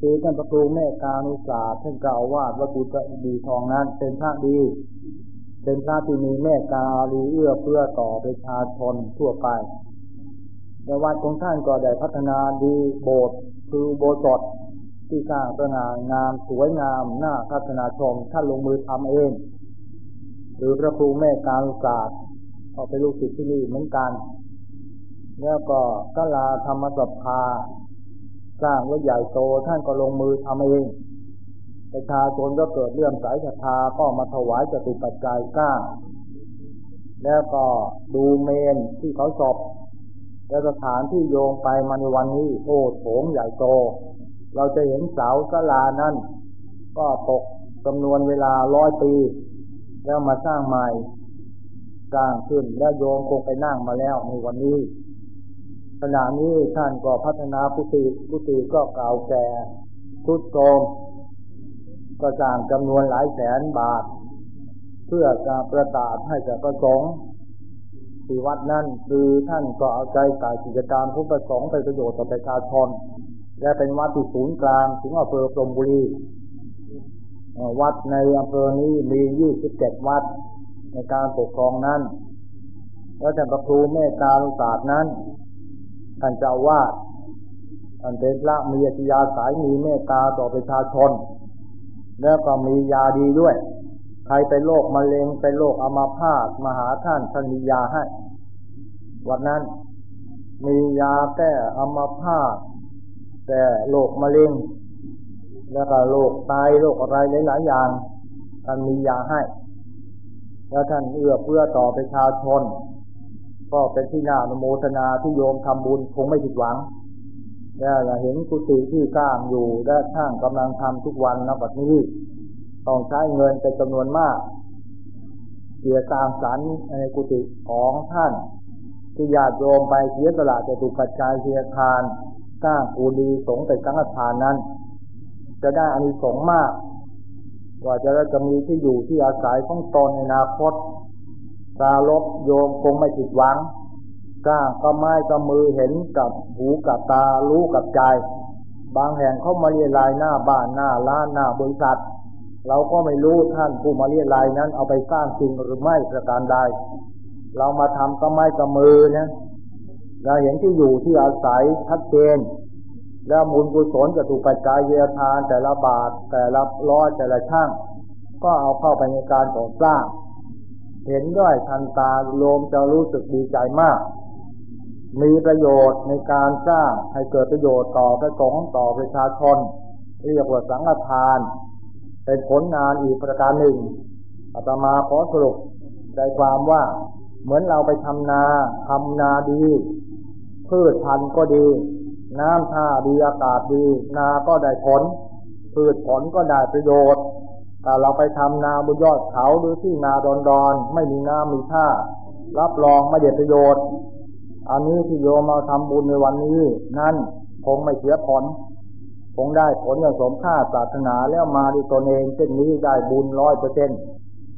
คือท่านพระครูแม่กานุสาท่านกล่าวว่าพระกุฎดีทองนั้นเป็นพระดี เป็นพระที่มีแม่กาลีเอื้อเพื่อต่อประชาชนทั่วไปในวัดของท่านก็ได้พัฒนาดีโบสถ์คือโบสถ์ที่สร้างสง่างามสวยงามหน้าพัฒนาชมท่านลงมือทำเอง หรือพระครูแม่การศาสตร์ก็เป็นลูกศิษย์ที่นี่เหมือนกัน แล้วก็กลาธรรมสภา สร้างไว้ใหญ่โตท่านก็ลงมือทำเองประชาชนก็เกิดเรื่องสายศรัทธาก็มาถวายจตุปัจจัยสร้าง แล้วก็ดูเมนที่เขาสอบและสถานที่โยงไปมาในวันนี้โอ้โถงใหญ่โต เราจะเห็นเสาสลานั้นก็ตกจำนวนเวลาร้อยปี แล้วมาสร้างใหม่ สร้างขึ้นแล้วโยงคงไปนั่งมาแล้วในวันนี้ ขณะนี้ท่านก็พัฒนาพุติพุติก็เก่าแก่ทุดโทรมก็สร้างจำนวนหลายแสนบาท เพื่อการประกาศให้แก่ประสงค์ที่วัดนั่นคือท่านก็เอาใจใส่กิจการทุกประสงค์ไปประโยชน์ต่อประชาชนและเป็นวัดที่ศูนย์กลางถึงอำเภอพรมบุรีวัดในอำเภอนี้มียี่สิบเจ็ดวัดในการปกครองนั้น แล้วแต่ประครูเมตตาลุศาสตร์นั้น ท่านเจ้าวาดท่านเป็นพระมีอัจยาสายมีเมตตาต่อประชาชน แล้วก็มียาดีด้วย ใครเป็นโรคมะเร็งเป็นโรคอัมาพาตมาหาท่านท่านมียาให้ วันนั้นมียาแก้อัมาพาตแต่โรคมะเร็ง แล้วก็โรคตายโรคอะไรหลายๆอย่างท่านมียาให้ แล้วท่านเอื้อเพื่อต่อประชาชน ก็เป็นที่น่าโมทนาที่โยมทำบุญคงไม่ผิดหวังแล้เห็นกุฏิที่สร้างอยู่และช่างกำลังทำทุกวันนะบัดนี้ต้องใช้เงินเป็นจำนวนมากเสียสร้างสรรในกุฏิของท่านที่ญาติโยมไปเสียสละจะถูกปัจจัยเสียทานสร้างกูดีสงแต่สังฆทานนั้น จะได้อานิสงส์มากกว่าจะจะมีที่อยู่ที่อาศัยของตนในอนาคต ตาลบโยมคงไม่ผิดหวังสร้างก็ไม้ก็มือเห็นกับหูกับตารู้กับใจ บางแห่งเขามาเรียลายหน้าบ้านหน้าร้านหน้าบริษัท เราก็ไม่รู้ท่านผู้มาเรียลายนั้นเอาไปสร้างจริงหรือไม่ประการใดเรามาทำก็ไม้กับมือนะเราเห็นที่อยู่ที่อาศัยชัดเจนแล้วมุลกุศลจะถูกปัจจัยเยียทานแต่ละบาทแต่ละร้อยแต่ละช่าง ก็เอาเข้าไปในการก่อสร้าง เห็นด้วยทันตาโลมจะรู้สึกดีใจมาก มีประโยชน์ในการสร้างให้เกิดประโยชน์ต่อพระสงฆ์ต่อประชาชน เรียกว่าสังฆทาน เป็นผลงานอีกประการหนึ่งอาตมาขอสรุปใจความว่า เหมือนเราไปทำนาทำนาดี พืชพันธุ์ก็ดี น้ำท่าดีอากาศดี นาก็ได้ผล พืชผลก็ได้ประโยชน์ ถ้าเราไปทำนาบนยอดเขาหรือที่นาดอนดอนไม่มีน้ำมีท่า รับรองไม่เด็ดประโยชน์ อันนี้ที่โยมมาทำบุญในวันนี้ นั่นคงไม่เสียผล คงได้ผลอย่างสมค่าศาสนาแล้วมาด้วยตนเองเช่นนี้ได้บุญร้อยเปอร์เซ็นต์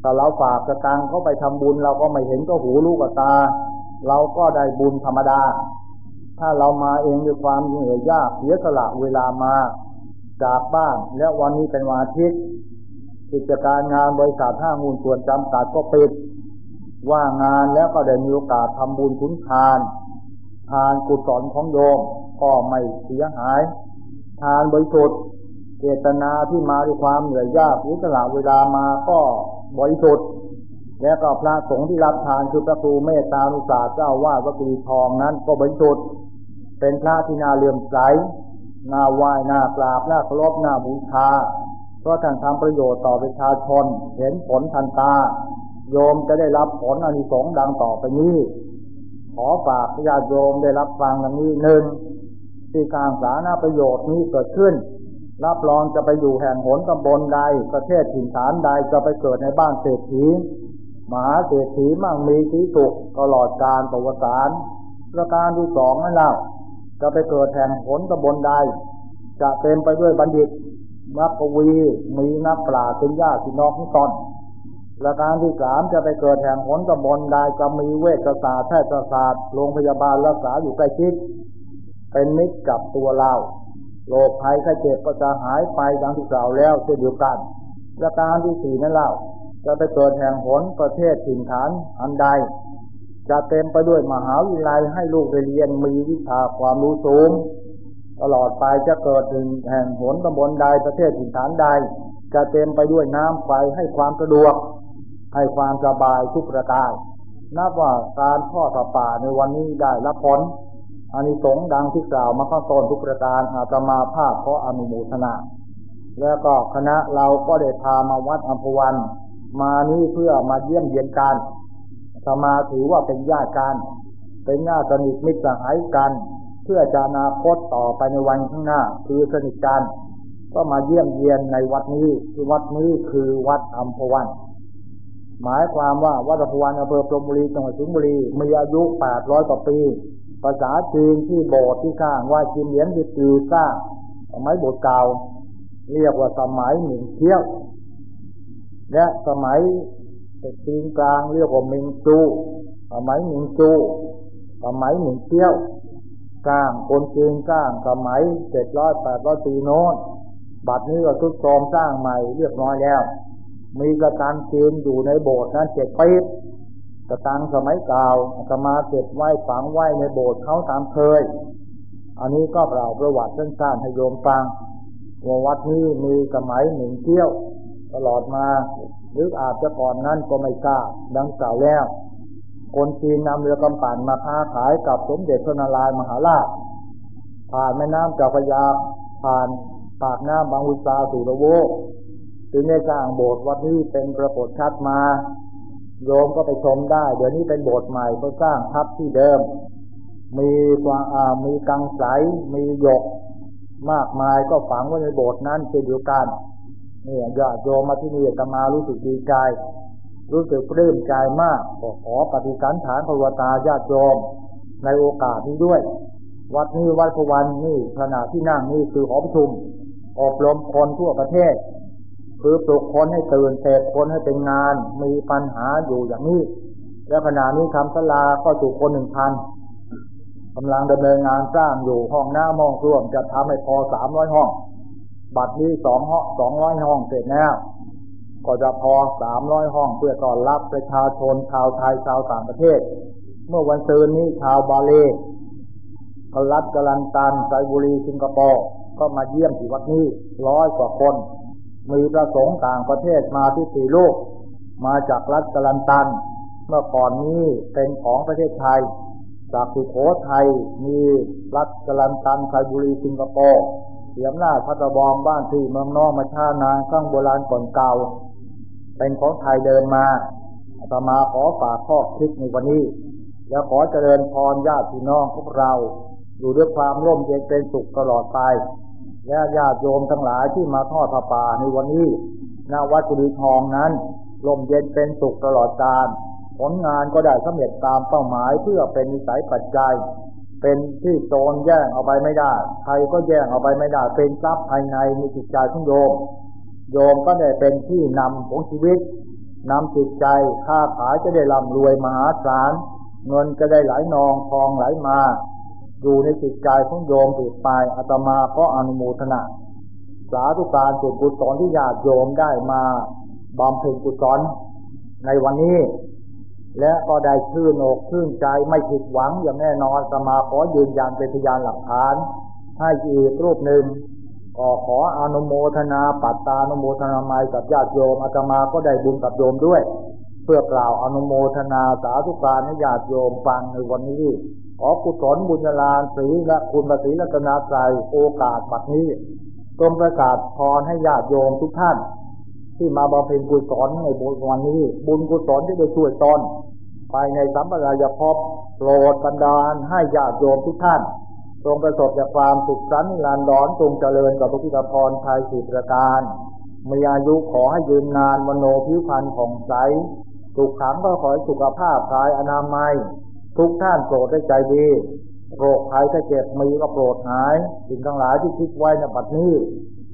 แต่เราฝากกระตังเขาไปทำบุญ เราก็ไม่เห็นก็หูลูกกับตา เราก็ได้บุญธรรมดา ถ้าเรามาเองด้วยความเหนื่อยยากเสียสละเวลามาจากบ้านแล้ววันนี้เป็นวันอาทิตย์ กิจการงานบริษัทห้างหุ้นส่วนจำกัดก็ปิด ว่างงานแล้วก็ได้มีโอกาสทำบุญทุนทาน ทานกุศลของโยมก็ไม่เสียหาย ทานบริสุทธิ์เจตนาที่มาด้วยความเหนื่อยยากวิสละเวลามาก็บริสุทธิ์แล้วก็พระสงฆ์ที่รับทานคือพระครูเมตตานุสาเจ้าว่าพระกรีทองนั้นก็บริสุทธิ์เป็นพระที่น่าเลื่อมใสน่าไหว้น่ากราบน่าเคารพน่าบูชา เพราะท่านทำประโยชน์ต่อประชาชน เห็นผลทันตา โยมจะได้รับผลอนิสงส์ดังต่อไปนี้ ขอฝากญาติโยมได้รับฟังดังนี้หนึ่งที่การสาธารณประโยชน์นี้เกิดขึ้น รับรองจะไปอยู่แห่งหนตำบลใด ประเทศถิ่นฐานใดจะไปเกิดในบ้านเศรษฐีมหาเศรษฐีมั่งมีสีสุขตลอดการประวัติศาสตร์ประการที่สองนั่นแหละจะไปเกิดแห่งหนตำบลใด จะเต็มไปด้วยบัณฑิต นักวีมีนักปราชญ์เป็นญาติน้องของตนประการที่สามจะไปเกิดแห่งผลตำบลใดจะมีเวชศาสตร์แพทยศาสตร์โรงพยาบาลรักษาอยู่ใกล้ชิด เป็นมิตรกับตัวเราโรคภัยไข้เจ็บก็จะหายไปดังที่กล่าวแล้วเช่นเดียวกันประการที่สี่นั่นเล่าจะไปเกิดแห่งหนประเทศถิ่นฐานอันใด จะเต็มไปด้วยมหาวิทยาลัยให้ลูกได้เรียนมีวิชาความรู้สูง ตลอดไปจะเกิดถึงแห่งหนตำบลใดประเทศถิ่นฐานใด จะเต็มไปด้วยน้ำไฟให้ความสะดวก ให้ความสบายทุกประการนับว่าการทอดป่าในวันนี้ได้รับผลอานิสงส์ดังที่กล่าวมาข้างต้นทุกประการอาตมาภาพเพราะอนุโมทนา แล้วก็คณะเราก็ได้พามาวัดอัมพวัน มานี้เพื่อมาเยี่ยมเยียนกันสมาถือว่าเป็นญาติกัน เป็นญาติสนิทมิตรสหายกัน พื่อจะอนาคตต่อไปในวันข้างหน้า คือสนิทกันก็มาเยี่ยมเยียนในวัดนี้คือวัดนี้คือวัดอัมพวัน หมายความว่าวัดอัมพวันอำเภอพรมบุรีจังหวัดสิงห์บุรีมีอายุแปดร้อยกว่าปี ภาษาจีนที่โบสถ์ที่ข้างว่าจีนเหรียญที่จือสร้างสมัยโบสถ์เก่าเรียกว่าสมัยหมิงเที่ยว และสมัยจีนกลางเรียกว่ามิงจูสมัยมิงจูสมัยหมิงเที่ยว สร้างคนจีนสร้างสมัยเจ็ดร้อยแปดร้อยปีโน้นบัดนี้ก็ทุกโทรมสร้างใหม่เรียบร้อยแล้ว มีกระตังจีนอยู่ในโบสถ์นั้นเจ็ดปีกระตังสมัยเก่าสมาเก็บไว้ฝังไว้ในโบสถ์เขาตามเคย อันนี้ก็กล่าประวัติสั้นๆให้โยมฟังว่าวัดนี้มีสมัยหนึ่งเที่ยว ตลอดมา หรืออาจจะก่อนนั้นก็ไม่ทราดังกล่าวแล้ว คนจีนนำเรือกำปั่นมาค้าขายกับสมเด็จพระนารายมหาราช ผ่านแม่น้ำเจ้าพระยาผ่านปากน้ำบางวุษาสุรโวถึงได้สร้างโบสถ์วัดนี้เป็นปรากฏชัดมา โยมก็ไปชมได้ เดี๋ยวนี้เป็นโบสถ์ใหม่ก็สร้างทับที่เดิม มีกวางอามีกังสายมีหยก มากมายก็ฝังไว้ในโบสถ์นั้นเช่นเดียวกันเนี่ยญาติโยมมาที่นี่ตมารู้สึกดีใจ รู้สึกปลื้มใจมากขอขอปฏิสันฐานภาวตาญาติโยมในโอกาสนี้ด้วย วัดนี้วัดพวันนี่ขณะที่นั่งนี่คือหอประชุม อบรมคนทั่วประเทศ คือปลุกคนให้ตื่นเสกคนให้เป็นงาน มีปัญหาอยู่อย่างนี้ แล้วขณะนี้ทำสลาก็ถูกคนหนึ่งพันกำลังดำเนินงานสร้างอยู่ห้องหน้ามองร่วมจะทำให้พอสามร้อยห้อง บัตรนี้สองห้องสองร้อยห้องเสร็จแล้ว ก็จะพอสามร้อยห้องเพื่อต้อนรับประชาชนชาวไทยชาวต่างประเทศ เมื่อวันซืนนี้ชาวบาเลกลัดกลันตันไซบุรีสิงคโปร์ก็มาเยี่ยมที่วัดนี้ร้อยกว่าคน มีประสงค์ต่างประเทศมาที่สี่โลกมาจากรัฐกลันตัน เมื่อก่อนนี้เป็นของประเทศไทย จากสุโขทัยมีรัฐกลันตันไทบุรีสิงคโปร์เสียมหน้าพัตบองบ้านที่เมืองนอกมาชานานข้างโบราณก่อนเก่า เป็นของไทยเดินมาอาตมาขอฝากข้อคิดในวันนี้ และขอเจริญพรญาติพี่น้องพวกเรา อยู่ด้วยความร่มเย็นเป็นสุขตลอดไป และญาติโยมทั้งหลายที่มาทอดผ้าป่าในวันนี้ณวัดกุฎีทองนั้นลมเย็นเป็นสุขตลอดกาลผลงานก็ได้สำเร็จตามเป้าหมายเพื่อเป็นนิสัยปัจจัย เป็นที่โจรแย่งเอาไปไม่ได้ ใครก็แย่งเอาไปไม่ได้ เป็นทรัพย์ภายในมีจิตใจของโยม โยมก็ได้เป็นที่นำของชีวิตนำจิตใจค้าขายจะได้ร่ำรวยมหาศาลเงินจะได้ไหลนองทองไหลมา อยู่ในจิตใจของโยมติดไปอาตมาก็อนุโมทนาสาธุการส่วนกุศลที่ญาติโยมได้มาบำเพ็ญกุศลในวันนี้ และก็ได้ชื่นอกชื่นใจไม่ผิดหวังอย่างแน่นอนสมาขอยืนยันเป็นพยานหลักฐาน ให้อีกรูปหนึ่ง ก็ขออนุโมทนาปัตตานุโมทนาไมกับญาติโยมอาตมาก็ได้บุญกับโยมด้วย เพื่อกล่าวอนุโมทนาสาธุการให้ญาติโยมฟังในวันนี้ขอกุศลบุญญาณสีและคุณพระศรีรัตนาใจโอกาสบัดนี้ตรงประกาศพรให้ญาติโยมทุกท่าน ที่มาบำเพ็ญกุศลในบุญวันนี้ บุญกุศลที่ได้ช่วยตอนภายในสัมปรายภพโปรดบันดาลให้ญาติโยมทุกท่าน ตรงประสบจากความสุขสันต์ลานดอนจงเจริญกับพระพุทธพรไทยสิบประการมีอายุขอให้ยืนนานมโนผิวพรรณของใสสุขขังก็ขอให้สุขภาพกายอนามัย ทุกท่านโปรดได้ใจดีโรคภัยถ้าเจ็บมีก็โปรดหายสิ่งทั้งหลายที่คิดไว้ในปัจนี้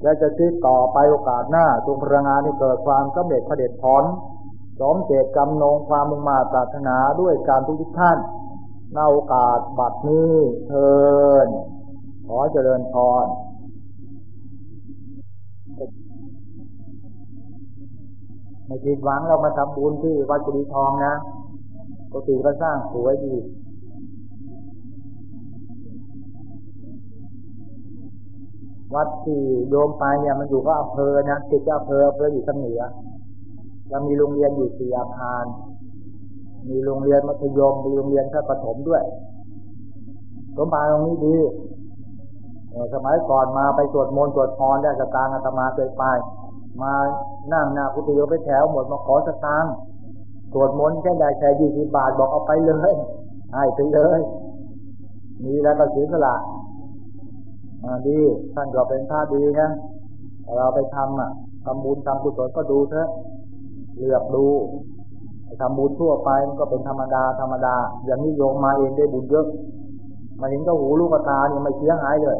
และจะคิดต่อไปโอกาสหน้าจงพลังงานให้เกิดความสำเร็จผด็จผลสมเจตกำนงความมุ่งมาตรารถนาด้วยการทุกท่าน นาโอกาสบัดนี้เทินขอเจริญพรในจิตหวังเรามาทำบุญที่วัดกุฎีทองนะปกติก็สร้างสวยดีวัดที่โยมไปเนี่ยมันอยู่ก็อำเภอนะติดก็อำเภออำเภออยู่ทางเหนือเรามีโรงเรียนอยู่สี่อาคาร มีโรงเรียนมัธยมมีโรงเรียนขั้นประถมด้วยสมบายตรงนี้ดีสมัยก่อนมาไปสวดมนต์สวดพรได้สตางค์อาตมาเคยไป มานั่งหน้าพุทธโยไปแถวหมดมาขอสตางค์สวดมนต์แค่ได้แค่ยี่สิบบาทบอกเอาไปเลยให้ไปเลยมีแล้วก็เสียสละดีท่านก็เป็นท่าดีนะเราไปทำอะทำบุญทำกุศลก็ดูเถอะเลือกดู ทำบุญทั่วไปมันก็เป็นธรรมดาธรรมดา อย่างนี้โยมมาเองได้บุญเยอะมาเห็นก็หูลูกตาเนี่ยไม่เสียหายเลย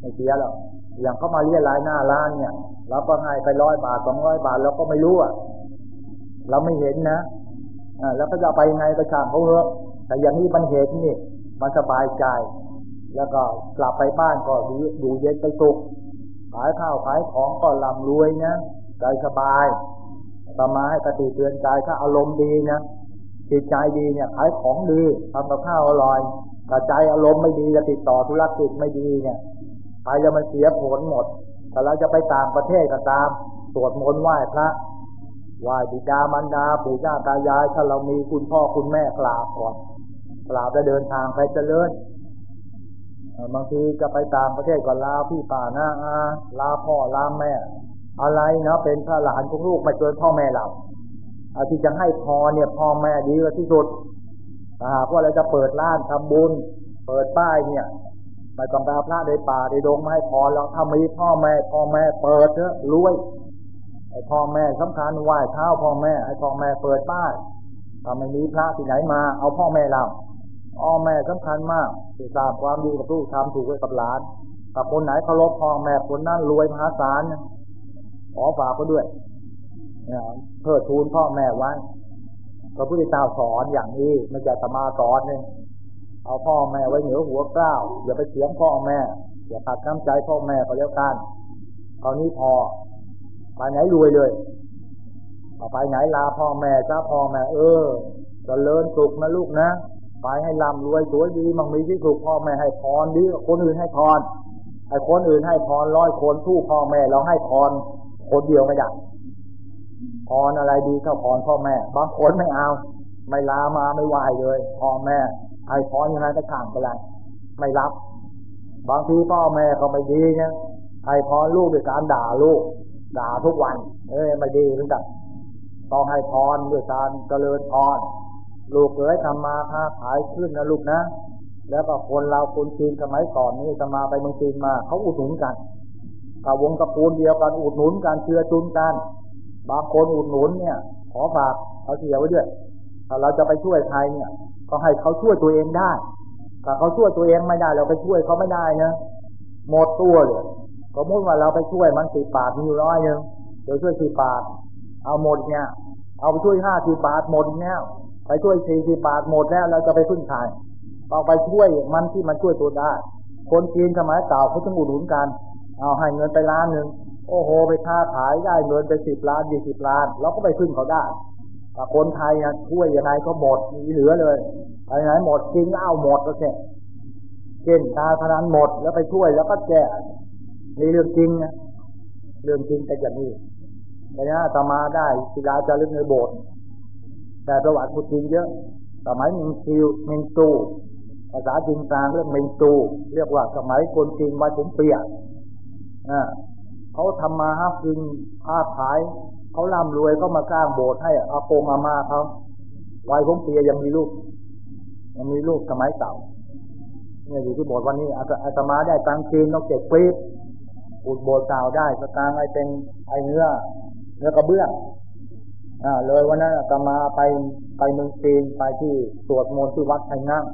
ไม่เสียหรอกอย่างเขามาเรียรายหน้าร้านเนี่ยเราก็ให้ไปร้อยบาทสองร้อยบาทเราก็ไม่รู้อะเราไม่เห็นนะอ่าแล้วก็จะไปไงก็ช่างเขาเถอะแต่อย่างนี้มันเห็นนี่มันสบายใจ แล้วก็กลับไปบ้านก็ดูเย็นไปสุขขายข้าวขายของก็ร่ำรวยนะใจสบาย ต่อมาให้กติเตือนใจถ้าอารมณ์ดีนะจิตใจดีเนี่ยขายของดีทำกับข้าวอร่อยแต่ใจอารมณ์ไม่ดีจะติดต่อธุรกิจไม่ดีเนี่ยไปจะมันเสียผลหมดแต่เราจะไปต่างประเทศก็ตามสวดมนต์ไหว้พระไหว้บิดามารดาปู่ย่าตายาย ถ้าเรามีคุณพ่อคุณแม่กราบก่อนกราบแล้วเดินทางไปเจริญบางทีจะไปต่างประเทศก็ลาพี่ป่าหน้าอาลาพ่อลาแม่ อะไรนะเป็นพระหลานของลูกไม่เกินพ่อแม่เราอาที่จะให้พอเนี่ยพ่อแม่ดีกว่าที่สุดถ้าหากว่าเราจะเปิดร้านทำบุญ เปิดป้ายเนี่ยไม่ต้องไปเอาพระในป่าในดงมาให้พอเราถ้ามีพ่อแม่พ่อแม่เปิดเถอะรวยไอ้พ่อแม่สำคัญไหว้เท้าพ่อแม่ไอ้พ่อแม่เปิดป้ายถ้าไม่มีพระที่ไหนมา เอาพ่อแม่เราพ่อแม่สำคัญมากที่สร้างความดีกับลูกทำถูกไว้กับหลานกับคนไหนเคารพพ่อแม่คนนั้นรวยมหาศาล ขอฝากก็ด้วยเพื่อทูลพ่อแม่ไว้พระพุทธเจ้าสอนอย่างนี้ไม่ใช่ตมาสอนเนี่ยเอาพ่อแม่ไว้เหนือหัวกล้าวอย่าไปเสียงพ่อแม่อย่าตัดน้ำใจพ่อแม่ก็แล้วกันคราวนี้พอไปไหนรวยเลยไปไหนลาพ่อแม่จ้าพ่อแม่ เออจะเลินสุขนะลูกนะไปให้ร่ำรวยสวยดีมั่งมีที่สุขพ่อแม่ให้พรดีคนอื่นให้พรไอ้คนอื่นให้พรร้อยคนทู่พ่อแม่เราให้พร คนเดียวไม่ได้พรอะไรดีเท่าพรพ่อแม่ บางคนไม่เอา ไม่ลามาไม่ไหวเลยพ่อแม่ให้พรยังไงก็ช่างไปเลยไม่รับ บางทีพ่อแม่ก็ไม่ดีเนี่ยให้พรลูกด้วยการด่าลูก ด่าทุกวัน เอ้ยไม่ดีเหมือนกันต้องให้พรด้วยการเจริญพรลูกเอ๋ยทำมาค้าขายขึ้นนะลูกนะแล้วก็คนเราคนจีนสมัยก่อนนี่จะมาไปเมืองจีนมาเขาอุดหนุนกัน กับวงกระปูนเดียวกันอุดหนุนกันเชื่อจุนกันบางคนอุดหนุนเนี่ย ขอฝากเขาเสียไว้ด้วยถ้าเราจะไปช่วยใครเนี่ย ก็ให้เขาช่วยตัวเองได้ถ้าเขาช่วยตัวเองไม่ได้ เราไปช่วยเขาไม่ได้นะหมดตัวเลยสมมติว่าเราไปช่วยมันสิบบาทมีอยู่ร้อยหนึ่งเดี๋ยวช่วยสิบบาท เอาหมดเนี่ยเอาไปช่วยห้าสิบบาทหมดเนี่ยไปช่วยสี่สิบบาทหมดแล้ว เราจะไปพึ่งใครเอาไปช่วยมันที่มันช่วยตัวได้ คนจีนสมัยเก่าเขาต้องอุดหนุนกัน เอาให้เงินไปล้านหนึ่งโอ้โห ไปค้าขายได้เงินไปสิบล้านยี่สิบล้านเราก็ไปพึ่งเขาได้แต่คนไทยนะช่วยยังไงก็หมดมีเหลือเลยไปไหนหมดจริงเอาหมดก็แค่เช่นตาพนันหมดแล้วไปช่วยแล้วก็แจกมีเรื่องจริงนะเรื่องจริงแต่อย่างนี้แต่นี้ตมาได้ศิลาจารึกในโบสถ์แต่ประวัติพูดจริงเยอะสมัยมิงซิวมิงตูภาษาจีนกลางเรียกมิงตูเรียกว่าสมัยคนจีนวัยผมเปีย เขาทำมาหากินค้าขาย เขาร่ำรวยก็มาสร้างโบสถ์ให้อาโปงอามาเขาวัยผมเปียยังมีลูกยังมีลูกสมัยเก่าเนี่ยอยู่ที่โบสถ์วันนี้อาตมาได้ตังคีนต้องเจ็ดปีอุดโบสถ์เก่าได้สตางไอเป็นไอเนื้อเนื้อกระเบื้องอ่าเลยวันนั้นอาตมาไปไปเมืองจีนไปที่สวดมนต์ที่วัดไทนั่ง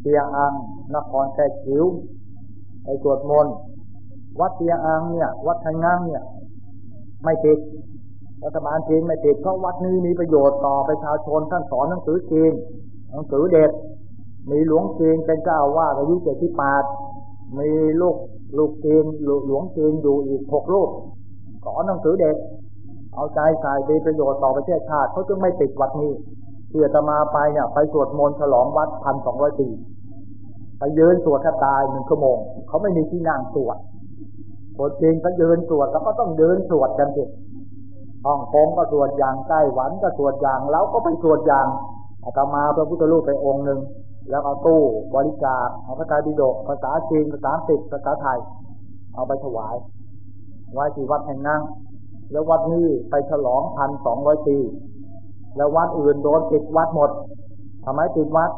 เตียอังนครแค่คิวไปสวดมนต์ วัดเตียอังเนี่ย วัดไทนั่งเนี่ย ไม่ติดรัฐบาลจีนไม่ติดเพราะวัดนี้มีประโยชน์ต่อประชาชนท่านสอนหนังสือจีนหนังสือเด็กมีหลวงจีนเป็นเจ้าว่าอายุเจ็ดที่ปาดมีลูกลูกจีนหลวงจีนอยู่อีกหกลูกสอนหนังสือเด็ก เอาใจใส่ดีประโยชน์ต่อประเทศชาติเขาจึงไม่ติดวัดนี้เพื่อจะมาไปเนี่ยไปสวดมนต์ฉลองวัดพันสองร้อยปีไปยืนสวดแทบตายหนึ่งชั่วโมงเขาไม่มีที่นั่งสวด คนจีนก็ยืนสวดแล้วก็ต้องยืนสวดกันสิฮ่องกงก็สวดอย่างไต้หวันก็สวดอย่างแล้วก็ไปสวดอย่างอาตมาพระพุทธรูปไปองค์หนึ่งแล้วเอาตู้บริจาคเอาพระไตรปิฎกภาษาจีนภาษาอังกฤษภาษาไทย เอาไปถวายไว้ที่วัดแห่งนั่ง แล้ววัดนี้ไปฉลองพันสองร้อยปี แล้ววัดอื่นโดนปิดวัดหมดทำไมปิดวัด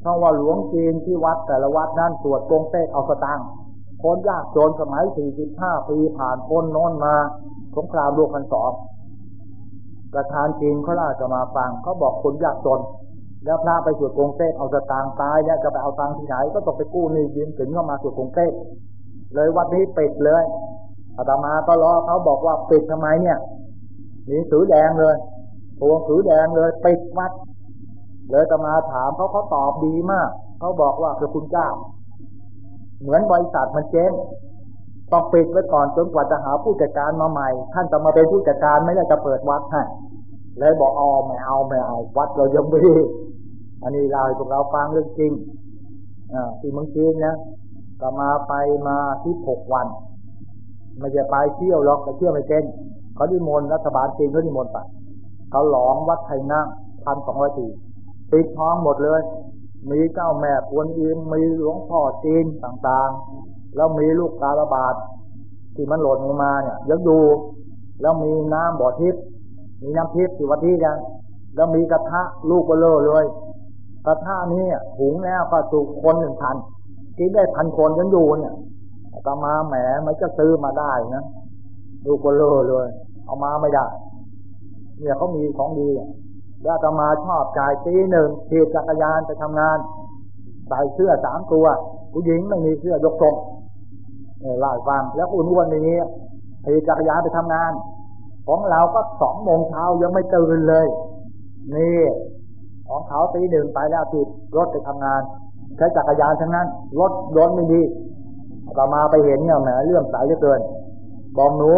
เพราะว่าหลวงจีนที่วัดแต่ละวัดนั่นตรวจกงเต้เอาสตางค์ คนยากจนสมัยสี่สิบห้าปีผ่านพ้นโน้นมาสงครามโลกครั้งสองประธานจีนเขาล่าจะมาฟังเขาบอกคนยากจน แล้วพระไปสวดกงเต้เอาสตางค์ตายเนี่ยจะไปเอาตังค์ที่ไหน ก็ต้องไปกู้หนี้ยืมถึงเข้ามาสวดกงเต้เลยวัดนี้ปิดเลยอาตมาก็รอเขาบอกว่าปิดทำไมเนี่ยมีสือแดงเลยตัวสือแดงเลยปิดวัดเลยอาตมาถามเขาเขาตอบดีมากเขาบอกว่าคือคุณเจ้า เหมือนบริษัทมันเจ๊งต้องปิดไว้ก่อนจนกว่าจะหาผู้จัดการมาใหม่ ท่านจะมาเป็นผู้จัดการไม่ได้จะเปิดวัดให้เลยบอกอ๋อไม่เอาไม่เอา วัดเรายังไม่อันนี้เราพวกเราฟังเรื่องจริงอ่าที่เมืองจีนนะก็มาไปมาที่หกวันไม่จะไปเที่ยวหรอกแต่เที่ยวไม่เป็นเขาดิมนรัฐบาลจีนเขาดิมนไปเขาหลองวัดไทยนั่งพันสองร้อยปีปิดท้องหมดเลย มีเจ้าแม่กวนอิมมีหลวงพ่อจีนต่างๆ แล้วมีลูกกาลบาดที่มันหล่นลงมาเนี่ยยังอยู่ แล้วมีน้ำบ่อทิพย์มีน้ำทิพย์ที่วัดที่ยังแล้วมีกระทะลูกเบลอเลย กระทะนี้หุงแล้วก็สุคนหนึ่งพันกินได้พันคนยังอยู่เนี่ยตมาแหมมันจะซื้อมาได้นะดูกเลอเลย เอามาไม่ได้เนี่ยเขามีของดี แล้วตมาชอบจ่ายตีหนึ่งขี่จักรยานไปทำงาน ใส่เสื้อสามตัว ผู้หญิงไม่มีเสื้อยกทรงเล่าฟัง แล้วอุ่นวันนี้ขี่จักรยานไปทำงาน ของเราก็สองโมงเช้ายังไม่ตื่นเลย นี่ของเขาตีหนึ่งไปแล้วติดรถไปทำงาน ใช้จักรยานทั้งนั้น รถโดนไม่ดีต่อมาไปเห็นเนี่ยแหมเรื่องสายเหลือเกินบอกหนู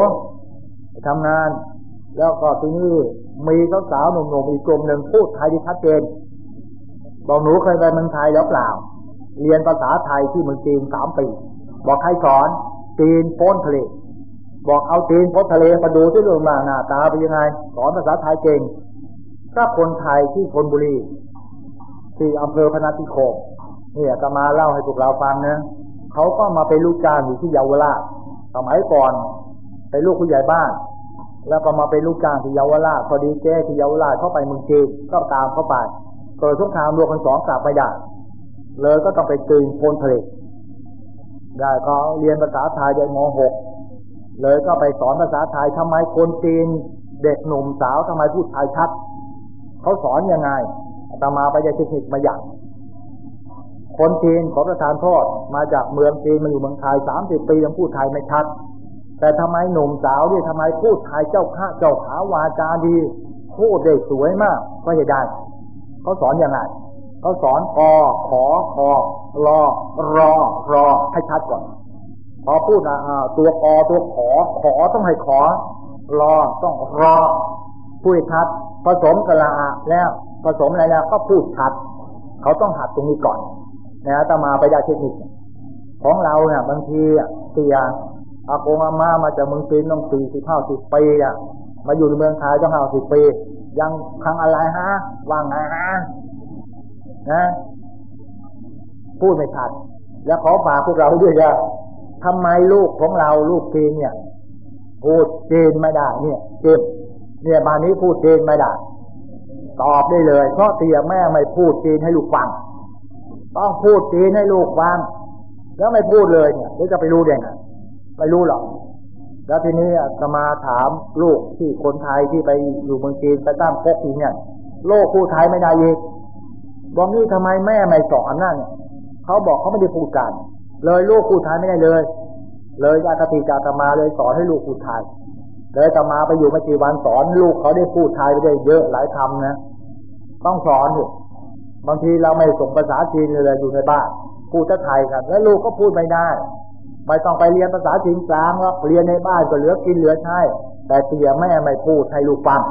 ไปทำงาน แล้วก็ที่นี่ มีสาวสาวหนุ่มๆอีกกลุ่มหนึ่งพูดไทยที่ชัดเจนบอกหนูเคยไปเมืองไทยแล้วเปล่า เรียนภาษาไทยที่เมืองจีนสามปีบอกใครสอนจีนพ้นทะเลบอกเอาจีนพ้นทะเลมาดูที่เรื่องมาหน้าตาเป็นยังไงสอนภาษาไทยเก่งก็คนไทยที่ชนบุรีที่อำเภอพนัสนิคมเนี่ยจะมาเล่าให้พวกเราฟังนะเขาก็มาเป็นลูกจ้างอยู่ที่เยาวราชสมัยก่อนเป็นลูกผู้ใหญ่บ้าน แล้วก็มาเป็นลูกจ้างที่เยาวราชพอดีเจ้ที่เยาวราชเข้าไปเมืองจีนก็ตามเข้าไปเกิดสงครามรวมกันสองกลับไปได้เลยก็ต้องไปตืนพลทะเลได้เขาเรียนภาษาไทยได้มหกเลยก็ไปสอนภาษาไทยทำไมคนจีนเด็กหนุ่มสาวทำไมพูดไทยชัดเขาสอนยังไงตามาไปได้เทคนิคมาอย่างคนจีนขอประทานโทษมาจากเมืองจีนมาอยู่เมืองไทยสามสิบปียังพูดไทยไม่ชัด แต่ทำไมหนุ่มสาวนี่ทำไมพูดไทยเจ้าข้าเจ้าขาวาจาดีพูดได้สวยมากก็เหตุใดเขาสอนอยังไงเขาสอนกอขอคอรอรอรอให้ชัดก่อนพอพูดอ่าตัวกอตัวขอขอต้องให้ขอ รอต้องรอพูดชัด ผสมกะลาแล้วผสมอะไรแล้วก็พูดชัด เขาต้องหัดตรงนี้ก่อนนะตมาไปได้เทคนิค ของเราเนี่ยบางทีเสีย อากงอาม่ามาจากเมืองจีนต้องสี่สิบห้าสิบปีอะ มาอยู่ในเมืองไทยต้องห้าสิบปี ยังครั้งอะไรฮะว่างไงฮะนะพูดไม่ชัดแล้วขอฝากพวกเราด้วยว่าทำไมลูกของเราลูกจีนเนี่ย พูดจีนไม่ได้เนี่ยจีนเนี่ยบานนี้พูดจีนไม่ได้ตอบได้เลย เพราะเตียแม่ไม่พูดจีนให้ลูกฟัง ต้องพูดจีนให้ลูกฟัง แล้วไม่พูดเลยเนี่ยเดี๋ยวจะไปรู้ได้ไง ไม่รู้หรอก แล้วทีนี้จะมาถามลูกที่คนไทยที่ไปอยู่เมืองจีนไปตั้งพกทีเนี่ย โลกพูดไทยไม่ได้ยีกบอกนี่ทำไมแม่ไม่สอนนั่นเขาบอกเขาไม่ได้พูดกัน เลยลูกพูดไทยไม่ได้เลย เลยอาคติจาตมาเลยสอนให้ลูกพูดไทยเลยตมาไปอยู่ไม่กี่วันสอนลูกเขาได้พูดไทยไปได้เยอะหลายคำนะ ต้องสอนอยู่บางทีเราไม่ส่งภาษาจีนเลยอยู่ในบ้านพูดแต่ไทยกัน แล้วลูกก็พูดไม่ได้ ไม่ต้องไปเรียนภาษาจีนกลางแล้วเรียนในบ้านก็เหลือกินเหลือใช้แต่เสียแม่ไม่พูดให้ลูกฟัง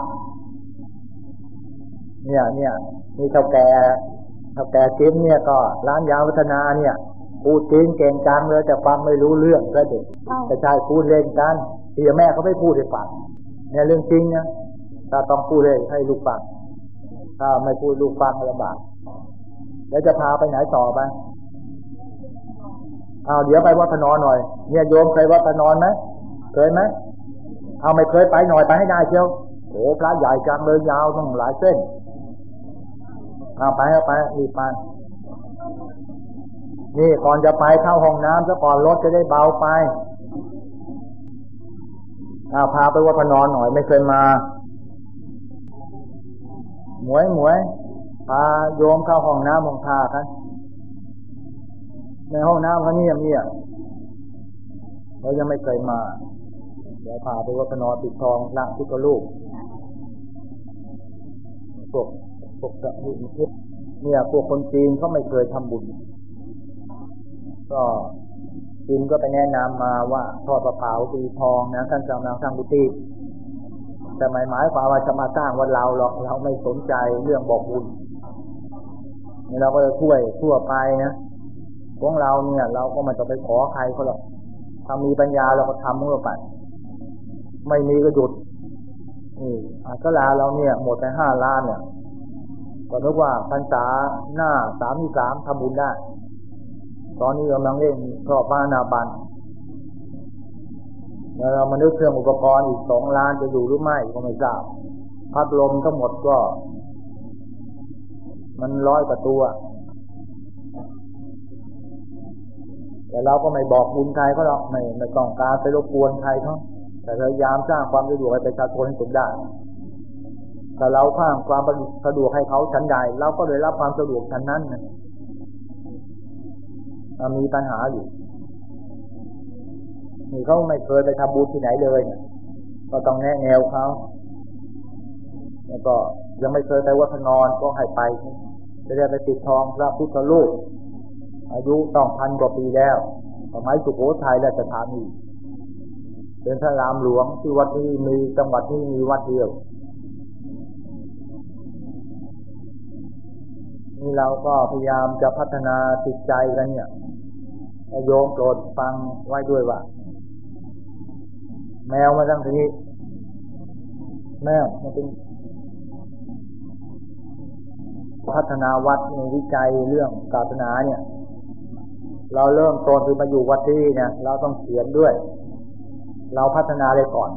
เนี่ยเนี่ยมีเท่าแก่เท่าแก่กินเนี่ยก็ร้านยาวัฒนาเนี่ยพูดจริงเก่งจังเลยแต่ฟังไม่รู้เรื่องก็เด็กแต่ชายพูดเล่นกันเสียแม่เขาไม่พูดให้ฟังเนี่ยเรื่องจริงนะถ้าต้องพูดเลยให้ลูกฟังถ้าไม่พูดลูกฟังลำบากแล้วจะพาไปไหนต่อไป เอาเดี๋ยวไปวัดพนอนหน่อย เนี่ยโยมเคยวัดพนอนไหมเคยไหมเอาไม่เคยไปหน่อยไปให้ได้เชียวโอ้พระใหญ่จังเลยยาวต้องหลายเส้นเอาไปเอาไปรีบไปนี่ก่อนจะไปเข้าห้องน้ำซะก่อนรถจะได้เบาไปอาพาไปวัดพนอนหน่อยไม่เคยมา หมวยหมวยพาโยมเข้าห้องน้ำมองทากัน ในห้องน้ำเขาเงียบเงียบเรายังไม่เคยมา เดี๋ยวพาไปวัดพนอนปิดทองพระพุทธรูปพวกพวกจะเนี่ยพวกคนจีนเขาไม่เคยทำบุญ ก็จีนก็ไปแนะนำมาว่าทอดประเผาปีทองนะท่านกำลังสร้างบุตรีแต่หมายหมายความว่าจะมาสร้างวันเราหรอกเราไม่สนใจเรื่องบอกบุญเราก็จะช่วยทั่วไปนะ ของเราเนี่ย เราก็มันจะไปขอใครเขาหรอกถ้ามีปัญญาเราก็ทำเมื่อไปไม่มีก็หยุดนี่อาก็ลาเราเนี่ย หมดไปห้าล้านเนี่ยก็นึกว่าพรรษาหน้าสามที่สามทำบุญได้ ตอนนี้กำลังเล่นครอบบ้านนาบันแล้วเรามานึกเครื่องอุปกรณ์อีกสองล้านจะอยู่หรือไม่ก็ไม่ทราบพัดลมทั้งหมดก็ มันร้อยกว่าตัว แต่เราก็ไม่บอกบุญใครเขาหรอกไม่ไม่ต้องการไปรบกวนใครเขาแต่พยายามสร้างความสะดวกให้ประชาชนให้สมได้แต่เราข้างความสะดวกให้เขาชั้นใดเราก็เลยรับความสะดวกชั้นนั้นนะมีปัญหาอยู่นี่เขาไม่เคยไปทำบุญที่ไหนเลยก็ต้องแนะแนวเขาแล้วก็ยังไม่เคยไปวัดพนอนก็ให้ไปจะได้ไปติดทองพระพุทธรูป อายุต้องพันกว่าปีแล้วสมัยสุโขทัยและสถานีเป็นพระรามหลวงที่วัดนี้มีจังหวัดที่มีวัดเดียวนี่เราก็พยายามจะพัฒนาจิตใจกันเนี่ยโยมโปรดฟังไว้ด้วยว่า แมวมาตั้งทีแมวมันเป็นพัฒนาวัดในวิจัยเรื่องศาสนาเนี่ย เราเริ่มต้นคือมาอยู่วัดที่เนี่ย เราต้องเขียนด้วย เราพัฒนาเลยก่อน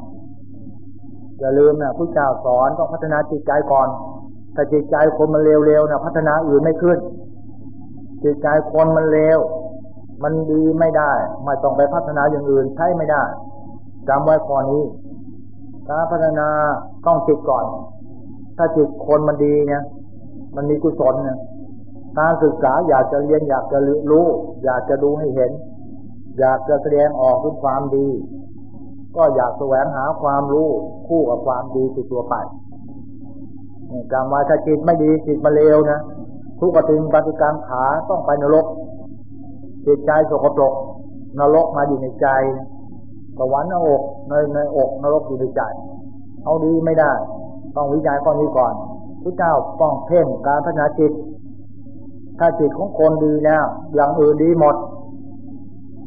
อย่าลืมนะผู้เจ้าสอนต้องพัฒนาจิตใจก่อนแต่จิตใจคนมันเร็วๆนะพัฒนาอื่นไม่ขึ้น จิตใจคนมันเร็วมันดีไม่ได้ ไม่ต้องไปพัฒนาอย่างอื่นใช้ไม่ได้จำไว้ข้อนี้การพัฒนาต้องจิตก่อน ถ้าจิตคนมันดีเนี่ย มันมีกุศลเนี่ย การศึกษาอยากจะเรียนอยากจะรู้ อยากจะดูให้เห็น อยากจะแสดงออกถึงความดี ก็อยากแสวงหาความรู้คู่กับความดีติดตัวไปจำไว้ถ้าจิตไม่ดีจิตมาเลวนะทุกขติงปฏิการขาต้องไปนรกจิตใจสกปรกนรกมาอยู่ในใจสวรรค์ในอกในในอกนรกอยู่ในใจเอาดีไม่ได้ ต้องวิจัยข้อนี้ก่อนพระเจ้าต้องเพ่งการพัฒนาจิต ถ้าจิตของคนดีแล้ว อย่างอื่นดีหมด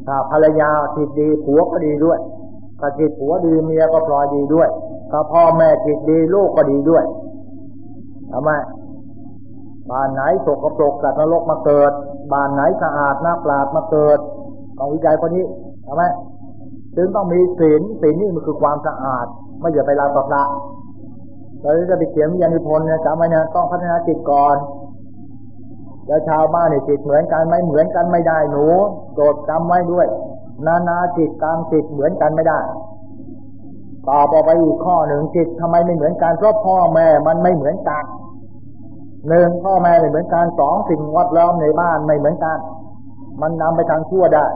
ถ้าภรรยาจิตดีผัวก็ดีด้วยถ้าจิตผัวดีเมียก็พลอยดีด้วย ถ้าพ่อแม่จิตดีลูกก็ดีด้วยทำไมบ้านไหนสกปรกกับนรกมาเกิด บ้านไหนสะอาดนักปราดมาเกิดต้องวิจัยคนนี้ทำไมจึงต้องมีศีลศีลนี่มันคือความสะอาด ไม่อย่าไปลาตละเราจะไปเขียนยานิพนธ์เนี่ยจำไว้เนี่ยต้องพัฒนาจิตก่อน แล้วชาวบ้านเนี่ยจิตเหมือนกันไหมเหมือนกันไม่ได้หนูโดดจำไว้ด้วย นานาจิตตามจิตเหมือนกันไม่ได้ต่อไปอีกข้อหนึ่งจิตทำไมไม่เหมือนกันเพราะพ่อแม่มันไม่เหมือนกันหนึ่งพ่อแม่ไม่เหมือนกันสองสิ่งวัดล้อมในบ้านไม่เหมือนกัน มันนำไปทางชั่วได้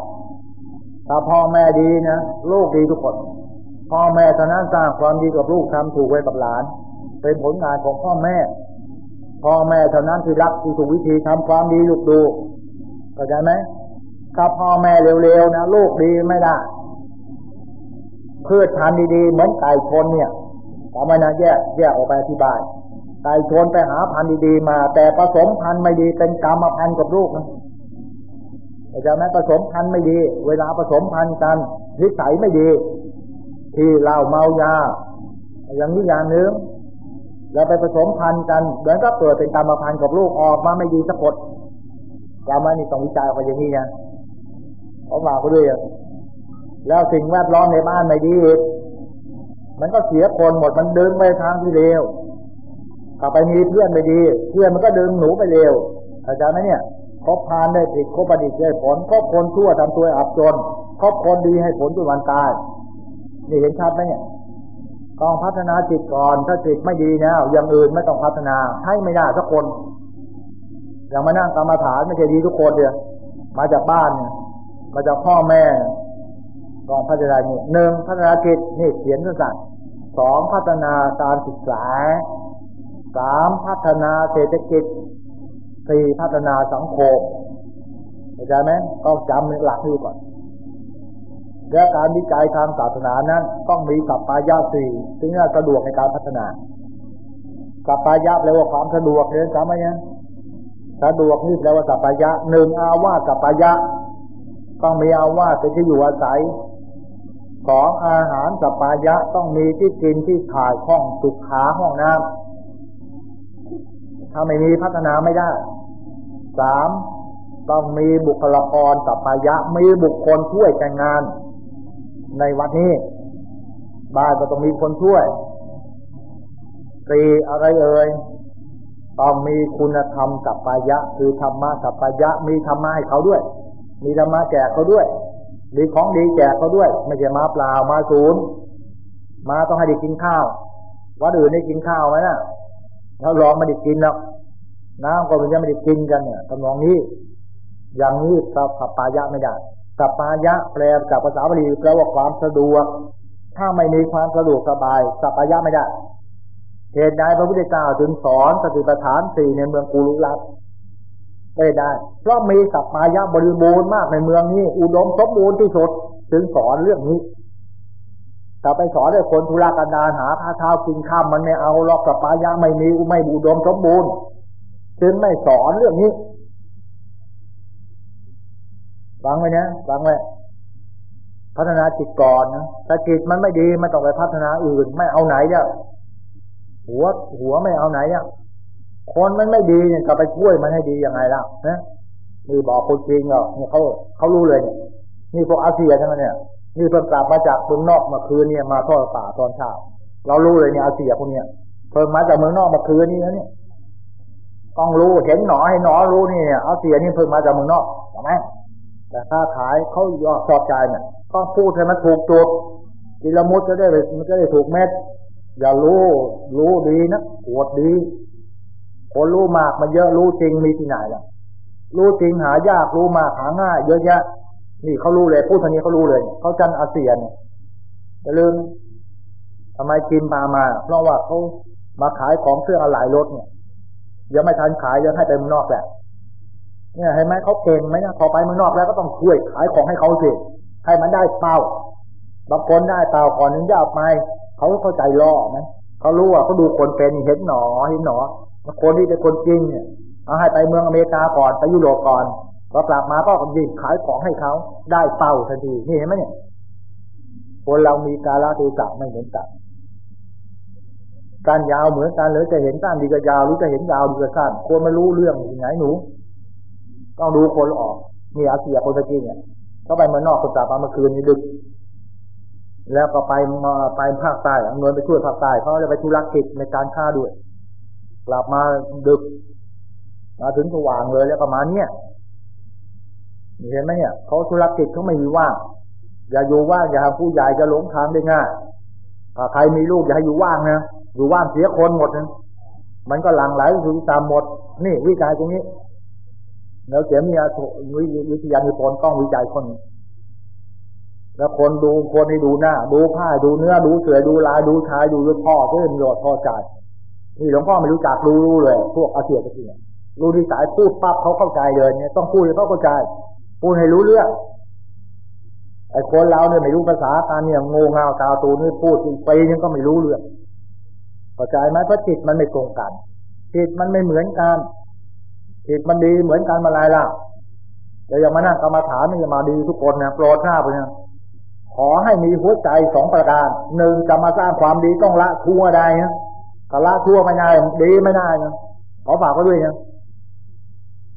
ถ้าพ่อแม่ดีนะลูกดีทุกคนพ่อแม่เท่านั้นสร้างความดีกับลูกทำถูกไว้กับหลาน เป็นผลงานของพ่อแม่ พ่อแม่เท่านั้นที่รักที่ถูกวิธีทำความดีลูกดูเข้าใจไหมถ้าพ่อแม่เร็วๆนะลูกดีไม่ได้พืชพันธุ์ดีๆเหมือนไก่ชนเนี่ยทำไมนะแยกแยกออกไปอธิบายไก่ชนไปหาพันธุ์ดีๆมา แต่ผสมพันธุ์ไม่ดีเป็นกรรมพันธุ์กับลูกนะเข้าใจไหมผสมพันธุ์ไม่ดี เวลาผสมพันธุ์กันนิสัยไม่ดี ที่เหล้าเมายาอย่างนี้อย่างหนึ่ง แล้วไปผสมพันธุ์กันเดี๋ยวก็เกิดเป็นกรรมพันธุ์กับลูกออกมาไม่ดีสักคนเราไม่นี่ต้องวิจัยออกมาอย่างนี้นะเขาบอกเขาด้วยแล้วสิ่งแวดล้อมในบ้านไม่ดีมันก็เสียคนหมดมันดึงไปทางที่เลวกลับไปมีเพื่อนไม่ดี เพื่อนมันก็ดึงหนูไปเลวเข้าใจไหมเนี่ยคบพานได้ผิดคบประดิษฐ์ได้ผลคบคนชั่วทำตัวอับจนคบคนดีให้ผลด้วยวันตาย นี่เห็นชัดไหมเนี่ย ต้องพัฒนาจิตก่อน ถ้าจิตไม่ดีนะอย่างอื่นไม่ต้องพัฒนาให้ไม่ได้สักคน อย่างมานั่งกรรมฐานไม่ใช่ดีทุกคนเดียวมาจากบ้านเนี่ยมาจากพ่อแม่ต้องพัฒนานี่หนึ่งพัฒนาจิตนี่เขียนสั้นสองพัฒนาการศึกษาสามพัฒนาเศรษฐกิจสี่พัฒนาสังคมเข้าใจไหมต้องจำหลักนี้ก่อน และการวิจัยทางศาสนานั้นต้องมีสัพพายะสี่ถึงจะสะดวกในการพัฒนาสัพพายะแปลว่าความสะดวกเรียนจไหมเนี่ยสะดวกนี่แปลว่าสัพพายะหนึ่งอาวาสัพพายะ ต้องมีอาวาสเป็นที่อยู่อาศัยสองอาหารสัพพายะต้องมีที่กินที่ถ่ายห้องสุขาห้องน้ำถ้าไม่มีพัฒนาไม่ได้สามต้องมีบุคลากรสัพพายะ มีบุคคลช่วยแต่งงาน ในวัดนี้ บ้านก็ต้องมีคนช่วยสี่อะไรเอ่ยต้องมีคุณธรรมกับปายะ คือธรรมะกับปายะ มีธรรมะให้เขาด้วย มีธรรมะแจกเขาด้วยมีของดีแจกเขาด้วย ไม่ใช่มาเปล่ามาศูนย์มาต้องให้ได้กินข้าววัดอื่นได้กินข้าวไหมนะ่ะแล้วรองไม่ได้กินแล้วน้ำก็มันยังไม่ได้กินกันเนี่ยตำนองนี้ อย่างนี้กับปายะไม่ได้ สัปปายะแปลกับภาษาบาลีแปลว่าความสะดวก ถ้าไม่มีความสะดวกสบายสัปปายะไม่ได้เหตุใดพระพุทธเจ้าถึงสอนสติปัฏฐานสี่ในเมืองกุลุรัตไม่ได้ เพราะมีสัปปายะบริบูรณ์มากในเมืองนี้ อุดมสมบูรณ์ที่สุดถึงสอนเรื่องนี้แต่ไปสอนให้คนทุรกันดารหาข้าเท้ากินข้ามมันไม่เอาหรอกสัปปายะไม่มีไม่อุดมสมบูรณ์ จึงไม่สอนเรื่องนี้ ฟังไว้นะฟังไว้พัฒนาจิตก่อนนะถ้าจิตมันไม่ดีมันต้องไปพัฒนาอื่น ไม่เอาไหนเนี่ยหัวหัวไม่เอาไหนเนี่ยคนมันไม่ดีเนี่ยก็ไปช่วยมันให้ดียังไงล่ะนะนี่บอกคนจริงเหรอเนี่ยเขาเขารู้เลยเนี่ยนี่พวกอาเซียทั้งนั้นเนี่ยนี่เพิ่งกลับมาจากเมืองนอกเมื่อคืนเนี่ยมาทอดป่าตอนเช้าเรารู้เลยเนี่ยอาเซียพวกเนี้ยเพิ่งมาจากเมืองนอกเมื่อคืนนี้นะเนี่ยต้องรู้เห็นหนอให้หนอรู้นี่เนี่ยอาเซียนี่เพิ่งมาจากเมืองนอกใช่ไหม แต่ถ้าขายเขายอดชอบใจเนี่ยก็พูดให้มันถูกจุดกิลมุดจะได้มันจะได้ถูกเม็ด อย่ารู้รู้ดีนะปวดดี คนรู้มากมันเยอะรู้จริงมีที่ไหนล่ะ รู้จริงหายากรู้มากหาง่าย เยอะแยะนี่เขารู้เลยพูดทางนี้เขารู้เลยเขาจันอาเซียนอย่าลืมทำไมกินมามา เพราะว่าเขามาขายของเครื่องอะไหล่รถเนี่ยยังไม่ทันขายยังให้ไปมนอกแหละ เนี่ยเห็นไหมเขาเก่งไหมนะพอไปเมืองนอกแล้วก็ต้องช่วยขายของให้เขาสิให้มันได้เป้าบางคนได้เป้าก่อนนึงจะเอาไปเขาเข้าใจล่อไหมเขารู้ว่าเขาดูคนเป็นเห็นหนอเห็นหนอคนที่เป็นคนจริงเนี่ยเอาให้ไปเมืองอเมริกาก่อนไปยุโรปก่อนพอกลับมาก็ยิงขายของให้เขาได้เป้าทันทีนี่เห็นไหมเนี่ยคนเรามีกาลเทศะไม่เหมือนกันการยาวเหมือนกันหรือจะเห็นสั้นดีก็ยาวหรือจะเห็นยาวดีก็สั้นคนไม่รู้เรื่องยังไงหนู ต้องดูคนออกมีอาเซียคนตะกี้เนี่ยเขาไปเมืองนอกคนตาปาเมื่อคืนนี้ดึก แล้วก็ไปมาไปภาคใต้เงินไปช่วยภาคใต้เขาจะไปธุรกิจในการค้าด้วย กลับมาดึก มาถึงสว่างเลยแล้วก็มาณเนี่ยเห็นไหมเนี่ยเขาธุรกิจเขาไม่มีว่างอย่าอยู่ว่างอย่าผู้ใหญ่จะหลงทางได้ง่ายถ้าใครมีลูกอย่าให้อยู่ว่างนะอยู่ว่างเสียคนหมดนะมันก็หลั่งไหลถึงตามหมด นี่วิจัยตรงนี้ แล้วเสียมีวิทยานิพนธ์ต้องวิจัยคน แล้วคนดูคนให้ดูหน้า ดูผ้าดูเนื้อ ดูเสือดูลายดูชายดูพ่อเพื่อนโยชน์พอใจนี่หลวงพ่อไม่รู้จักรู้รู้เลย พวกอาเซียนกเนี่ยรู้ที่สายพูดปั๊บเขาเข้าใจเลยเนี่ยต้องพูดให้เขาเข้าใจพูดให้รู้เรื่องอ้คนเราเนี่ยไม่รู้ภาษาการเนี่ยงูเงาตาตูนี่พูดไปยังก็ไม่รู้เรื่องเข้าใจไหมเพราะจิตมันไม่ตรงกันจิตมันไม่เหมือนกัน จิตมันดีเหมือนกันมาลายล่ะเดี๋ยวอย่ามานั่งกรรมฐานนี่จะมาดีทุกคนนะโปรดทราบเลยนะขอให้มีหัวใจสองประการหนึ่งจะมาสร้างความดีต้องละทั่วได้นะก็ละทั่วไม่ได้ดีไม่ได้นะขอฝากก็ด้วยนะ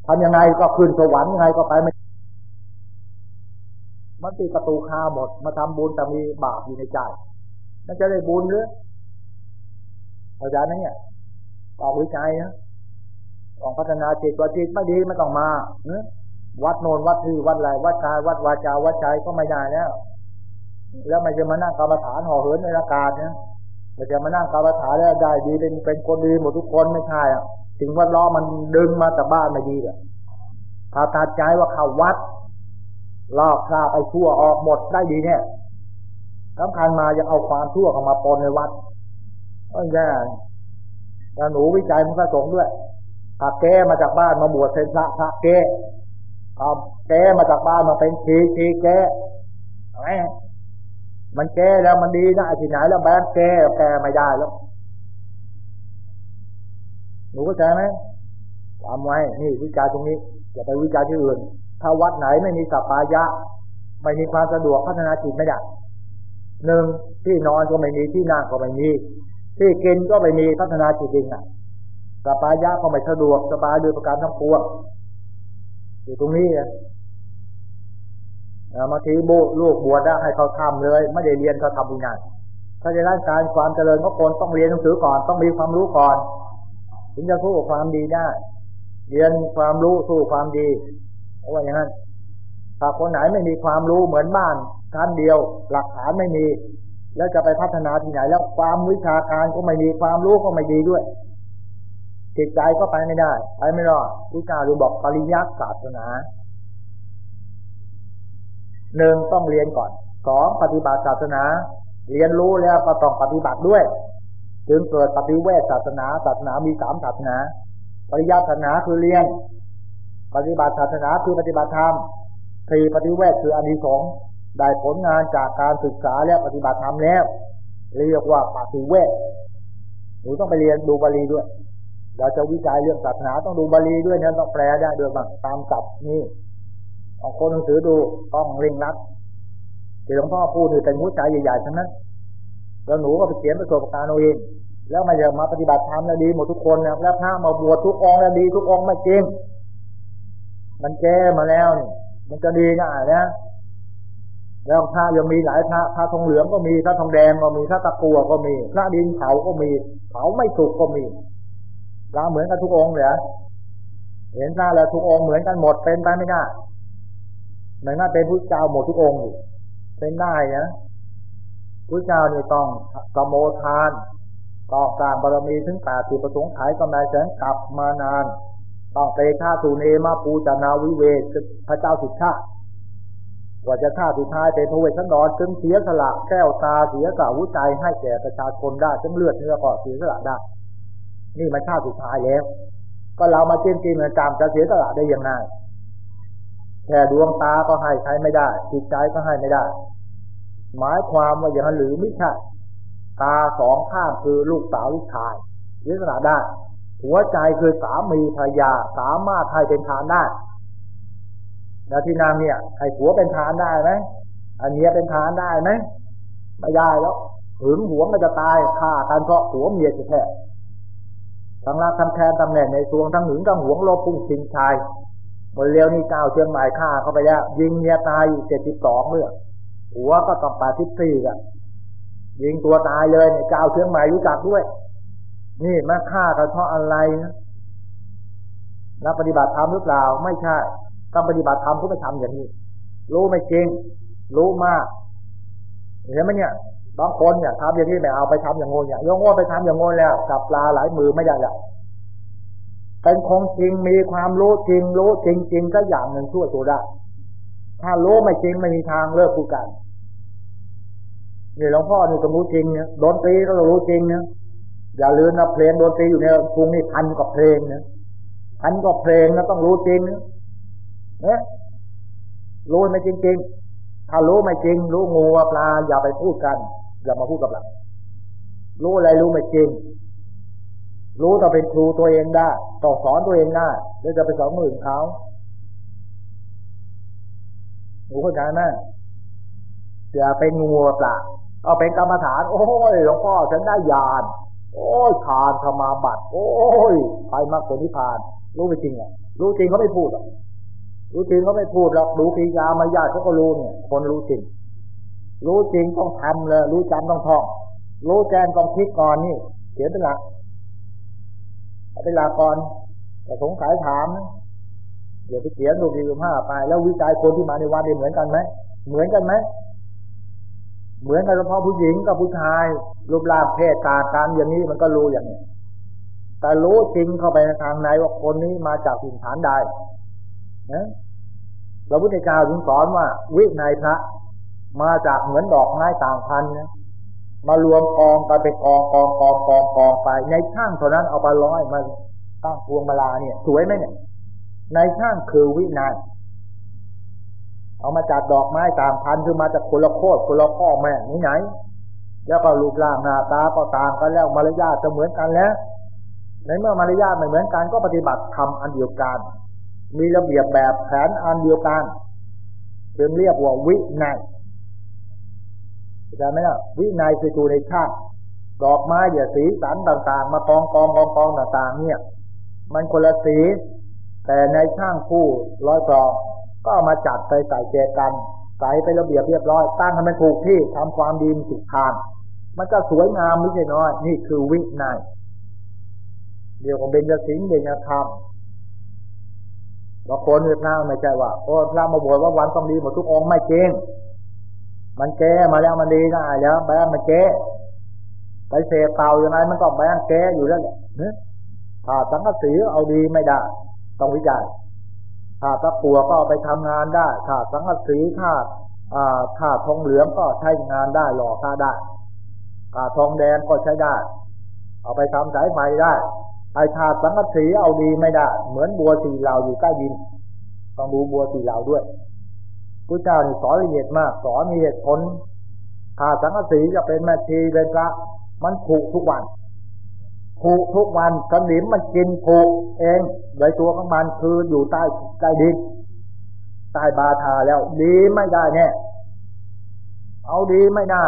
ทำยังไงก็ขึ้นสวรรค์ยังไงก็ไปไม่มันติดประตูคาหมด มาทำบุญแต่มีบาปอยู่ในใจมันจะได้บุญหรือเข้าใจไหมเนี่ยออกวิจัยนะ ต้องพัฒนาจิตว่าจิตไม่ดีไม่ต้องมาวัดโนนวัดที่วัดอะไรวัดกายวัดวาจาวัดใจก็ไม่ได้แล้วแล้วมันจะมานั่งกรรมฐานห่อเหินในอากาศเนี่ยมันจะมานั่งกรรมฐานแล้วได้ดีเป็นเป็นคนดีหมดทุกคนไม่ใช่อะถึงว่าล้อมันดึงมาจากบ้านไม่ดีเลยถ้าตัดใจว่าเข้าวัดลอกคราไปชั่วออกหมดได้ดีเนี่ยสำคัญมายังเอาความชั่วเข้ามาปนในวัดก็แย่แล้วหนูวิจัยมันก็สงด้วย ถ้าแกมาจากบ้านมาบวชเป็นพระพระแกเอาแกมาจากบ้านมาเป็นชีชีแกไมมันแกแล้วมันดีนะที่ไหนแล้วแบนแกแกไม่ได้แล้วหนูเข้าใจไหมจำไว้นี่วิจัยตรงนี้อย่าไปวิจัยที่อื่น ถ้าวัดไหนไม่มีสัปายะ ไม่มีความสะดวกพัฒนาจิตไม่ได้หนึ่งที่นอนก็ไม่มีที่นั่งก็ไม่มี ที่กินก็ไม่มีพัฒนาจิตจริงอะ สัปายะก็ไม่สะดวกสบายโดยประการทั้งปวงอยู่ตรงนี้นะมาทีโบลูกบวชได้ให้เขาทำเลย ไม่ได้เรียนเขาทำบุญงานถ้าจะร่างการความเจริญของคนต้องเรียนหนังสือก่อนต้องมีความรู้ก่อน ถึงจะสู้ความดีได้ เรียนความรู้สู้ความดีเพราะว่าอย่างนั้นถ้าคนไหนไม่มีความรู้เหมือนบ้านชั้นเดียว หลักฐานไม่มี แล้วจะไปพัฒนาที่ไหน แล้วความวิชาการก็ไม่มีความรู้ก็ไม่ดีด้วย จิตใจก็ไปไม่ได้ไปไม่รอดที่กาดูบอกปริยัติศาสนาหนึ่งต้องเรียนก่อนสองปฏิบัติศาสนา เรียนรู้แล้วก็ต้องปฏิบัติด้วยถึงเกิดปฏิเวทศาสนา ศาสนามีสามศาสนา ปริยัติศาสนาคือเรียน ปฏิบัติศาสนาคือปฏิบัติธรรมที่ปฏิเวทคืออนิสงส์ได้ผลงานจากการศึกษาและปฏิบัติธรรมแล้ว เรียกว่าปฏิเวทหนูต้องไปเรียนดูบาลีด้วย เราจะวิจัยเรื่องศาสนาต้องดูบาลีด้วยนะต้องแปลได้ด้วยบ้างตามศัพท์นี่เอาคนหนังสือดูต้องเร่งรัดที่หลวงพ่อพูดคือเป็นผู้ชายใหญ่ๆทั้งนั้นแล้วหนูก็ไปเขียนประสบการณ์เอาเองแล้วมาจะมาปฏิบัติธรรมแล้วดีหมดทุกคนนะแล้วพระมาบวชทุกองแล้วดีทุกองไม่จริงมันแก้มาแล้วนี่มันจะดีง่ายนะแล้วพระยังมีหลายพระพระทองเหลืองก็มีพระทองแดงก็มีพระตะกัวก็มี พระดินเผาก็มีเผาไม่สุกก็มี พระเหมือนกันทุกองเลยเห็นพระแล้วทุกองเหมือนกันหมดเป็นไปไม่ได้เหมือนว่าเป็นพระเจ้าหมดทุกองค์เป็นได้นะพระเจ้านี่ต้องสมโมทานต่อการบารมีถึงแปดสิบประสงค์ขายกำไรแสนกลับมานานต้องเตชาสุเนมาปูจานาวิเวกพระเจ้าสุชาติกว่าจะฆ่าสุดท้ายเป็นพระเวชสันดรจึงเสียสละแก้วตาเสียสาวใจให้แก่ประชาชนได้จึงเลือดเนื้อก็เสียสละได้ นี่มันฆ่าสุดท้ายแล้ว ก็เรามาเต้นกินเงินจามจะเสียสละได้ยังไงแค่ดวงตาก็ให้ใช้ไม่ได้ จิตใจก็ให้ไม่ได้ หมายความว่าอย่างนั้นหรือไม่ใช่ตาสองข้างคือลูกสาวลูกชายยิสระได้ หัวใจคือสามีภรรยาสามารถให้เป็นทานได้แล้วที่นางเนี่ยให้ผัวเป็นทานได้ไหมอันเนี้ยเป็นทานได้ไหมไม่ได้แล้วหึงหวงก็จะตายฆ่ากันเพราะผัวเมียจะแท้ ทั้งรักทั้งแค้นตำแหน่งในสวงทั้งหึงทั้งหวงโลภพุ่งชิงชายหมดเร็วนี่เจ้าเชียงใหม่ฆ่าเข้าไปแล้วยิงเมียตายอยู่เจ็ดสิบสองเมื่อหัวก็ต้องแปดสิบสี่อะยิงตัวตายเลยเนี่ยเจ้าเชียงใหม่รู้จักด้วย นี่มาฆ่ากันเพราะอะไรนะรับปฏิบัติธรรมหรือเปล่าไม่ใช่ต้องปฏิบัติธรรมก็ไม่ทำอย่างนี้ รู้ไม่จริง รู้มากเห็นไหมเนี่ย บางคนเนี่ยทำอย่างนี้ไม่เอาไปทำอย่างง่เนี่ยโยงโง่ไปทำอย่างง่แล้วจับปลาหลายมือไม่ได้ละเป็นคงจริงมีความรู้จริง รู้จริงจริงก็อย่างหนึ่งชั่วตัวได้ถ้ารู้ไม่จริงไม่มีทางเลิกพูดกันนี่หลวงพ่อนี่ก็รู้จริงเนี่ยดนตรีก็รู้จริงเนี่ยอย่าลืมนะเพลงดนตรีอยู่ในกรุงนี่พันกับเพลงเนี่ยพันกับเพลงนะต้องรู้จริงเนี่ยรู้ไม่จริงจริงถ้ารู้ไม่จริง รู้งูว่าปลาอย่าไปพูดกัน อย่ามาพูดกับเรารู้อะไรรู้ไม่จริง รู้ต้องเป็นครูตัวเองได้ต้องสอนตัวเองได้แล้วจะไปสอนคนอื่นเขาหนูเข้าใจไหมอย่าเป็นงูปลาเอาเป็นกรรมฐาน โอ้ยหลวงพ่อฉันได้ยานโอ้ยทานธรรมาบัตโอ้ยไปมากผลนิพพาน รู้ไม่จริงอะ รู้จริงเขาไม่พูดอะรู้จริงเขาไม่พูดหรอกรู้ปียามายาเขาก็รู้เนี่ย คนรู้จริง รู้จริงต้องทำเลย รู้จำต้องท่อง รู้แจ้งต้องคิดก่อนนี่เขียนเป็นหลักเป็นหลักก่อนแต่สงสัยถามเดี๋ยวไปเขียนดูดีดูห้าไป แล้ววิจัยคนที่มาในวัดเหมือนกันไหมเหมือนกันไหมเหมือนกันเฉพาะผู้หญิงกับผู้ชาย รูปร่างเพศตากันอย่างนี้มันก็รู้อย่างนี้แต่รู้จริงเข้าไปทางไหนว่าคนนี้มาจากถิ่นฐานใดนะพระพุทธเจ้าถึงสอนว่าวิในพระ มาจากเหมือนดอกไม้ต่างพันนะมารวมกองกันเป็นกองกองกองกองกองไป ในช่างเท่านั้นเอาไปร้อยมาตั้งพวงมาลาเนี่ย สวยไหมเนี่ย ในช่างคือวินัยเอามาจากดอกไม้ต่างพันคือมาจากคนละโคตรคนละพ่อแม่นี่ไหนแล้วก็รูปร่างหน้าตาก็ต่างกันแล้วมารยาทจะเหมือนกันแล้วในเมื่อมารยาทไม่เหมือนกันก็ปฏิบัติทำอันเดียวกัน มีระเบียบแบบแผนอันเดียวกันจึงเรียกว่าวินัย ใช่ไหมล่ะวินัยคือตัวในชาติดอกไม้อย่าสีสันต่าง ๆ มากองกองกองกองต่างๆ เนี่ย มันคนละสี แต่ในช่างผู้ร้อยกรองก็มาจัดไปใส่เจกันใส่ไประเบียบเรียบร้อยตั้งให้มันถูกที่ทำความดีถูกทาง มันก็สวยงามไม่ใช่น้อย นี่คือวินัยเดี๋ยวของเบญจสิงห์เบญจธรรมบางคนเพื่อนไม่ใช่ว่าโอ้พระมาบวชว่าวันต้องดีหมดทุกองไม่เจง มันแก้มาแล้วมันดีได้แล้วแบงมันแก้ไปเสพเต่าอย่างไรมันก็แบงแก้อยู่แล้วเนี่ยถ้าสังกสีเอาดีไม่ได้ ต้องวิจัยถ้าตะปัวก็ไปทำงานได้ถ้าสังกะสีถ้าถ้าทองเหลืองก็ใช้งานได้หล่อค่าได้ถ้าทองแดงก็ใช้ได้ เอาไปทำสายไฟได้ไอ้ถ้าสังกะสีเอาดีไม่ได้ เหมือนบัวสีเหลาอยู่ใต้ดิน ต้องดูบัวสีเหลาด้วย พระเจ้านี่สอนละเอียดมาก สอนมีเหตุผลถ้าสังกสีจะเป็นแม่ทีเป็นพระมันผูกทุกวันผูกทุกวันสนิมมันกินผูกเองโดยตัวของมันคืออยู่ใต้ใต้ดินใต้บาทาแล้ว ดีไม่ได้แน่เอาดีไม่ได้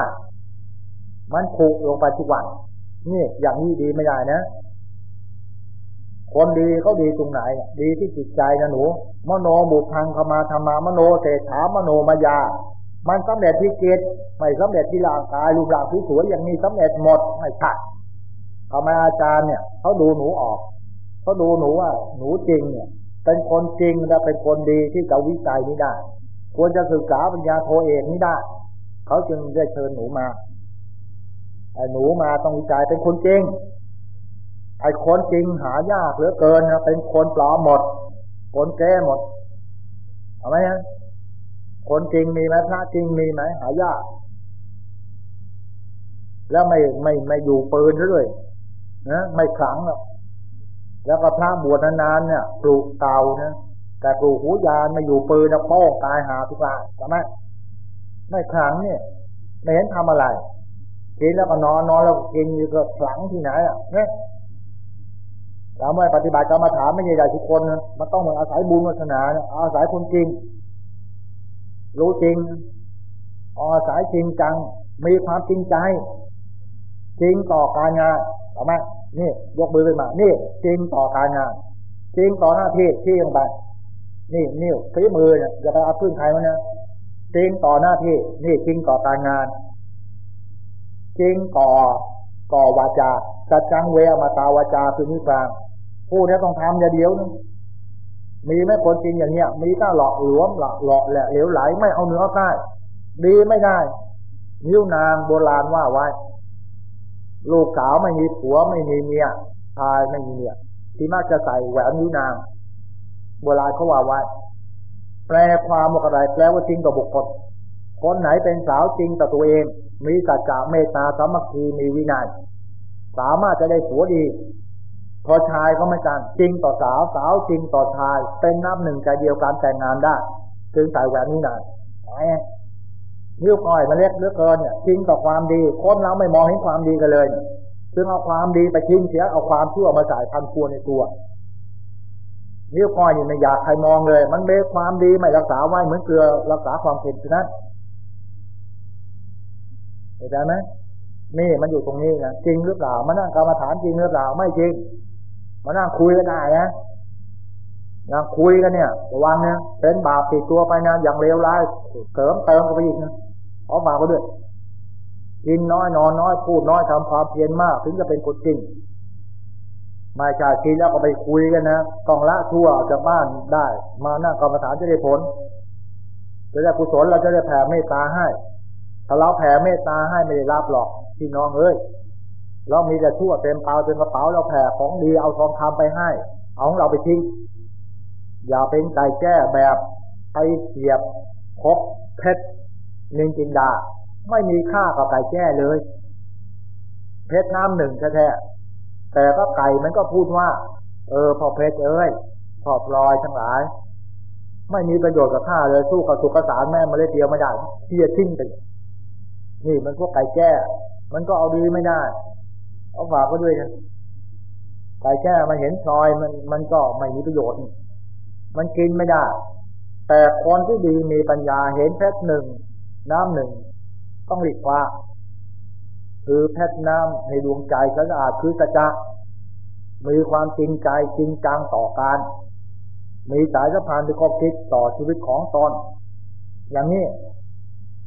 มันผูกลงไปทุกวันนี่อย่างนี้ดีไม่ได้นะ คนดีเขาดีตรงไหน ดีที่จิตใจนะหนู มโนบุพังขมาธรรมามโนเตถามโนมายา มันสำเร็จที่จิตไม่สำเร็จที่ร่างกายรูปร่างที่สวยอย่างนี้สำเร็จหมดไม่ใช่ทำไมอาจารย์เนี่ยเขาดูหนูออกเขาดูหนูว่า หนูจริงเนี่ย เป็นคนจริงและเป็นคนดีที่จะวิจัยนี้ได้ ควรจะศึกษาปัญญาโทเอกนี้ได้เขาจึงได้เชิญหนูมาไอ้หนูมาต้องวิจัยเป็นคนจริง ไอ้คนจริงหายากเหลือเกินนะเป็นคนปลอมหมด คนแก้หมดเอาไหมฮะคนจริงมีไหมพระจริงมีไหมหายาก แล้วไม่ไม่ไม่อยู่ปืนด้วยนะไม่ขลังหรอกแล้วก็พระบวชนานๆเนี่ยปลูกเตานะแต่ปลูกหูยานไม่อยู่ปืนนะป้องตายหาทุกรายใช่ไหมไม่ขลังเนี่ย ไม่เห็นทำอะไรกินแล้วก็นอนนอนแล้วกินอยู่ก็ขลังที่ไหนอะเนี่ย เราเมื่อปฏิบัติกรรมฐานไม่ใช่ได้ทุกคนนะมันต้องอาศัยบุญวาสนาอาศัยคนจริง รู้จริง อาศัยจริงจัง มีความจริงใจ จริงต่อการงานเอาไหมนี่ยกมือขึ้นมา นี่ จริงต่อการงานจริงต่อหน้าที่ที่ลงไปนี่นิ้วฝีมือเนี่ยจะไปเอาพึ่งใครมาเนี่ยจริงต่อหน้าที่ นี่จริงต่อการงาน จริงต่อก่อวาจาจัดจังเวมาตาวาจาคือนิพพาน ผู้นี้ต้องทำอย่าเดียวนึงมีไหมคนจริงอย่างเนี้ย มีต้าหลอกหลวมหลอกหลอกแหละเหลวไหลไม่เอาเนื้อใต้ดีไม่ได้ นิ้วนางโบราณว่าไว้ ลูกสาวไม่มีผัวไม่มีเมียชายไม่มีเมียที่มากจะใส่แหวนนิ้วนาง โบราณเขาว่าไว้ แปลความว่าอะไรแปลว่าจริงต่อบุคคลคนไหนเป็นสาวจริงต่อตัวเอง มีสัจจะเมตตาสามัคคีมีวินัย สามารถจะได้ผัวดี พอชายก็ไม่กันจริงต่อสาวสาวจริงต่อชาย เป็นน้ำหนึ่งใจเดียวการแต่งงานได้ถึงใส่แหวนนิ้วนางนิ้วก้อยมันเล็กเหลือเกินเนี่ยทิ้งกับความดีคนเราไม่มองเห็นความดีกันเลยจึงเอาความดีไปทิ้งเสียเอาความชั่วมาใส่พันครัวในตัวนิ้วก้อยนี่ไม่อยากใครมองเลย มันเบความดีไม่รักษาไว้เหมือนเกลือรักษาความเผ็ดฉะนั้นเข้าใจไหมนี่มันอยู่ตรงนี้นะจริงหรือเปล่ามานั่งกรรมฐานจริงหรือเปล่าไม่จริง มานั่งคุยกันได้นะนั่งคุยกันเนี่ยระวังเนี่ยเป็นบาปติดตัวไปนะอย่างเลวร้ายเสริมเติมกันไปอีกนะขอฝากไว้ด้วยกินน้อยนอนน้อยพูดน้อยทำความเพียรมาก ถึงจะเป็นคนจริงไม่ใช่กินแล้วก็ไปคุยกันนะต้องละทั่วจากบ้านได้ มานั่งกรรมฐานจะได้ผลจะได้กุศลเราจะได้แผ่เมตตาให้ ถ้าเราแผ่เมตตาให้ไม่ได้รับหรอกพี่น้องเอ้ย เรามีแต่ทั่วเต็มเปล่าเต็มกระเป๋าเราแผ่ของดีเอาทองคำไปให้ เอาของเราไปทิ้งอย่าเป็นไก่แก้แบบไปเสียบคบเพชรนินจินดา ไม่มีค่ากับไก่แก้เลย เพชรน้ำหนึ่งแท้ๆแต่ก็ไก่มันก็พูดว่า เออพอเพชรเอ้ยพอพลอยทั้งหลาย ไม่มีประโยชน์กับข้าเลยสู้กับสุกสารแม่มาเลยเดียวไม่ได้ที่จะทิ้งไปนี่มันพวกไก่แก้ มันก็เอาดีไม่ได้ เอาฝากก็ด้วยนะไก่แก้มันเห็นพลอยมันมันก็ไม่มีประโยชน์ มันกินไม่ได้ แต่คนที่ดีมีปัญญาเห็นเพชรหนึ่งน้ำหนึ่งต้องหลีกว่าคือเพชรน้ำในดวงใจสะอาดคือสัจจะมีความจริงใจจริงจังต่อการ มีสายสัมพันธ์ที่ครอบคิดต่อชีวิตของตนอย่างนี้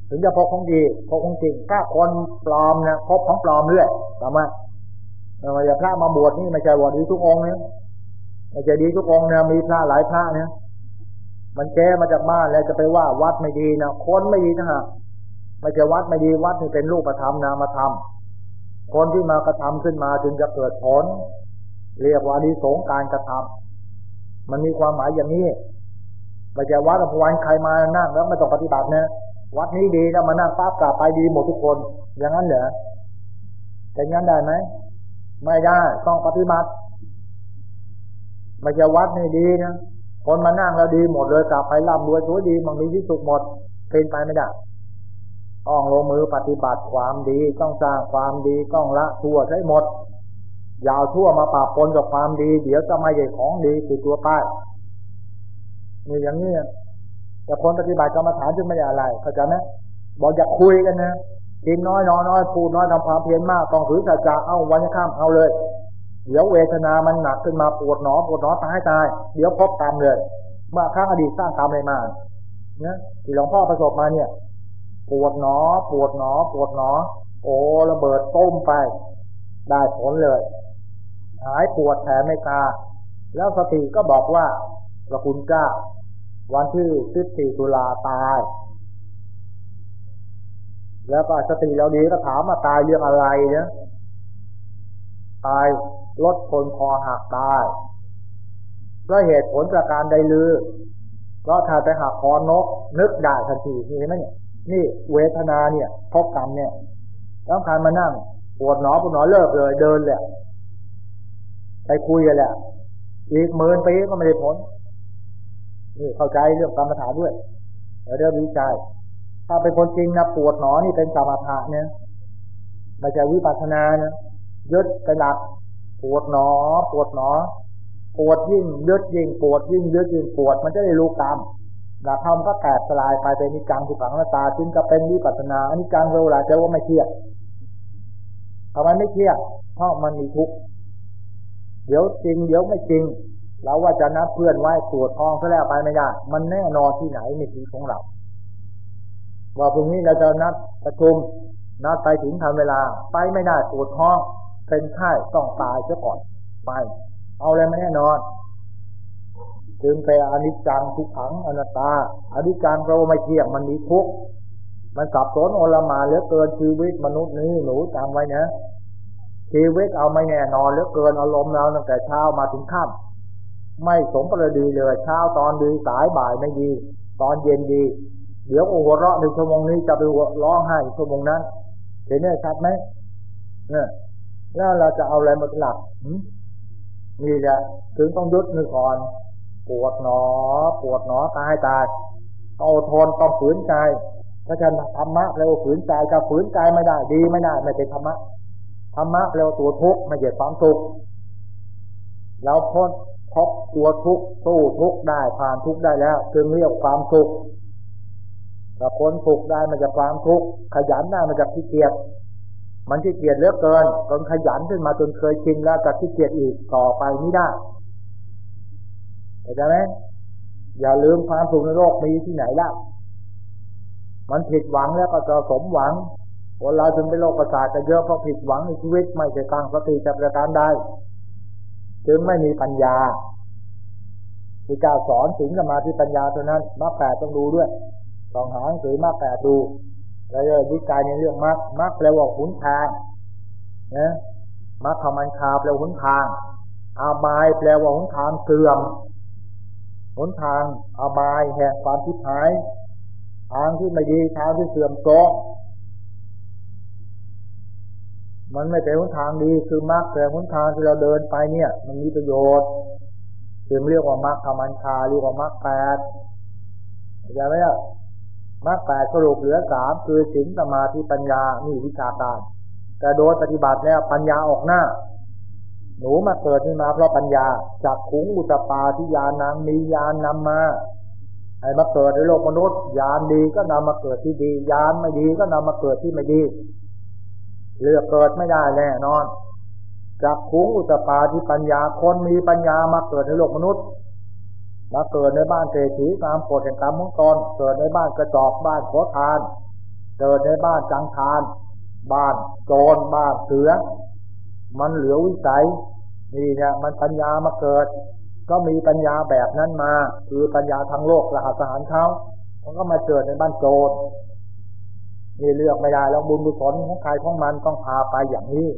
ถึงจะพบของดีพบของจริงถ้าคนปลอมนะพบของปลอมเรื่อยสามารถ เราจะพระมาบวชนี่ไม่ใช่บวชดีทุกองเนี่ยไม่ใช่ดีทุกองค์นะมีพระหลายพระเนี่ยมันแก้มาจากบ้านแล้วจะไปว่าวัดไม่ดีนะคนไม่ดีนะฮะไม่ใช่วัดไม่ดีวัดนี่เป็นรูปธรรมนามธรรมคนที่มากระทำขึ้นมาจึงจะเกิดผลเรียกว่าดีสงการกระทำมันมีความหมายอย่างนี้ไม่ใช่วัดอภวันใครมานั่งแล้วไม่ต้องปฏิบัตินะวัดนี้ดีแล้วมานั่งปั๊บกลับไปดีหมดทุกคน อย่างนั้นเหรอแต่งั้นได้ไหม ไม่ได้ ต้องปฏิบัติไม่ใช่วัดนี่ดีนะคนมานั่งแล้วดีหมดเลยกลับไปร่ำรวยสวยดีมันมีที่สุดหมดเป็นไปไม่ได้ต้องลงมือปฏิบัติความดีต้องสร้างความดีต้องละทั่วใช้หมดยาวทั่วมาปราบปนกับความดี เดี๋ยวจะม่ใช่ของดีติดตัวป้ายนี่อย่างนี้แต่คนปฏิบัติกรรมฐานจึงไม่ได้อะไรเข้าใจไหมบอกอยากคุยกันนะ กินน้อยนอนน้อยพูดน้อยทำความเพียรมากต้องถือสัจจะเอาวันข้ามเอาเลย เดี๋ยวเวทนามันหนักขึ้นมาปวดหนอปวดหนอตายตาย เดี๋ยวพบกรรมเลยเมื่อครั้งอดีตสร้างกรรมอะไรมาเนี่ยที่หลวงพ่อประสบมาเนี่ย ปวดหนอ ปวดหนอ ปวดหนอ โอ้ระเบิดต้มไป ได้ผลเลย หายปวดแผลไม่ตา แล้วสติก็บอกว่าพระคุณเจ้าวันที่สิบสี่ตุลาตาย แล้วก็สติเราดีก็ถามมาตายเรื่องอะไรเนี่ยตายลดคนคอหักตายเพราะเหตุผลจากการใดลือเพราะถ้าไปหักคอนก นึกได้ทันทีนี่เห็นไหมเนี่ยนี่เวทนาเนี่ยพบกรรมเนี่ยต้องการมานั่งปวดหนอปวดหนอเลิกเลยเดินแหละไปคุยกันแหละอีกหมื่นปีก็ไม่ได้ผลนี่เข้าใจเรื่องกรรมฐานด้วยเรื่องวิจัย ถ้าเป็นคนจริงนะปวดหนอนี่เป็นกรรมฐานเนี่ยไม่ใช่วิปัสสนานะยึดเป็นหลักปวดหนอ ปวดหนอ ปวดยิ่งยึดยิ่งปวดยิ่งยึดยิ่งปวด มันจะได้รู้กรรมหลักธรรมก็แตกสลายไปเป็นนิจังทุกขังหน้าตาจึงจะเป็นวิปัสสนาอันนี้จังเราหลายจว่าไม่เที่ยงทำไมไม่เที่ยงเพราะมันมีทุกข์เดี๋ยวจริง เดี๋ยวไม่จริงเราว่าจะนัดเพื่อนไว้ตรวจทองซะแล้วไปไม่ได้มันแน่นอนที่ไหนในทีของเรา ว่าพรุ่งนี้เราจะนัดประชุมนัดไปถึงทันเวลา ไปไม่ได้ตรวจท้อง เป็นไข้ต้องตายซะก่อนไป เอาอะไรไม่แน่นอนจึงเป็นอนิจจังทุกขังอนัตตาอนิจจังเราไม่เที่ยงมันมีทุกข์มันสับสนโอลมาเหลือเกินชีวิตมนุษย์นี้หนูจำไว้นะชีวิตเอาไม่แน่นอนเหลือเกินอารมณ์เราตั้งแต่เช้ามาถึงค่ำไม่สมประดีเลยเช้าตอนดีสายบ่ายไม่ดี ตอนเย็นดี เดี๋ยวโอ้โหเราะในชั่วโมงนี้จะไปร้องไห้ชั่วโมงนั้น เห็นไหมชัดไหมเนี่ยแล้วเราจะเอาอะไรมาหลับนี่แหละถึงต้องยุดมือก่อน ปวดหนอ ปวดหนอตายตายต้องทนต้องฝืนใจเพราะฉะนั้นธรรมะเร็วฝืนใจกับฝืนใจไม่ได้ ดีไม่ได้ไม่เป็นธรรมะธรรมะเร็วตัวทุกข์ไม่ใช่ความสุขเราพ้นพบตัวทุกข์สู้ทุกข์ได้ผ่านทุกข์ได้แล้วจึงเรียกความสุข ถ้าพ้นทุกข์ได้มันจะความทุกข์ขยันได้มันจะขี้เกียจมันขี้เกียจเหลือเกินจนขยันขึ้นมาจนเคยชินแล้วจะขี้เกียจอีกต่อไปไม่ได้เข้าใจไหมอย่าลืมความสุขในโลกมีที่ไหนล่ะ มันผิดหวังแล้วก็จะสมหวังคนเราจึงเป็นโรคประสาทจะเยอะเพราะผิดหวังในชีวิตไม่ใช่ตั้งสติจับประการได้จึงไม่มีปัญญาที่เจ้าสอนถึงสมาธิปัญญาเท่านั้นมรรคแปดต้องดูด้วย ต้องหาหนังสือมรรคแปดดู แล้ววิจัยในเรื่องมรรคมรรคแปลว่าหุนทางนะมรรคมันคาแปลว่าหุนทาง อาบายแปลว่าหุนทางเสื่อมหนทางอาบายแห่งความทิพหาย ทางที่ไม่ดีทางที่เสื่อมโทรมมันไม่เป็นหนทางดีคือมรรคแต่หนทางที่เราเดินไปเนี่ย มันมีประโยชน์จึงเรียกว่ามรรคมันคาเรียกว่ามรรคแปดเข้าใจไหมล่ะ มรรคแปดสรุปเหลือสามคือสิงสมาธิปัญญานี่วิชาการ แต่โดยปฏิบัติแล้วปัญญาออกหน้า หนูมาเกิดนี่มาเพราะปัญญาจากขุงอุตปาที่ยานังมียานนำมาไอ้มาเกิดในโลกมนุษย์ ยานดีก็นำมาเกิดที่ดี ยานไม่ดีก็นำมาเกิดที่ไม่ดี เลือกเกิดไม่ได้แน่นอน จากคุ้งอุตปาที่ปัญญาคนมีปัญญามาเกิดในโลกมนุษย์ มาเกิดในบ้านเศรษฐีตามกฎแห่งกรรมของตนเกิดในบ้านกระจอกบ้านขอทาน เกิดในบ้านจังทาน บ้านโจรบ้านเสือ มันเหลือวิสัยนี่เนี่ยมันปัญญามาเกิด ก็มีปัญญาแบบนั้นมา คือปัญญาทางโลกรหัสหารเขามันก็มาเกิดในบ้านโจรนี่เลือกไม่ได้แล้วบุญบุญผลของใครของมันต้องพาไปอย่างนี้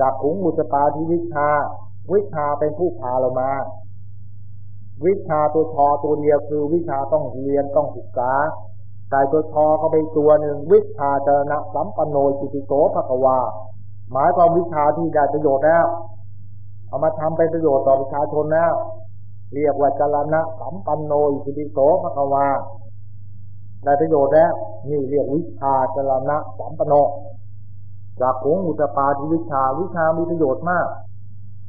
จากขุงบุตรปาที่วิชา วิชาเป็นผู้พาเรามา วิชาตัวทอตัวเดียวคือวิชาต้องเรียนต้องศึกษาแต่ตัวทอก็เป็นตัวหนึ่งวิชาเจนะสัมปันโนจิติโสภควาหมายความวิชาที่ได้ประโยชน์แล้วเอามาทำเป็นประโยชน์ต่อประชาชนแล้วเรียกว่าจรณะสัมปันโนจิติโสภควาได้ประโยชน์แล้วนี่เรียกวิชาจรณะสัมปันโนจากผงอุตปาทิวิชาวิชามีประโยชน์มาก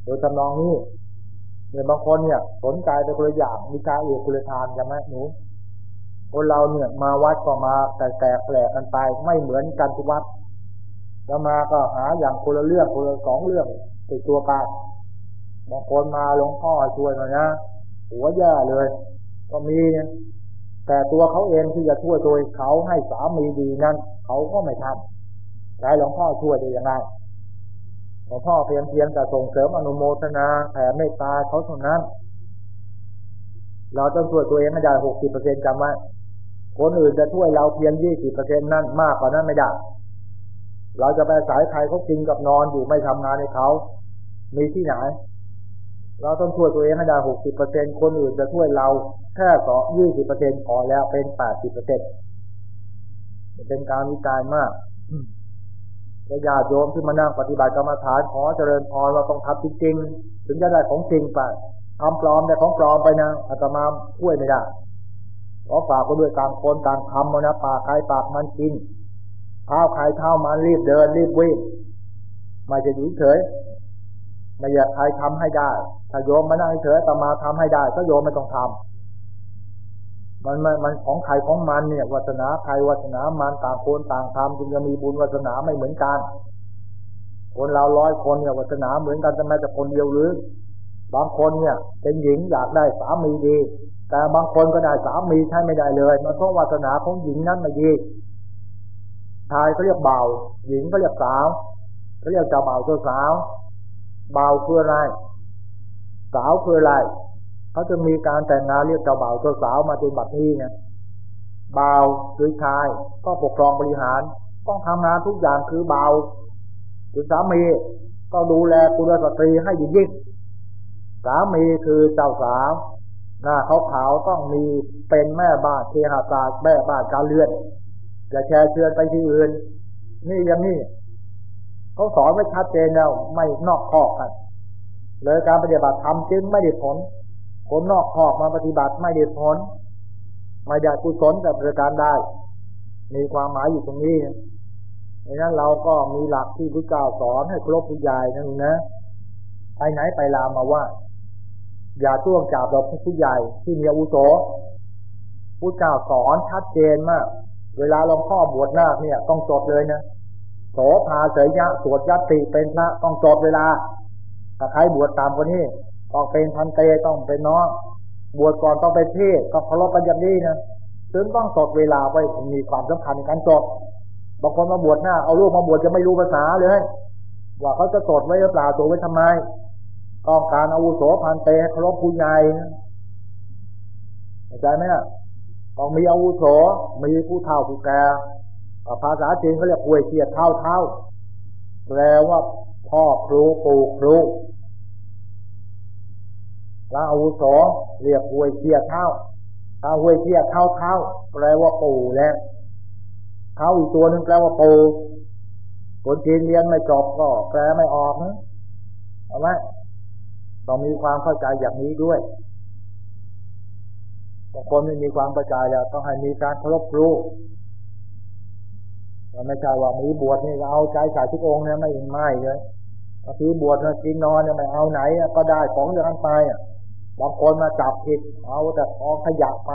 โดยจำลองนี้ เนี่ยบางคนเนี่ย สนใจในคนละอย่างวิชาเอกคุณทานใช่ไหมหนูคนเราเนี่ย มาวัดก็มาแต่แตกแปลกกันไปไม่เหมือนกันทุกวัดแล้วมาก็หาอย่างคนละเรื่องคนละสองเรื่องติดตัวกันบางคนมาหลวงพ่อช่วยหน่อยนะหัวแย่เลย ก็มีเนี่ยแต่ตัวเขาเองที่จะช่วยตัวเขาให้สามีดีนั้นเขาก็ไม่ทำใช้หลวงพ่อช่วยได้ยังไง หลวงพ่อเพียงเพียงแต่ส่งเสริมอนุโมทนาแผ่เมตตาเขาเท่านั้น เราต้องช่วยตัวเองไม่ได้หกสิบเปอร์เซ็นต์จำไว้คนอื่นจะช่วยเราเพียงยี่สิบเปอร์เซ็นต์นั่นมากกว่านั้นไม่ได้ เราจะไปสายใครเขากินกับนอนอยู่ไม่ทำงานในเขา มีที่ไหน เราต้องช่วยตัวเองให้ได้หกสิบเปอร์เซ็นคนอื่นจะช่วยเราแค่สองยี่สิบเปอร์เซ็นพอแล้วเป็นแปดสิบเปอร์เซ็นเป็นการวิจัยมาก ระยาโยมที่มานั่งปฏิบัติกรรมฐานขอเจริญพรเราต้องทำจริงๆถึงจะได้ของจริงไปทำปลอมแต่ของปลอมไปนะอาตมาช่วยไม่ได้ขอฝากก็ด้วยการคนต่างทำนะปากใครปากมันกินเท้าใครเท้ามันรีบเดินรีบวิ่งไม่จะอยู่เฉยไม่อยากใครทำให้ได้ถ้าโยมมานั่งเฉยอาตมาทำให้ได้ก็โยมไม่ต้องทำ มันมันมันของใครของมันเนี่ยวัฒนาใครวัฒนามันต่างคนต่างทำจึงจะมีบุญวัฒนาไม่เหมือนกัน คนเราร้อยคนเนี่ยวัฒนาเหมือนกันแต่แม้แต่คนเดียวหรือบางคนเนี่ย เป็นหญิงอยากได้สามีดี แต่บางคนก็ได้สามีใช้ไม่ได้เลยมันเพราะวัฒนาของหญิงนั้นไม่ดีชายเขาเรียกเบาหญิงก็เรียกสาวเขาเรียกเจ้าเบาเจ้าสาวเบาคืออะไรสาวคืออะไร เขาจะมีการแต่งงานเรียกเจ้าบ่าวเจ้าสาวมาจนบัดนี้เนี่ยบ่าวหรือชาย ก็ปกครองบริหาร ต้องทำงานทุกอย่างคือบ่าวหรือสามีก็ดูแลคุณสตรีให้ยิ่งยิ่งสามีคือเจ้าสาวหน้าเขาขาวต้องมีเป็นแม่บ้านเทหาศาสแม่บ้านการเลือนจะแชร์เชื้อไปที่อื่น นี่ย่างนี้เขาสอนไว้ชัดเจนแล้วไม่นอกข้อกันเลยการปฏิบัติธรรมจึงไม่ได้ผล คนนอกขอบมาปฏิบัติไม่ได้ผลไม่ได้กุศลกับประการได้ มีความหมายอยู่ตรงนี้ดังนั้นเราก็มีหลักที่พระเจ้าสอนให้ครบผู้ใหญ่นั่นนะไปไหนไปลามาว่า อย่าจ้วงจับเราผู้ใหญ่ที่มีอาวุโสผู้เจ้าสอนชัดเจนมาก เวลาลวงพ่อบวชนาคเนี่ย ต้องจดเลยนะโสภาเสยยะสวดยัตติเป็นพระต้องจดเวลาถ้าใครบวชตามคนนี้ ต้องเป็นพันเตต้องเป็นน้องบวชก่อนต้องเป็นพี่ก็เคารพกันอย่างนี้นะถึงต้องจดเวลาไว้มีความสำคัญในการจดบางคนมาบวชหน้าเอาลูกมาบวชจะไม่รู้ภาษาเลยว่าเขาจะจดไว้หรือเปล่าตัวไว้ทำไมต้องการอาวุโสพันเตเคารพผู้ใหญ่เข้าใจไหมนะต้องมีอาวุโสมีผู้เฒ่าผู้แก่ภาษาจีนเขาเรียกหวยเทียดเท่าเท่าแปลว่าพ่อครูปู่ครู พระอาวุโสเรียกหวยเทียเท่าถ้าหวยเทียเท่าเท่าแปลว่าปู่แล้วเท้าอีกตัวหนึ่งแปลว่าปู่คนจีนเรียนไม่จบก็แปลไม่ออกนะเอาไหมต้องมีความเข้าใจอย่างนี้ด้วยบางคนไม่มีความเข้าใจแล้วต้องให้มีการเคารพรู้ไม่ใช่ว่ามีบวชนี่เอาใจใส่ทุกองเนี่ยไม่ไม่เลยบางทีบวชกินนอนเนี่ยไม่เอาไหนก็ได้ของอย่างนั้นไป บางคนมาจับผิดเอาแต่ของขยะไป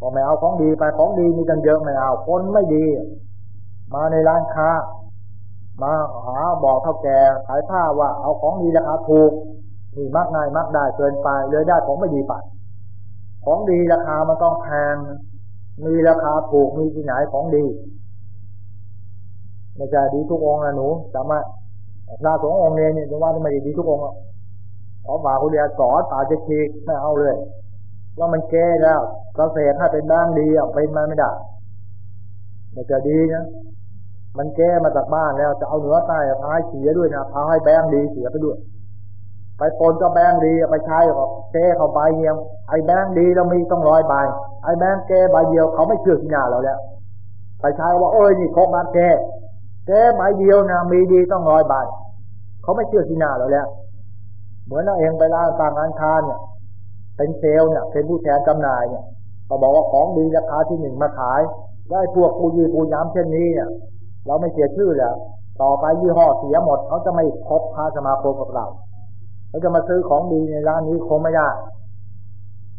ก็ไม่เอาของดีไปของดีมีกันเยอะไม่เอาคนไม่ดี มาในร้านค้า มาหาบอกเท่าแก่ขายผ้าว่า เอาของดีราคาถูกนี่มากง่ายมากได้เกินไปเลยได้ของไม่ดีไปของดีราคามันต้องแพงมีราคาถูกมีที่ไหนของดีไม่ใช่ดีทุกองนะหนูจำไว้หน้าสององค์เนี่ยจะว่าทำไมดีทุกองค์ ขอฝากคุณเดียสอนป่าจะขีไม่เอาเลยว่ามันแก้แล้วเกษตรถ้าเป็นบ้างดีอะเป็นมาไม่ได้มันจะดีนะมันแก้มาจากบ้านแล้ว จะเอาเหนือใต้พายเสียด้วยนะพาให้แบงดีเสียไปด้วย ไปปนก็แบงดีไปใช้ก็แก้เข้าไปเงียไอ้แบงดีเรามีต้องร้อยใบไอ้แบงแก้ใบเดียวเขาไม่เชื่อสิญาเราแล้วไปใช้ว่าเอ้ยนี่ครบมาแก้แก้ใบเดียวนะมีดีต้องร้อยใบเขาไม่เชื่อสิญาเราแล้ว เหมือนเราเองไปล่านต่างงานทาเนี่ย เป็นเซลเนี่ย เป็นผู้แทนจำหน่ายเนี่ยเขาบอกว่าของดีราคาที่หนึ่งมาขายได้พวกผู้ยีผู้ย้ำเช่นนี้เนี่ย เราไม่เสียชื่อแล้วต่อไปยี่ห้อเสียหมดเขาจะไม่คบค้าสมาคมกับเราเขาจะมาซื้อของดีในร้านนี้คงไม่ได้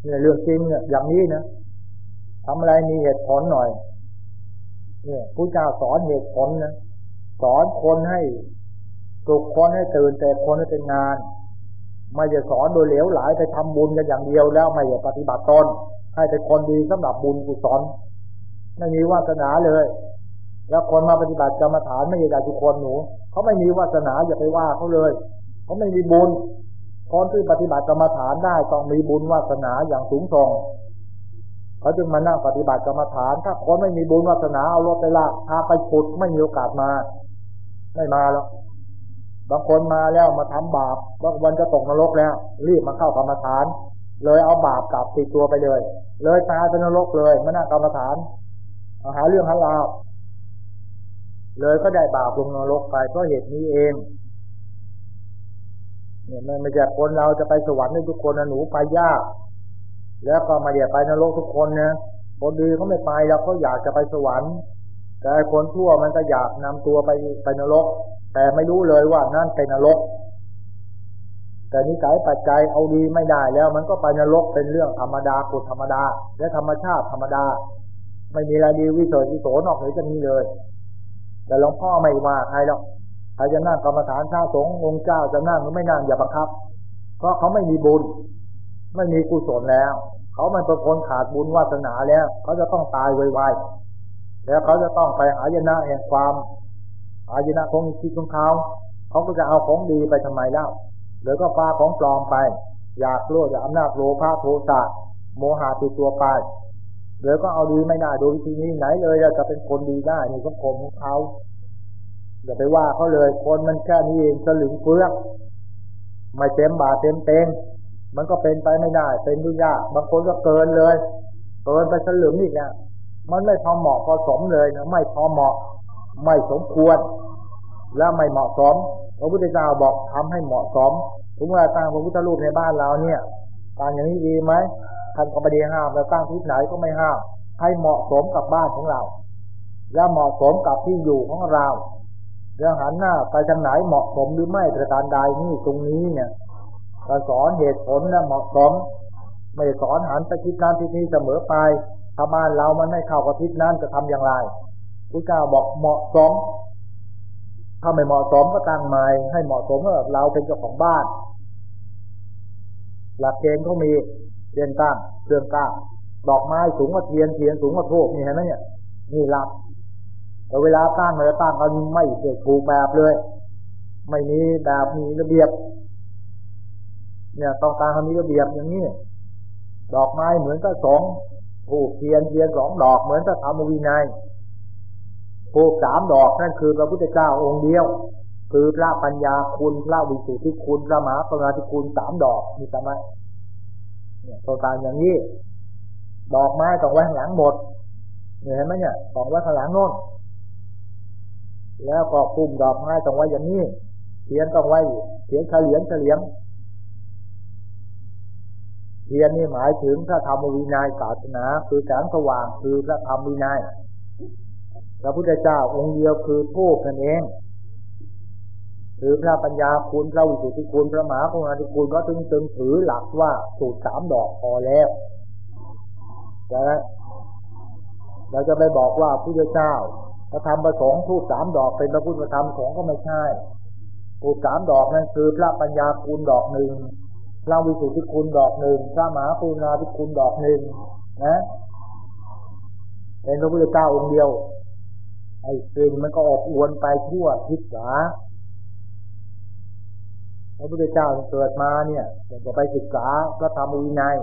เนี่ยเรื่องจริงเนี่ยอย่างนี้นะทำอะไรมีเหตุผลหน่อย เนี่ยผู้เจ้าสอนเหตุผลนะสอนคนให้ปลุกคนให้ตื่นแต่คนให้เป็นงาน ไม่จะสอนโดยเหลวไหลไปทำบุญกันอย่างเดียวแล้วไม่จะปฏิบัติตนให้เป็นคนดีสำหรับบุญกุศลไม่มีวาสนาเลย แล้วคนมาปฏิบัติกรรมฐานไม่ได้ทุกคนหนูเขาไม่มีวาสนาอย่าไปว่าเขาเลยเขาไม่มีบุญคนที่ปฏิบัติกรรมฐานได้ต้องมีบุญวาสนาอย่างสูงส่งเขาจึงมานั่งปฏิบัติกรรมฐาน ถ้าคนไม่มีบุญวาสนาเอารถไปละพาไปขุดไม่มีโอกาสมา ไม่มาแล้ว บางคนมาแล้วมาทำบาปว่าวันจะตกนรกแล้ว รีบมาเข้ากรรมฐาน เลยเอาบาปกลับติดตัวไปเลย เลยตายเป็นนรกเลยมานั่งกรรมฐานหาเรื่องหาราวเลยก็ได้บาปลงนรกไปเพราะเหตุนี้เองเนี่ยไม่ใช่คนเราจะไปสวรรค์ได้ทุกคนนะหนูไปยาก แล้วก็มาเดี๋ยวไปนรกทุกคนนะคนดีเขาไม่ไปแล้วเขาอยากจะไปสวรรค์ แต่คนทั่วมันก็อยากนำตัวไปไปนรก แต่ไม่รู้เลยว่านั่นเป็นนรก แต่นิสัยปัจจัยเอาดีไม่ได้แล้วมันก็ไปนรกเป็นเรื่องธรรมดากฎธรรมดา และธรรมชาติธรรมดา ไม่มีอะไรดีวิเศษวิโสนอกเหนือจากนี้เลย แต่หลวงพ่อไม่ว่าใครหรอกใครจะนั่งกรรมฐานชาสงฆ์องค์เจ้าจะนั่งหรือไม่นั่งอย่าบังคับ เพราะเขาไม่มีบุญ ไม่มีกุศลแล้ว เขามันเป็นคนขาดบุญวาสนาแล้ว เขาจะต้องตายไวๆแล้วเขาจะต้องไปหายนะแห่งความ อาญนะของคิดของเขา เขาก็จะเอาของดีไปทำไมเล่าหรือก็ฟ้าของปลอมไป อยากโลดอยากอำนาจโลภะโทสะโมหะติดตัวไปหรือก็เอาดีไม่ได้โดยวิธีนี้ไหนเลยจะเป็นคนดีได้ในสังคมของเขาอย่าไปว่าเขาเลย คนมันแค่นี้เองสลึงเฟือกไม่เต็มบาทเต็มเต็งมันก็เป็นไปไม่ได้ เป็นยุ่ยากบางคนก็เกินเลยเกินไปสลึงอีกเนี่ยมันไม่พอเหมาะพอสมเลยนะไม่พอเหมาะ ไม่สมควร และไม่เหมาะสมพระพุทธเจ้าบอกทำให้เหมาะสมถึงเวลาตั้งพระพุทธรูปในบ้านเราเนี่ยการอย่างนี้ดีไหมท่านก็ไม่ได้ห้ามแล้วตั้งที่ไหนก็ไม่ห้ามให้เหมาะสมกับบ้านของเรา และเหมาะสมกับที่อยู่ของเราเรื่องหันหน้าไปทางไหนเหมาะสมหรือไม่ประการใดนี่ตรงนี้เนี่ยเราสอนเหตุผลและเหมาะสม ไม่สอนหันไปทิศนั้นทิศนี้เสมอไปถ้าบ้านเรามันไม่เข้ากับทิศนั้นจะทำอย่างไร พระเจ้าบอกเหมาะสม ถ้าไม่เหมาะสมก็ตั้งใหม่ให้เหมาะสมกับเราเป็นเจ้าของบ้าน หลักเกณฑ์เขามีเรียนตั้งเครื่องก้าดอกไม้สูงกว่าเทียนเทียนสูงกว่าทูบนี่เห็นไหมเนี่ยนี่หลักแต่เวลาตั้งเราตั้งกันไม่ถูกแบบเลย ไม่มีแบบมีระเบียบ เนี่ยต้องการทำมีระเบียบอย่างนี้ดอกไม้เหมือนกับสองผูกเทียนเทียนสองดอกเหมือนกับธรรมวินัย ผูกสามดอกนั่นคือพระพุทธเจ้าองค์เดียว คือพระปัญญาคุณพระวิสุทธิคุณพระมหาปราธิคุณสามดอกมีทำไมเนี่ยต้องการอย่างนี้ ดอกไม้ต้องไว้ข้างหลังหมดเห็นไหมเนี่ยต้องไว้ข้างหลังโน้นแล้วก็ปุ่มดอกไม้ต้องไว้อย่างนี้เทียนต้องไว้เทียนเฉลียงเฉลียงเทียนนี่หมายถึงพระธรรมวินัยศาสนา คือแสงสว่างคือพระธรรมวินัย ระพุทธเจ้าองค์เดียวคือทูกนั่นเองถือพระปัญญาคุณพระวิสุทธิคุณพระมหากุณาธิคุณก็ถึงจึงถือหลักว่าสูตรสามดอกพอแล้วแต่เราจะไปบอกว่าพระเจ้าพระธรรมประสงค์ทูกสามดอกเป็นพระพุทธธรรมสองก็ไม่ใช่ทูกสามดอกนั่นคือพระปัญญาคุณดอกหนึ่งพระวิสุทธิคุณดอกหนึ่งพระมหาปุณาธิคุณดอกหนึ่งนะเป็นพระพุทธเจ้าองค์เดียว ไอ้สิ่งมันก็ออกอวนไปทั่วทิศสาพระพุทธเจ้าเกิดมาเนี่ยจะไปศึกษาพระธรรมวินัย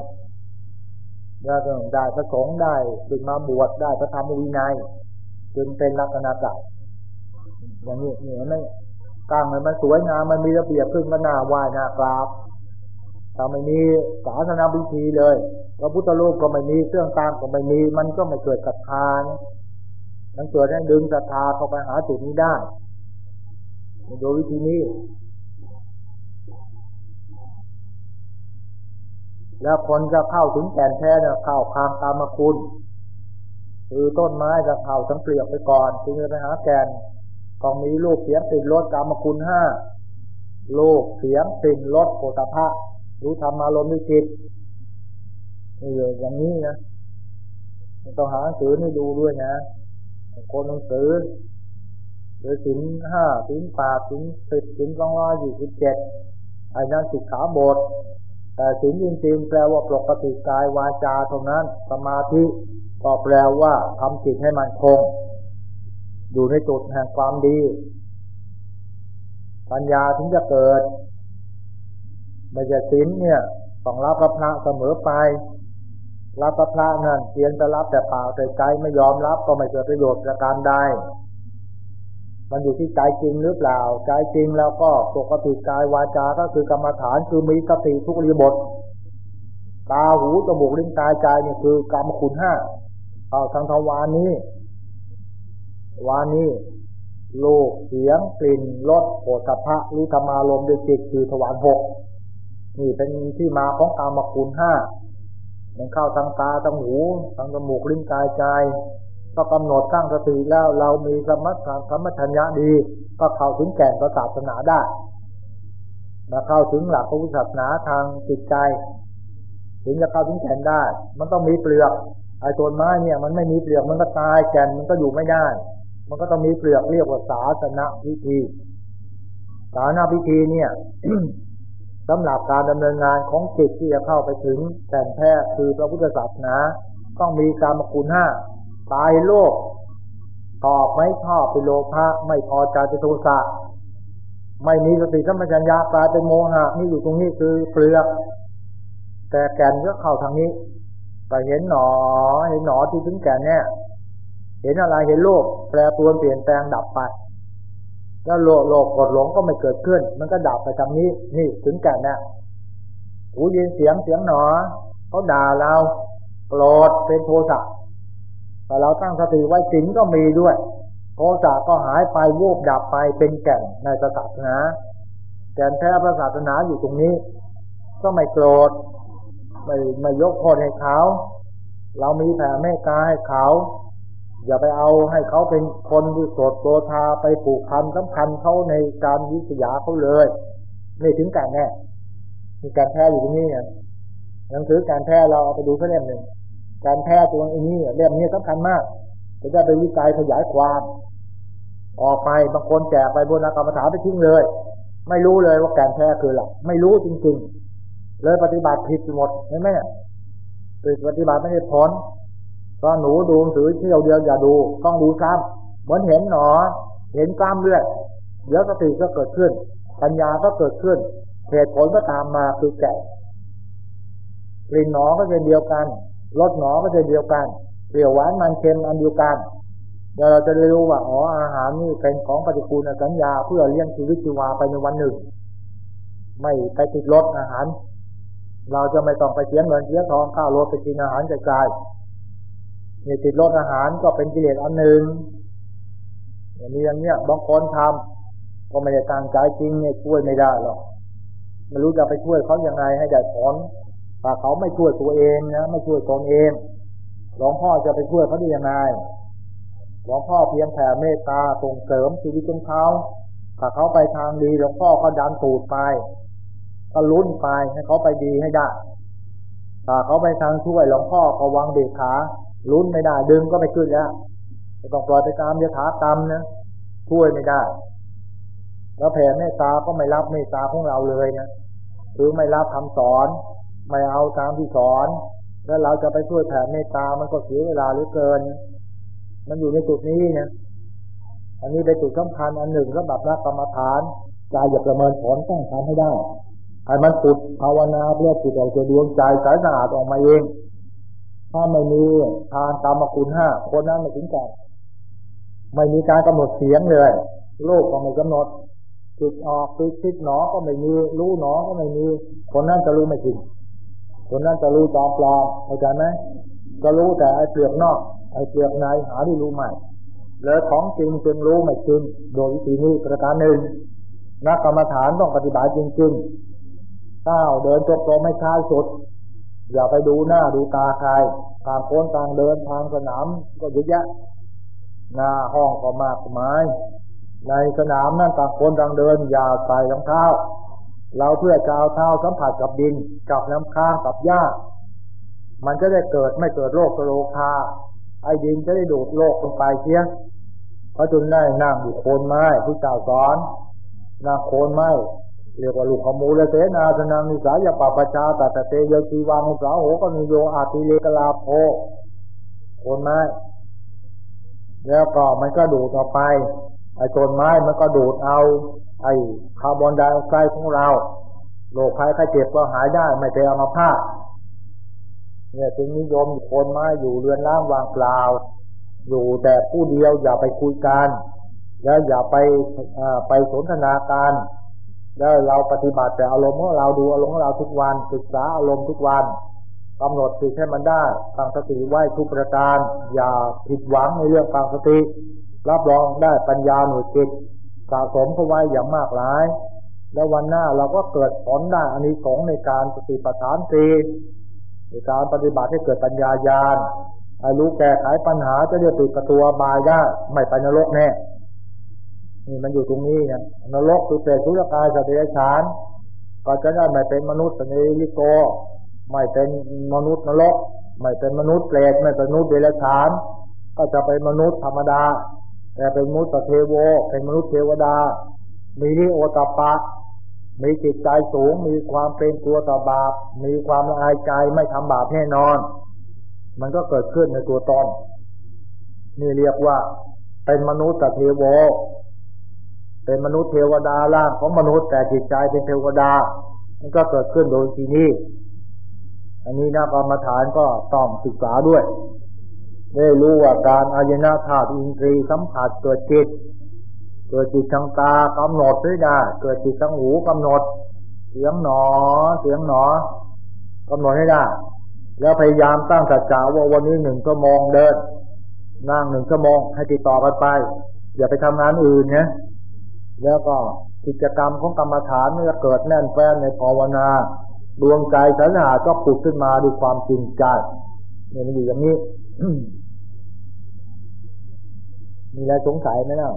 แล้วก็ได้พระสงฆ์ได้ถึงมาบวชได้พระธรรมวินัยจึงเป็นลักษณะจักอย่างนี้เห็นไหมตั้งมันสวยงามมันมีระเบียบขึ้นก็น่าไหว้น่ากราบถ้าไม่มีศาสนาบิธีเลยพระพุทธรูปก็ไม่มีเครื่องกลางก็ไม่มี มันก็ไม่เกิดศรัทธา มันเกิดให้ดึงศรัทธาเข้าไปหาจุดนี้ได้โดยวิธีนี้ แล้วคนจะเข้าถึงแก่นแท้เนี่ยเข้าคางตามคุณ คือต้นไม้จะเข้าทั้งเปลือกไปก่อนจึงจะไปหาแก่นกองมีลูกเสียงติดรถกรรมคุณห้าลูกเสียงติดรถโพธพะรู้ธรรมารมณ์จิตนี่อย่างนี้นะต้องหาหนังสือนี่ดูด้วยนะ คนหนังสือหรือสินห้าสินแปดสินสิบสินสองร้อยยี่สิบเจ็ดไอ้นั่นสิกขาบท แต่สินจริงๆแปลว่าปกติกายวาจาเท่านั้น สมาธิก็แปลว่าทำจิตให้มันคง อยู่ในจุดแห่งความดี ปัญญาถึงจะเกิดไม่ใช่ศีลเนี่ยต้องรับระพระเสมอไป รับพระพระนั่นเพียงจะรับแต่เปล่าแต่ใจไม่ยอมรับก็ไม่เกิดประโยชน์ประการใดมันอยู่ที่ใจจริงหรือเปล่า ใจจริงแล้วก็ปกติกายวาจา ก็คือกรรมฐานคือมีสติทุกรีบท ตาหูจมูกลิ้นกายใจเนี่ยคือกรรมคุณห้าเอาทางทวารนี้ วานี้โลกเสียงกลิ่นรสโผฏฐะรู้ธรรมารมณ์ด้วยจิตคือทวารหกนี่เป็นที่มาของกามคุณห้า มันเข้าทางตาทางหูทางจมูกลิ้นกายใจก็กำหนดตั้งสติแล้วเรามีสมัติสมัชัญญะดี ก็เข้าถึงแก่นศาสนาได้มาเข้าถึงหลักพระพุทธศาสนาทางจิตใจ ถึงจะเข้าถึงแก่นได้ มันต้องมีเปลือกไอ้ต้นไม้เนี่ย มันไม่มีเปลือกมันก็ตายแก่นมันก็อยู่ไม่ได้ มันก็ต้องมีเปลือกเรียกว่าศาสนาพิธีศาสนาพิธีเนี่ย สำหรับการดำเนินงานของจิตที่จะเข้าไปถึงแก่นแท้คือพระพุทธศาสนาต้องมีกรรมคุณห้าตายโลก ตอบไม่ชอบเป็นโลภะไม่พอใจเป็นโทสะไม่มีสติสัมปชัญญะกลายเป็นโมหะนี่อยู่ตรงนี้คือเปลือกแต่แก่นก็เข้าทางนี้แต่เห็นหนอเห็นหนอที่ถึงแก่นเนี่ยเห็นอะไรเห็นโลกแปรปรวนเปลี่ยนแปลงดับไป แล้วโลกโลกกดหลงก็ไม่เกิดขึ้น มันก็ดับไปทางนี้ นี่ถึงแก่เนี่ยหูยินเสียงเสียงหนอเขาด่าเราโกรธเป็นโทสะแต่เราตั้งสติไว้สิงก็มีด้วยโทสะก็หายไปวูบดับไปเป็นแก่นในศาสนาแก่นแท้พระศาสนาอยู่ตรงนี้ ก็ไม่โกรธไม่ไม่ยกโทษให้เขา เรามีแผ่เมตตาให้เขา อย่าไปเอาให้เขาเป็นคนที่โสดโตทาไปผูกพันสำคัญเขาในการวิสยาเขาเลยไม่ถึงการแน่มีการแพ้อยู่ตรงนี้เนี่ยหนังสือการแพ้เราเอาไปดูแค่เล่มหนึ่งการแพ้ตัวนี้เล่มนี้สำคัญมากจะได้ไปวิจัยขยายความ ออกไปบางคนแจกไปบนนักกรรมฐานไปทิ้งเลย ไม่รู้เลยว่าการแพ้คืออะไรไม่รู้จริง ๆ เลยปฏิบัติผิดหมดใช่ไหมปฏิบัติไม่ได้ผล ตอนหนูดูสือเที่ยวเดียวอย่าดูต้องดูซ้ำเหมือนเห็นหนอ เห็นกล้ามเลือดเดี๋ยวสติก็เกิดขึ้น ปัญญาก็เกิดขึ้นเหตุผลก็ตามมาคือแก่กลิ่นหนอก็เป็นเดียวกันรสหนอก็เป็นเดียวกันเปรี้ยวหวานมันเค็มอันเดียวกันเดี๋ยวเราจะได้รู้ว่าอ๋ออาหารนี่เป็นของปฏิกูลสัญญาเพื่อเลี้ยงชีวิตชีวาไปในวันหนึ่ง ไม่ไปติดรสอาหาร เราจะไม่ต้องไปเสียเงินเสียทองข้าวรถไปกินอาหารไกล นี่ติดรสอาหารก็เป็นกิเลสอันหนึ่งมีอย่างเนี้ยบางคนทำก็ไม่ได้ตั้งใจจริงเนี่ยช่วยไม่ได้หรอกไม่รู้จะไปช่วยเขาอยังไงให้ได้ผลถ้าเขาไม่ช่วยตัวเองนะไม่ช่วยตนเองหลวงพ่อจะไปช่วยเขาได้ยังไงหลวงพ่อเพียงแผ่เมตตาส่งเสริมชีวิตของเขาถ้าเขาไปทางดีหลวงพ่อก็ดันตูดไปก็ลุ้นไปให้เขาไปดีให้ได้ถ้าเขาไปทางช่วยหลวงพ่อก็วางเด็กขา ลุ้นไม่ได้ ดึงก็ไม่ขึ้นแล้วต้องปล่อยไปตามยถากรรมนะช่วยไม่ได้ แล้วแผ่เมตตาก็ไม่รับเมตตาของเราเลยนะคือไม่รับคำสอน ไม่เอาตามที่สอน แล้วเราจะไปช่วยแผ่เมตตามันก็เสียเวลาเหลือเกิน มันอยู่ในจุดนี้นะอันนี้เป็นจุดสำคัญอันหนึ่งสำหรับนักกรรมฐานใจอย่าประเมินผลต้องทำให้ได้ให้มันปุดภาวนาเพื่อจิตออกจากดวงใจสายสะอาดออกมาเอง ถ้าไม่มีทานกรรมคุณห้าคนนั้นไม่ถึงใจไม่มีการกำหนดเสียงเลยโลกก็ไม่กำหนดจิตออกจิตคิดหนอก็ไม่มีรู้หนอก็ไม่มีคนนั้นจะรู้ไม่จริงคนนั้นจะรู้จอมปลอมเข้าใจไหมก็รู้แต่ไอ้เปลือกนอก ไอ้เปลือกในหาที่รู้ใหม่แล้วของจริงจึงรู้ไม่จริงโดยวิธีนี้ประการหนึ่งนักกรรมฐานต้องปฏิบัติจริงๆก้าวเดินจบโตไม่ช้าสุด อย่าไปดูหน้าดูตาใครต่างโค้นต่างเดินทางสนามก็เยอะแยะหน้าห้องก็มากมาย ในสนามนั่นต่างคนต่างเดิน อย่าใส่รองเท้า เราเพื่อจะเอาเท้าสัมผัสกับดิน กับน้ำค้างกับหญ้า มันจะได้เกิดไม่เกิดโรคโรคาไอ้ดินจะได้ดูดโรคลงไปเสียเพราะจนได้นั่งอยู่โคนไม้ผู้เจ้าสอนนั่งโคนไม้ เรียกว่าลูกขมูลเสนาสนังนิสายปปชาตตเตยชีวังสาโหก็มีโยอาติเลกลาโพคนไม้แล้วก็มันก็ดูดออกไปไอ้ต้นไม้มันก็ดูดเอา ไอ้คาร์บอนไดออกไซด์ของเราโรคภัยไข้เจ็บก็หายได้ไม่เป็นอัมพาตเนี่ยจึงนิยมคนไม้อยู่เรือนร่างวางเปล่า อยู่แต่ผู้เดียวอย่าไปคุยกัน แล้วอย่าไปไปสนทนาการ แล้วเราปฏิบัติแต่อารมณ์ของเราดูอารมณ์ของเราทุกวันศึกษาอารมณ์ทุกวันกำหนดจิตให้มันได้ตั้งสติไว้ทุกประการ อย่าผิดหวังในเรื่องตั้งสติ รับรองได้ปัญญาหน่วยจิตสะสมเข้าไว้อย่างมากหลาย แล้ววันหน้าเราก็เกิดผลได้อันนี้สงในการสติปัฏฐานสีในการปฏิบัติให้เกิดปัญญาญาณรู้แก้ไขปัญหาจะเรียกปิดประตูบายได้ไม่ไปนรกแน่ นี่มันอยู่ตรงนี้นะนรกคือเปรตทุรกายสัตว์เดรัจฉานก็จะได้ไม่เป็นมนุษย์ในลิโกไม่เป็นมนุษย์นรกไม่เป็นมนุษย์เปรตไม่เป็นมนุษย์เดรัจฉาน ก็จะเป็นมนุษย์ธรรมดา แต่เป็นมนุษย์เทโว เป็นมนุษย์เทวดา มีนิโอตปะ มีจิตใจสูง มีความเป็นตัวต่อบาป มีความละอายใจไม่ทำบาปแน่นอน มันก็เกิดขึ้นในตัวตนนี่เรียกว่าเป็นมนุษย์เทโว เป็นมนุษย์เทวดาล่างของมนุษย์แต่จิตใจเป็นเทวดา มันก็เกิดขึ้นโดยทีนี้ อันนี้นักรรมฐานก็ต้องศึกษาด้วย ได้รู้ว่าการอายนาธาตุอินทรีย์สัมผัสเกิดจิต เกิดจิตทางตากำหนดด้วยได้เกิดจิตทางหูกำหนด เสียงหนอ เสียงหนอกำหนดให้ได้ แล้วพยายามตั้งสัจจะว่าวันนี้หนึ่งชั่วโมงเดินนั่งหนึ่งชั่วโมงให้ติดต่อกันไป อย่าไปทำงานอื่นเนี่ย แล้วก็กิจกรรมของกรรมฐานเมื่อเกิดแน่นแฟ้นในภาวนา ดวงใจสัญหาก็ผุดขึ้นมาด้วยความจริงใจเนี่ยมันอยู่อย่างนี้ มีอะไรสงสัยไหมล่ะ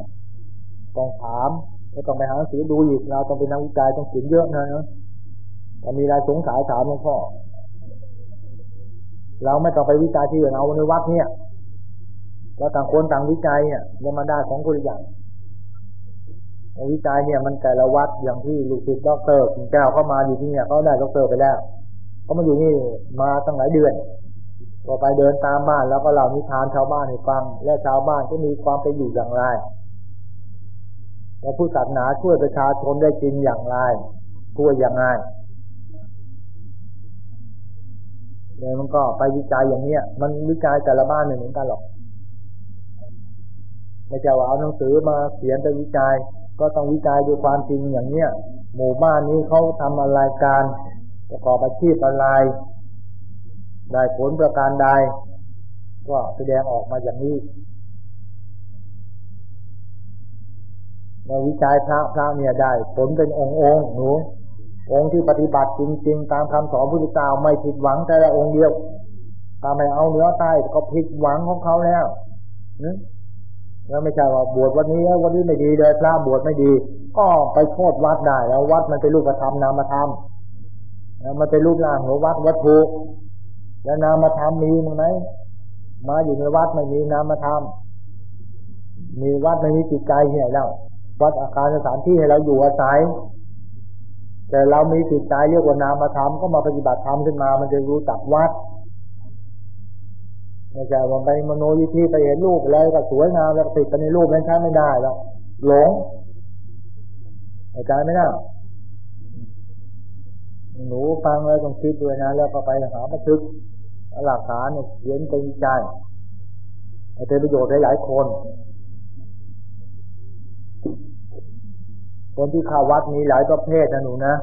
ต้องถามก็ต้องไปหาหนังสือดูอีกเราต้องเป็นนักวิจัยต้องเขียนเยอะนะนะแต่มีอะไรสงสัยถามหลวงพ่อเราไม่ต้องไปวิจัยที่เราในวัดเนี่ยเราต่างคนต่างวิจัยเนี่ยยังมาได้ของคนอย่าง วิจัยเนี่ยมันแต่ละวัดอย่างที่ลูกศิษย์ด็อกเตอร์คุณแก้วเข้ามาอยู่ที่เนี่ยเขาได้ด็อกเตอร์ไปแล้วเขามาอยู่นี่มาตั้งหลายเดือนก็ไปเดินตามบ้านแล้วก็เล่านิทานชาวบ้านให้ฟัง และชาวบ้านก็มีความเป็นอยู่อย่างไรเราผู้ศาสนาช่วยประชาชนได้จริงอย่างไรช่วยอย่างไรเลยมันก็ไปวิจัยอย่างเนี้ย มันวิจัยแต่ละบ้านไม่เหมือนกันหรอกไม่ใช่ว่าเอาหนังสือมาเขียนไปวิจัย ก็ต้องวิจัยด้วยความจริงอย่างเนี้ยหมู่บ้านนี้เขาทำอะไรการ ประกอบอาชีพอะไรได้ผลประการใดก็แสดงออกมาอย่างนี้เราวิจัยพระพระเนี่ยได้ ผลเป็นองค์องค์หนูองค์ที่ปฏิบัติจริง ๆ ตามคำสอนพุทธเจ้าไม่ผิดหวังแต่ละองค์เดียวถ้าไม่เอาเนื้อใต้ก็ผิดหวังของเขาแล้ว แล้วไม่ใช่ว่าบวชวันนี้วันนี้ไม่ดีเลยพระบวชไม่ดี ก็ไปโทษวัดได้แล้ววัดมันเป็นรูปธรรมนามธรรมมันเป็นรูปร่างของวัดวัตถุแล้วนามธรรมมีมั้งไหมมาอยู่ในวัดไม่มีนามธรรมมีวัดไม่มีจิตใจเนี่ยแล้ววัดอาคารสถานที่ให้เราอยู่อาศัยแต่เรามีจิตใจเรียกว่านามธรรมก็มาปฏิบัติธรรมขึ้นมา มันจะรู้จักวัด ไม่ใช่ว่าไปมโนยิธีไปเห็นรูปอะไรก็สวยงามแล้วติดไปในรูปนั้นใช้ไม่ได้แล้วหลงเข้าใจไหมนะหนูฟังแล้วต้องคิดด้วยนะแล้วก็ไปหาบันทึกหลักฐานเขียนเป็นใจเป็นประโยชน์หลายคน คนที่เข้าวัดมีหลายประเภทนะหนูนะ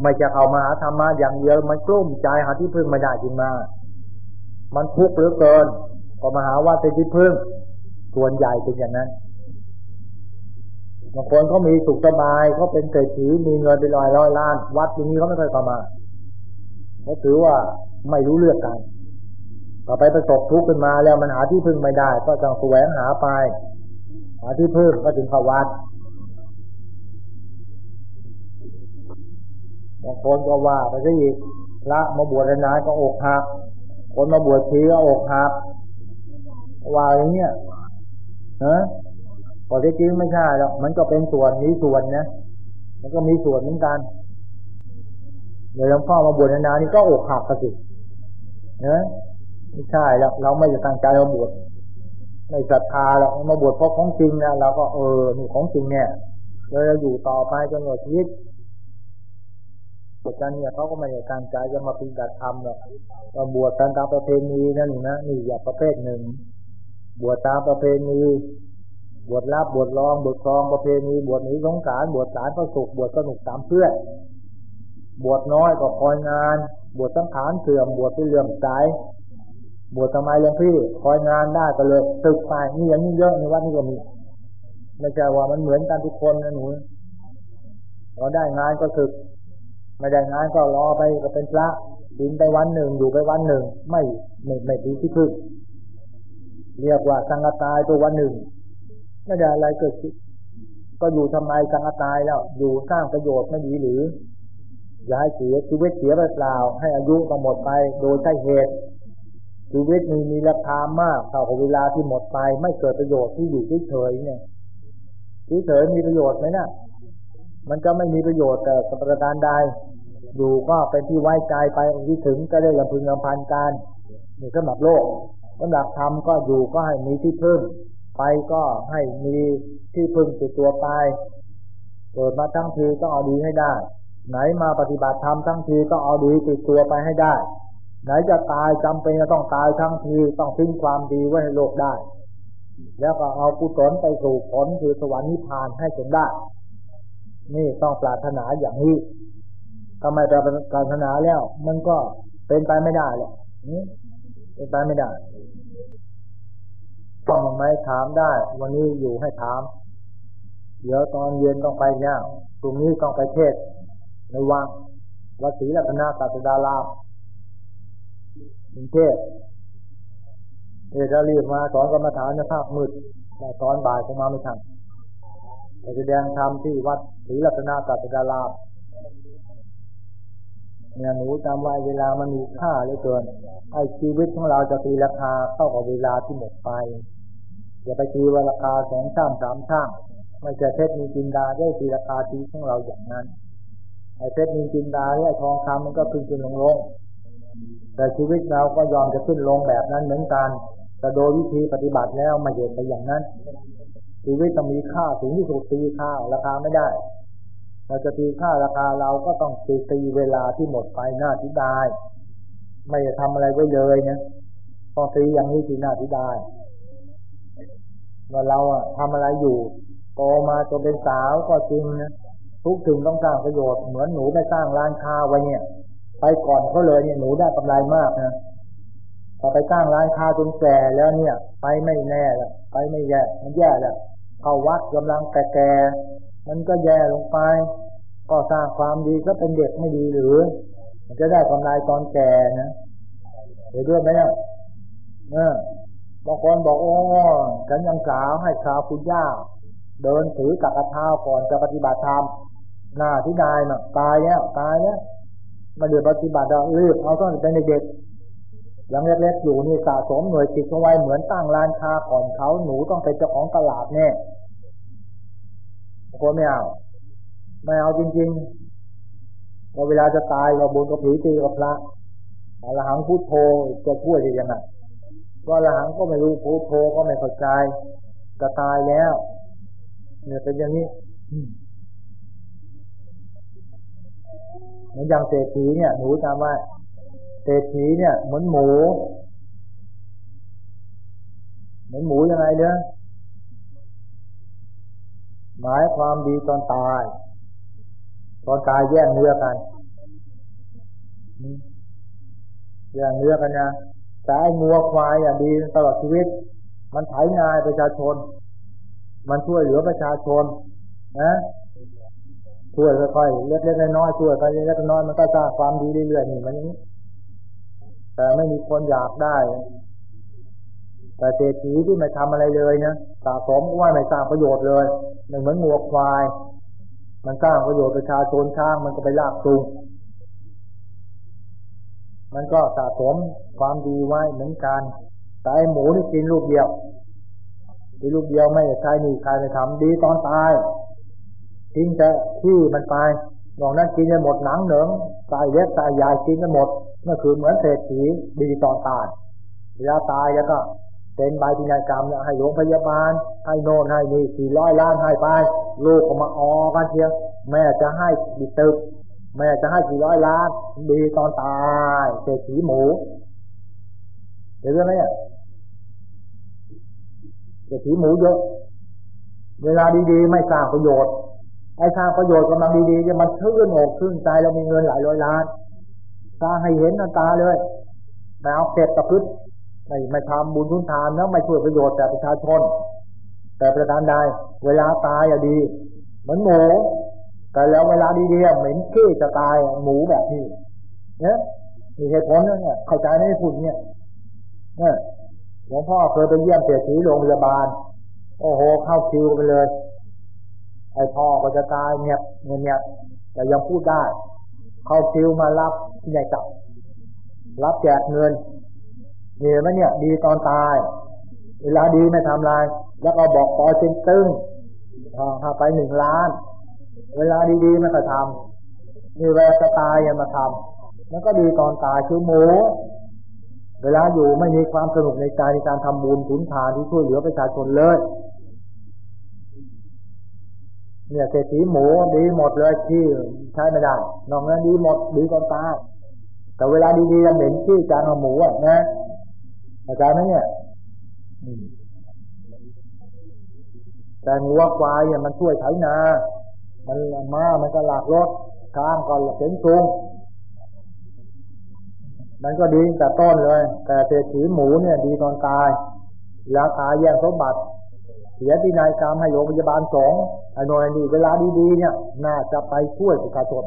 ไม่จะเข้ามาหาธรรมะอย่างเดียวมันกลุ้มใจหาที่พึ่งไม่ได้จริงมา มันทุกข์เหลือเกินก็มาหาว่าเป็นที่พึ่งส่วนใหญ่เป็นอย่างนั้นบางคนเขามีสุขสบายเขาเป็นเศรษฐีมีเงินเป็นร้อยร้อยล้าน วัดอย่างนี้เขาไม่เคยเข้ามาเขาถือว่าไม่รู้เรื่องกันต่อไปประสบทุกข์ขึ้นมาแล้วมันหาที่พึ่งไม่ได้ ก็ต้องแสวงหาไป หาที่พึ่งก็ถึงเข้าวัดบางคนก็ว่าไปซะอีกละมาบวชนานก็อกหัก คนมาบวชทีก็อกหักว่าอย่างเงี้ยฮะพอที่จริงไม่ใช่หรอกมันก็เป็นส่วนนี้ส่วนนะมันก็มีส่วนเหมือนกันเดี๋ยวหลวงพ่อมาบวชนานนี่ก็อกหักกันสิเนะไม่ใช่แล้วเราไม่จะตั้งใจมาบวชไม่ศรัทธาหรอกมาบวชเพราะของจริงนะเราก็เออนี่ของจริงเนี่ยเราจะอยู่ต่อไปจนหมดชีวิต บวชกันเนี่ยเขาก็ไม่ได้ตั้งใจจะมาปฏิบัติธรรมหรอกมาบวชตามประเพณีนั่นนะนี่อย่างประเภทหนึ่ง บวชตามประเพณี บวชรับบวชรองบวชครองประเพณีบวชหนีสงสารบวชสารประสุขบวชสนุกตามเพื่อนบวชน้อยก็คอยงาน บวชสังขารเสื่อมบวชที่เลื่อมใจบวชทำไมหลวงพี่คอยงานได้ก็เลยตึกไปนี่อย่างนี้เยอะในวัดนี้ก็มีไม่ใช่ว่ามันเหมือนกันทุกคนนะหนูพอได้งานก็ตึก ไม่ได้งานก็รอไปก็เป็นพระดินไปวันหนึ่งอยู่ไปวันหนึ่ง ไม่ไม่ไม่ดีที่พึ่งเรียกว่าสังกตายตัววันหนึ่งไม่ได้อะไรเกิดก็อยู่ทำไมสังกตายแล้ว อยู่สร้างประโยชน์ไม่ดีหรือ อย่าให้เสียชีวิตเสียไปเปล่า ให้อายุก็หมดไปโดยใช่เหตุชีวิตมีมีราคามากเท่ากับเวลาที่หมดไป ไม่เกิดประโยชน์ที่อยู่เฉยๆเนี่ยเฉยๆมีประโยชน์ไหมนะมันจะไม่มีประโยชน์แต่กับประการใด อยู่ก็เป็นที่ไว้ใจไปที่ถึงก็ได้ลำพึงลำพันการนี่สำหรับโลกสำหรับธรรมก็อยู่ก็ให้มีที่พึ่ง ไปก็ให้มีที่พึ่งติดตัวไปเกิดมาทั้งทีก็เอาดีให้ได้ ไหนมาปฏิบัติธรรมทั้งทีก็เอาดีติดตัวไปให้ได้ ไหนจะตายจำเป็นจะต้องตายทั้งทีต้องทิ้งความดีไว้ในโลกได้ แล้วก็เอากุศลไปสู่ผลคือสวรรค์นิพพานให้จนได้ นี่ต้องปรารถนาอย่างนี้ ทำไมปรารถนาแล้ว มันก็เป็นไปไม่ได้หรอกเป็นไปไม่ได้ต้องไหมถามได้ วันนี้อยู่ให้ถาม เดี๋ยวตอนเย็นต้องไปเนี่ยตรงนี้ต้องไปเทศ ในวังวัดศรีรัตนาศาสดารามกรุงเทพเดี๋ยวจะรีบมาสอนกรรมฐานในภาคมืดแต่ตอนบ่ายคงมาไม่ทันแสดงธรรมที่วัดศรีรัตนากัตดารา เนี่ยหนูจำไว้เวลามันมีค่าเหลือเกินไอ้ชีวิตของเราจะตีราคาเข้ากับเวลาที่หมดไปอย่าไปตีว่าราคาสองช่างสามช่างไม่ใช่เพชรมีจินดาได้ตีราคาชีวิตของเราอย่างนั้นไอ้เพชรมีจินดาเนี่ยทองคำมันก็ขึ้นขึ้นลงลงแต่ชีวิตเราก็ยอมจะขึ้นลงแบบนั้นเหมือนกันแต่โดยวิธีปฏิบัติแล้วมาเหตุไปอย่างนั้นชีวิตต้องมีค่าสูงที่สุดตีค่าราคาไม่ได้ เราจะตีค่าราคาเราก็ต้องตีตีเวลาที่หมดไปหน้าที่ได้ ไม่จะทำอะไรไว้เลยเนี่ยต้องตีอย่างนี้ที่หน้าที่ได้ว่าเราอะทำอะไรอยู่โตมาจนเป็นสาวก็จริงนะทุกถึงต้องสร้างประโยชน์เหมือนหนูไปสร้างร้านค้าไว้เนี่ย ไปก่อนเขาเลยเนี่ยหนูได้กำไรมากนะพอไปสร้างร้านค้าจนแก่แล้วเนี่ย ไปไม่แน่ละไปไม่แย่มันแย่แล้วเข้าวัดกำลังแก่ๆมันก็แย่ลงไป ก็สร้างความดีก็เป็นเด็กไม่ดีหรือ มันจะได้กำไรตอนแก่นะเดี๋ยวด้วยไหมเนี่ยเออบางคนบอกโอ้ฉันยังสาวให้ชาวคุณย่า เดินถือกักระเท้าก่อนจะปฏิบัติธรรมหน้าที่นายน่ะตายแล้วตายแล้วมาเดือดปฏิบัติเรารีบเอาต้องเป็นเด็กยังเล็กๆอยู่นี่สะสมหน่วยจิตเอาไว้เหมือนตั้งร้านค้าก่อนเขาหนูต้องเป็นเจ้าของตลาดแน่โคไม่เอา ไม่เอาจริงๆพอเวลาจะตายเราบุญกับผีตีกับพระอรหังพุทโธจะช่วยได้ยังไงว่าอรหังก็ไม่รู้พุทโธก็ไม่เข้าใจจะตายแล้ว เนี่ยเป็นอย่างนี้เหมือนอย่างเศรษฐีเนี่ยหนูจำว่าเศรษฐีเนี่ยเหมือนหมู เหมือนหมูยังไงเนี่ยหมายความดีตอนตาย ตอนตายแย่งเนื้อกันแย่งเนื้อกันนะแต่ไอ้งัวควายอะดีตลอดชีวิต มันไถนายประชาชน มันช่วยเหลือประชาชน นะช่วยค่อยๆเล็กๆน้อยๆช่วยไปเล็กๆน้อยมันก็สร้างความดีเรื่อยๆนี่มันนี้แต่ไม่มีคนอยากได้ แต่เศรษฐีที่ไม่ทำอะไรเลยนะสะสมว่าไม่สร้างประโยชน์เลยมันเหมือนงัวควาย มันสร้างประโยชน์ประชาชนช้างมันก็ไปลากจูงมันก็สะสมความดีไว้เหมือนกันแต่ไอหมูนี่กินลูกเดียวกินลูกเดียวไม่ใช่นี่ใครไม่ทำดีตอนตายทิ้งแต่ที่มันไปนอกนั้นกินไปหมดหนังเหนิงตายเล็กตายใหญ่กินไปหมดนั่นคือเหมือนเศรษฐีดีตอนตายเวลาตายแล้วก็ เป็นใบพินัยกรรมเนี่ยให้โรงพยาบาล ให้โน่นให้นี่สี่ร้อยล้านให้ไปลูกก็มาออกันเทียงแม่จะให้ดิตึก แม่จะให้สี่ร้อยล้าน ดีตอนตายเศรษฐีหมูเห็นไหมเนี่ยเศรษฐีหมูเยอะเวลาดีๆ ไม่สร้างประโยชน์ไอ้สร้างประโยชน์กำลังดีๆจะมันชื่นอกชื่นใจเรามีเงินหลายร้อยล้านสร้างให้เห็นหน้าตาเลยแมวเก็บตะพึด ไม่ไม่ทำบุญทุนทานแล้วไม่ช่วยประโยชน์แต่ประชาชน แต่ประการใดเวลาตายอะดีเหมือนหมูแต่แล้วเวลาดีๆเหม็นขี้จะตายหมูแบบนี้เนี่ยมีเหตุผลเนี่ยเข้าใจในฝุ่นเนี่ยเนี่ยหลวงพ่อเคยไปเยี่ยมเสียชีโรงพยาบาล โอ้โห เข้าคิวไปเลย ไอ้พ่อก็จะตายเงียบเงียบแต่ยังพูดได้ เข้าคิวมารับที่ไหนจับ รับแจกเงิน เห็นไหมเนี่ย ดีตอนตาย เวลาดีไม่ทำลาย แล้วก็บอกต่อเชิงตึงถ้าไปหนึ่งล้าน เวลาดีๆไม่เคยทำมีเวลาจะตายยังมาทำแล้วก็ดีตอนตายคือหมูเวลาอยู่ไม่มีความสนุกในใจในการทำบุญถุนทานที่ช่วยเหลือประชาชนเลย เนี่ยเศรษฐีหมูดีหมดเลยที่ใช้ไม่ได้นอกนั้นดีหมดดีก่อนตายแต่เวลาดีๆยังเห็นที่จานของหมูอะนะ อาจารย์นั้นเนี่ยแต่งัวควายเนี่ยมันช่วยไถนา มันมามันก็หลากรถช้างก็เข็นซุงมันก็ดีแต่ต้นเลย แต่เศรษฐีหมูเนี่ย ดีตอนตายราคาแย่งสมบัติ เสียที่นายกรรมให้โรงพยาบาลสองไอ้หน่อยนี่เวลาดีๆเนี่ย น่าจะไปช่วยประชาชน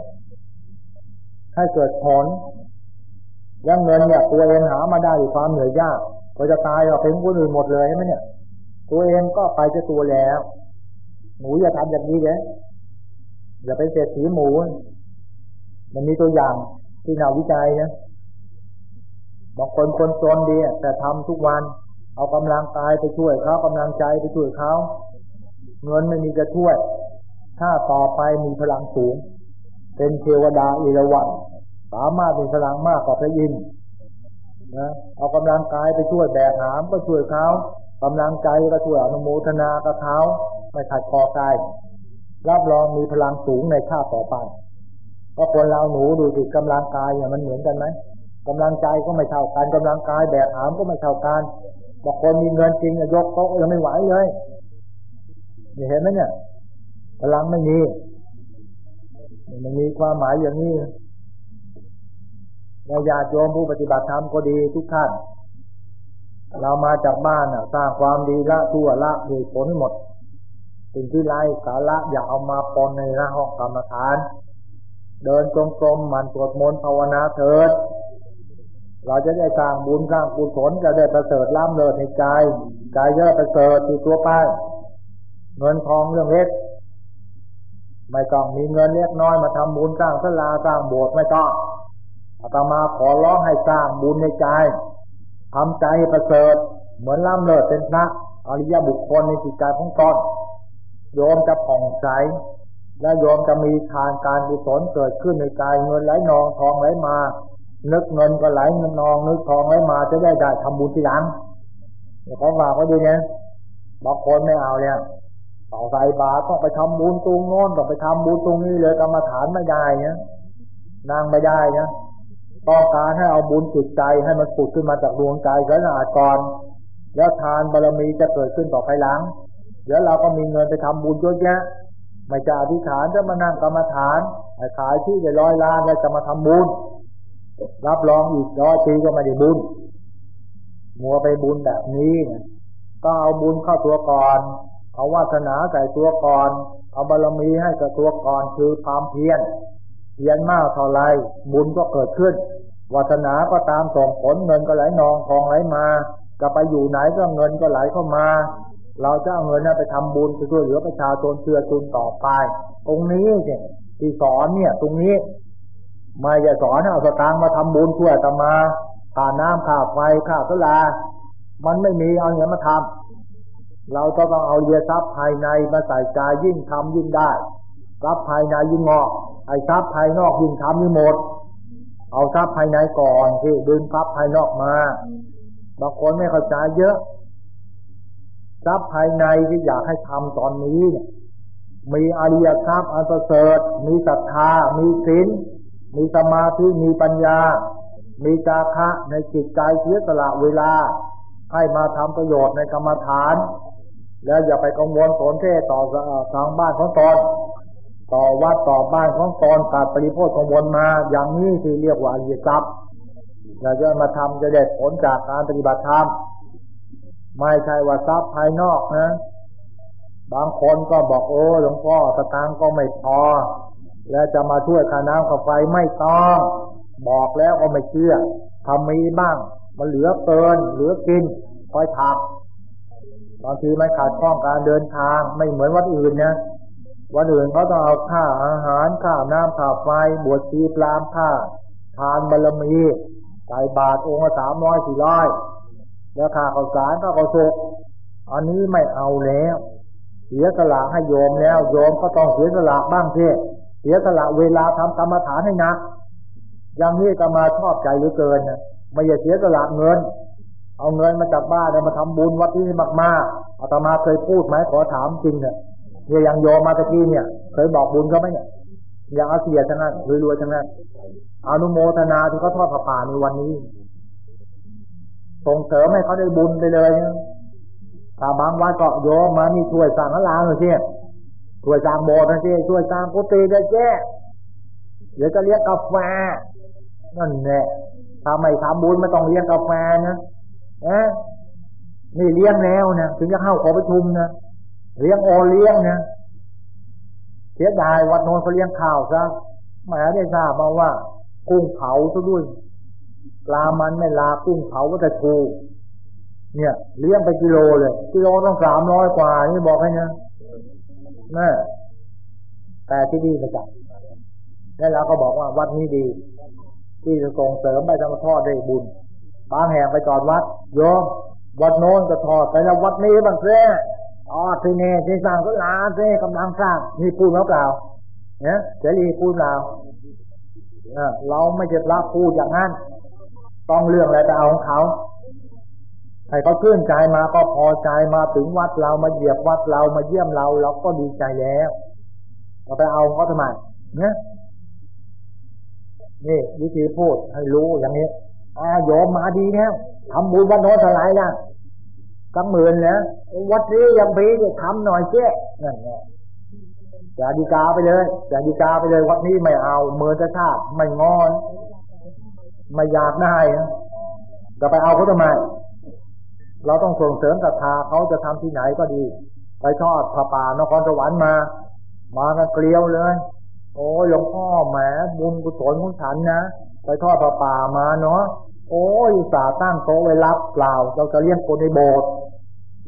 ให้เกิดผล ยังเงินเนี่ยตัวเองหามาได้ความเหนื่อยยากก็จะตายออกเป็นคนอื่นหมดเลยใช่ไหมเนี่ย ตัวเองก็ไปจะตัวแล้ว หมูอย่าทำอย่างนี้เด้อย่าไปเศรษฐีหมู มันมีตัวอย่างที่นาวิจัยนะบางคนคนจนดีแต่ทำทุกวัน เอากำลังกายไปช่วยเขากำลังใจไปช่วยเขาเงินไม่มีจะช่วย ถ้าต่อไปมีพลังสูง เป็นเทวดาอิรวัน สามารถมีพลังมากกว่าพระอินทร์นะเอากำลังกายไปช่วยแบกหามก็ช่วยเขากำลังใจก็ช่วยอนุโมทนากับเขาไม่ขัดคอกายรับรองมีพลังสูงในชาติต่อไปเพราะคนเราหนูดูสิกำลังกายเนี่ยมันเหมือนกันไหมกำลังใจก็ไม่เท่ากันกำลังกายแบกหามก็ไม่เท่ากันบางคนมีเงินจริงยกโต๊ะยังไม่ไหวเลยเห็นไหมเนี่ยพลังไม่มีมันมีความหมายอย่างนี้ เราญาติโยมผู้ปฏิบัติธรรมก็ดีทุกท่าน เรามาจากบ้านสร้างความดีละทั่วละเหตุผลหมดสิ่งที่ไร้สาระอย่าเอามาปนในหน้าห้องกรรมฐาน เดินจงกรมมันสวดมนต์ภาวนาเถิด เราจะได้สร้างบุญสร้างกุศลจะได้ประเสริฐล้ำเลิศในใจใจเยอะประเสริฐที่ตัวไปเงินทองเรื่องเล็กไม่ต้องมีเงินเล็กน้อยมาทำบุญสร้างศาลาสร้างโบสถ์ไม่ต้อง อาตมาขอร้องให้สร้างบุญในใจทำใจประเสริฐ เหมือนล้ำเลิศเป็นพระอริยบุคคลในจิตใจของตนโยมจะผ่องใส และโยมจะมีทานการกุศลเกิดขึ้นในกายเงินไหลนองทองไหลมา นึกเงินก็ไหลเงินนอง นึกทองไหลมาจะได้ได้ทำบุญทีหลังเขาฝากไว้ดีเนี่ยบางคนไม่เอาเนี่ยต่อใส่บาตรต้องไปทำบุญตรงโน้นต้องไปทำบุญตรงนี้เลยกรรมฐานไม่ได้เนี่ยนั่งไม่ได้เนี่ย ต้องการให้เอาบุญจิตใจให้มันปุดขึ้นมาจากดวงใจสะอาดก่อนแล้วทานบารมีจะเกิดขึ้นต่อภายหลัง เดี๋ยวเราก็มีเงินไปทำบุญเยอะแยะ ไม่จะอธิษฐานจะมานั่งกรรมฐานขายที่ได้ร้อยล้านแล้วจะมาทำบุญ รับรองอีกร้อยปีก็ไม่ได้บุญ มัวไปบุญแบบนี้ก็เอาบุญเข้าตัวก่อน เอาวาสนาใส่ตัวก่อน เอาบารมีให้กับตัวก่อนคือความเพียร เพียรมากเท่าไรบุญก็เกิดขึ้นวาสนาก็ตามส่งผลเงินก็ไหลนองทองไหลมาจะไปอยู่ไหนก็เงินก็ไหลเข้ามา เราจะเอาเงินนั้นไปทำบุญไปช่วยเหลือประชาชนเชื่อจุนต่อไปตรงนี้เนี่ยที่สอนเนี่ย ตรงนี้ไม่จะสอนเอาสตางค์มาทำบุญช่วยตมาค่าน้ำค่าไฟค่าสลา มันไม่มีเอาเงินมาทำเราก็ต้องเอาเยียทรัพย์ภายในมาใส่ใจยิ่งทำยิ่งได้ทรัพย์ภายในยิ่งงอก ไอ้ทรัพย์ภายนอกยิ่งทำยิ่หมด เอาทรัพย์ภายในก่อนที่ดึงทรัพย์ภายนอกมาบางคนไม่เข้าใจเยอะทรัพย์ภายในที่อยากให้ทำตอนนี้เนี่ยมีอริยทรัพย์อันประเสริฐมีศรัทธา มีศีลมีสมาธิมีปัญญา มีจาคะในจิตใจเสียสละเวลา ให้มาทำประโยชน์ในกรรมฐาน แล้วอย่าไปกังวลสนเทต่อทางบ้านของตน ต่อวัดต่อบ้านของตอนตัดปริโภคของวนมา อย่างนี้ที่เรียกว่าเยียทรัพย์เราจะมาทำจะได้ผลจากการปฏิบัติธรรมไม่ใช่ว่าทรัพย์ภายนอกนะ บางคนก็บอกโอ้หลวงพ่อสตางค์ก็ไม่พอ แล้วจะมาช่วยค่าน้ำค่าไฟไม่ต้อง บอกแล้วก็ไม่เชื่อทำมีบ้าง มันเหลือเกิน เหลือกินคอยถักบางทีมันขาดข้องการเดินทางไม่เหมือนวัดอื่นนะ วันอื่นเขาต้องเอาค่าอาหารค่าน้ำค่าไฟบวชชีพรามค่า ทานบารมีใส่บาทองค์สามร้อยสี่ร้อยแล้วค่าข้าวสารก็ข้าวสุกอันนี้ไม่เอาแล้ว เสียสละให้โยมแล้วโยมก็ต้องเสียสละบ้างเพื่เสียสละเวลาทำกรรมฐานให้นักอย่างนี้ก็มาชอบใจหรือเกินนะไม่อย่าเสียสละเงิน เอาเงินมาจากบ้านมาทำบุญวัดที่มากๆอาตมาเคยพูดไหมขอถามจริงเนี่ย เนี่ยอย่างโยมมาตะกี้เนี่ย เคยบอกบุญเขาไหมเนี่ยอย่างอาเซียทั้งนั้นรวยๆทั้งนั้นอนุโมทนาที่เขาทอดผ้าป่าในวันนี้ ส่งเสริมให้เขาได้บุญไปเลยถ้าบางวัดก็โยมมานี่ช่วยสร้างหลังเลยสิช่วยสร้างโบสถ์นะสิช่วยสร้างกุฏิได้แจ้เดี๋ยวจะเลี้ยงกาแฟนั่นแหละถ้าไม่ทำบุญไม่ต้องเลี้ยงกาแฟนะเอ๊ะนี่เลี้ยงแล้วนะถึงจะเข้าขอประชุมนะ เลี้ยงโอเลี้ยงเนะเสียดายวัดโนนเขาเลี้ยงข้าวซะแหมได้ทราบมาว่า กุ้งเผาซะด้วยปลามันไม่ลากุ้งเผาก็จะถูเนี่ยเลี้ยงไปกิโลเลยกิโลต้องสามร้อยกว่า นี่บอกให้นะนะแต่ที่ดีมาจับแล้วเราก็บอกว่าวัดนี้ดี ที่จะส่งเสริมไปทำทอดได้บุญบางแห่งไปจอดวัดโยมวัดโน้นก็ทอดแต่ละวัดนี้บางเสีย อ๋อที่นี่ที่สร้างก็ลาเสีกำลังสร้างมีปูนหรือเปล่าเนี่ยเสรีปูนเปล่าเราไม่จะรับพูดอย่างนั้น ต้องเรื่องอะไรไปเอาของเขาให้เขาชื่อนใจมาก็พอใจมาถึงวัดเรามาเหยียบวัดเรามาเยี่ยมเราเราก็ดีใจแล้วเราไปเอาเขาทำไมเนี่ยนี่วิธีพูดให้รู้อย่างนี้อาโยมมาดีแล้วทำบุญวันโน้นเท่าไรนะ กังหมื่นนะวัดนี้ยังพีจะทำหน่อยเจ๊นั่นไงอย่าดีกาไปเลยอย่าดีกาไปเลย วัดนี้ไม่เอาเมือจะชาติไม่งอน ไม่อยากได้จะไปเอาเขาทำไม เราต้องส่งเสริมศรัทธาเขาจะทำที่ไหนก็ดี ไปทอดผ้าป่านครสวรรค์มา มากันเกลียวเลย โอ้หลวงพ่อแหมบุญกุศลของฉันนะไปทอดผ้าป่ามาเนาะโอ้ยสาตั้งโต๊ะไว้รับเปล่า เราจะเลี้ยงคนในโบสถ์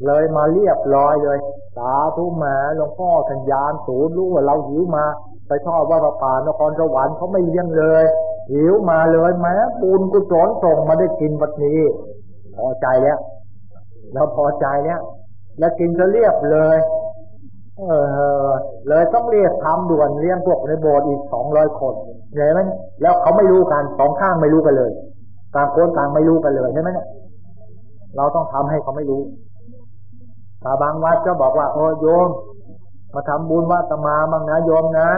เลยมาเรียบร้อยเลย สาธุแม่หลวงพ่อสัญญาณศูนย์รู้ว่าเราหิวมา ไปทอดว่าป่านครสวรรค์เขาไม่เลี้ยงเลย หิวมาเลยแม้บุญกุศลส่งมาได้กินวันนี้พอใจแล้วเราพอใจแล้วแล้วกินจะเรียบเลย เออ เลยต้องเรียกทำด่วนเลี้ยงพวกในโบสถ์อีกสองร้อยคนเห็นไหมแล้วเขาไม่รู้กันสองข้างไม่รู้กันเลยต่างคนต่างไม่รู้กันเลยใช่ไหมเนี่ยเราต้องทำให้เขาไม่รู้ ถ้าบางวัดก็บอกว่าโอ้โยม มาทำบุญวัดตมาบ้างนะโยมนะ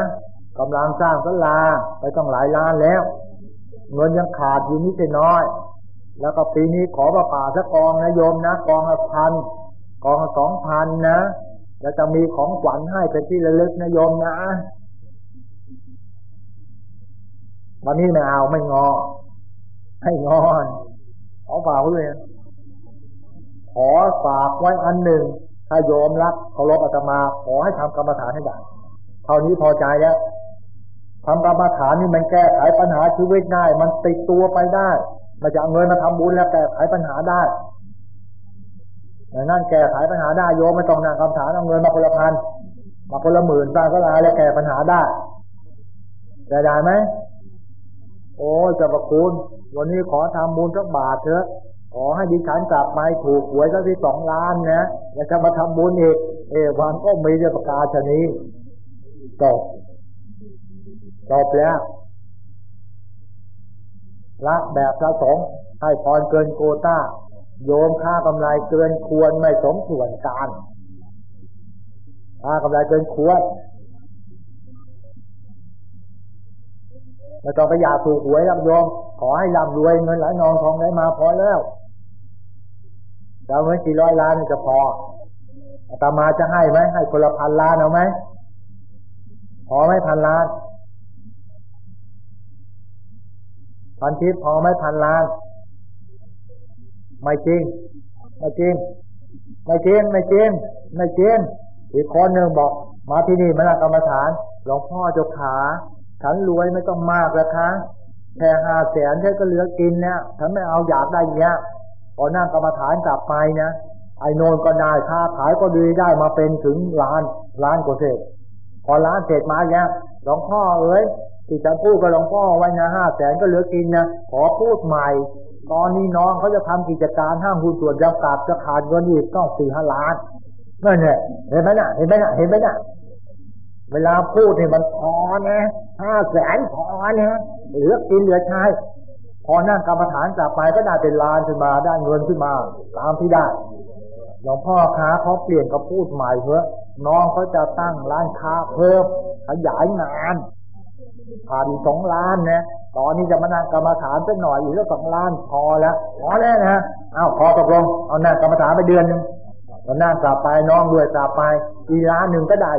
กำลังสร้างก็ลาไปตั้งหลายล้านแล้ว เงินยังขาดอยู่นิดน้อย แล้วก็ปีนี้ขอประป่าสักกองนะโยมนะกองละพันกองละสองพันนะแล้วจะมีของขวัญให้เป็นที่ระลึกนะโยมนะวันนี้ไม่เอาไม่งอ ให้งอนขอฝากเลย อฝากไว้อันหนึ่ง ถ้าโยมรักเคารพอาตมา ขอให้ทำกรรมฐานให้ได้เท่านี้พอใจแล้วทำกรรมฐานนี่มันแก้ไขปัญหาชีวิตได้ มันติดตัวไปได้มาจะเงินมาทำบุญแล้วแก้ไขปัญหาได้อย่านั้นแก้ไขปัญหาได้โยมไม่ต้องนั่งคำถามเอาเงินมาคนละพันมาคนละหมื่นบ้างก็ลาแล้วแก้ปัญหาได้ได้ไหมโอ้จะประคุณ วันนี้ขอทำบุญสักบาทเถอะ ขอให้ดิฉันกลับมาถูกหวยสักที่สองล้านนะแล้วจะมาทำบุญอีก เอวันก็มีเรื่องประกาศชนี้จบจบแล้วละแบบพระสงให้พรเกินโกต้า โยมค่ากำไรเกินควรไม่สมส่วนการค่ากำไรเกินควรไม่ต้องไปอยากถูกหวยรับโยม ขอให้ร่ำรวยเงินไหลนองทองไหลมาพอแล้ว เราเงินกี่ร้อยล้านจะพออาตมาจะให้ไหมให้คนละพันล้านเอาไหมพอไหมพันล้านพันทิพย์พอไหมพันล้าน ไม่จริง ไม่จริง ไม่จริง ไม่จริง ไม่จริง อีกคนหนึ่งบอก มาที่นี่มาละกรรมฐาน หลวงพ่อจ้าขา ฉันรวยไม่ต้องมากแล้วคะ แค่ห้าแสนแค่ก็เหลือกินเนี่ยฉันไม่เอาอยากได้เงี้ย พอนั่งกรรมฐานกลับไปนะไอ้นนก็ได้ค่าขายก็ดีได้มาเป็นถึงล้านล้านกว่าเศษพอล้านเศษมาเงี้ยหลวงพ่อเอ้ยที่ฉันพูดกับหลวงพ่อไว้นะห้าแสนก็เหลือกินนะขอพูดใหม่ตอนนี้น้องเขาจะทำกิจการห้างหุ้นส่วนจำกัดจะขาดเงินอีกต้องสี่ห้าล้านนั่นแหละเห็นไหมน่ะเห็นไหมน่ะเห็นไหมน่ะเวลาพูดเนี่ยมันพอนะห้าแสนพอนะเหลือกินเหลือใช้ พอนั่งกรรมฐานกลับไปก็ได้เป็นล้านขึ้นมาได้เงินขึ้นมา ตามที่ได้หลวงพ่อค้าเขาเปลี่ยนกับพูดใหม่เถอน้องเขาจะตั้งร้านค้าเพิ่มขยายงานผ่านสองล้านนะตอนนี้จะมานั่งกรรมฐานสักหน่อยอีกแล้วสองล้านพอแล้วพอแล้วนะเอาพอตกลงเอานั่งกรรมฐานไปเดือนหนึ่งแล้วนั่งกลับไปน้องด้วยกลับไปอีล้านหนึ่งก็ได้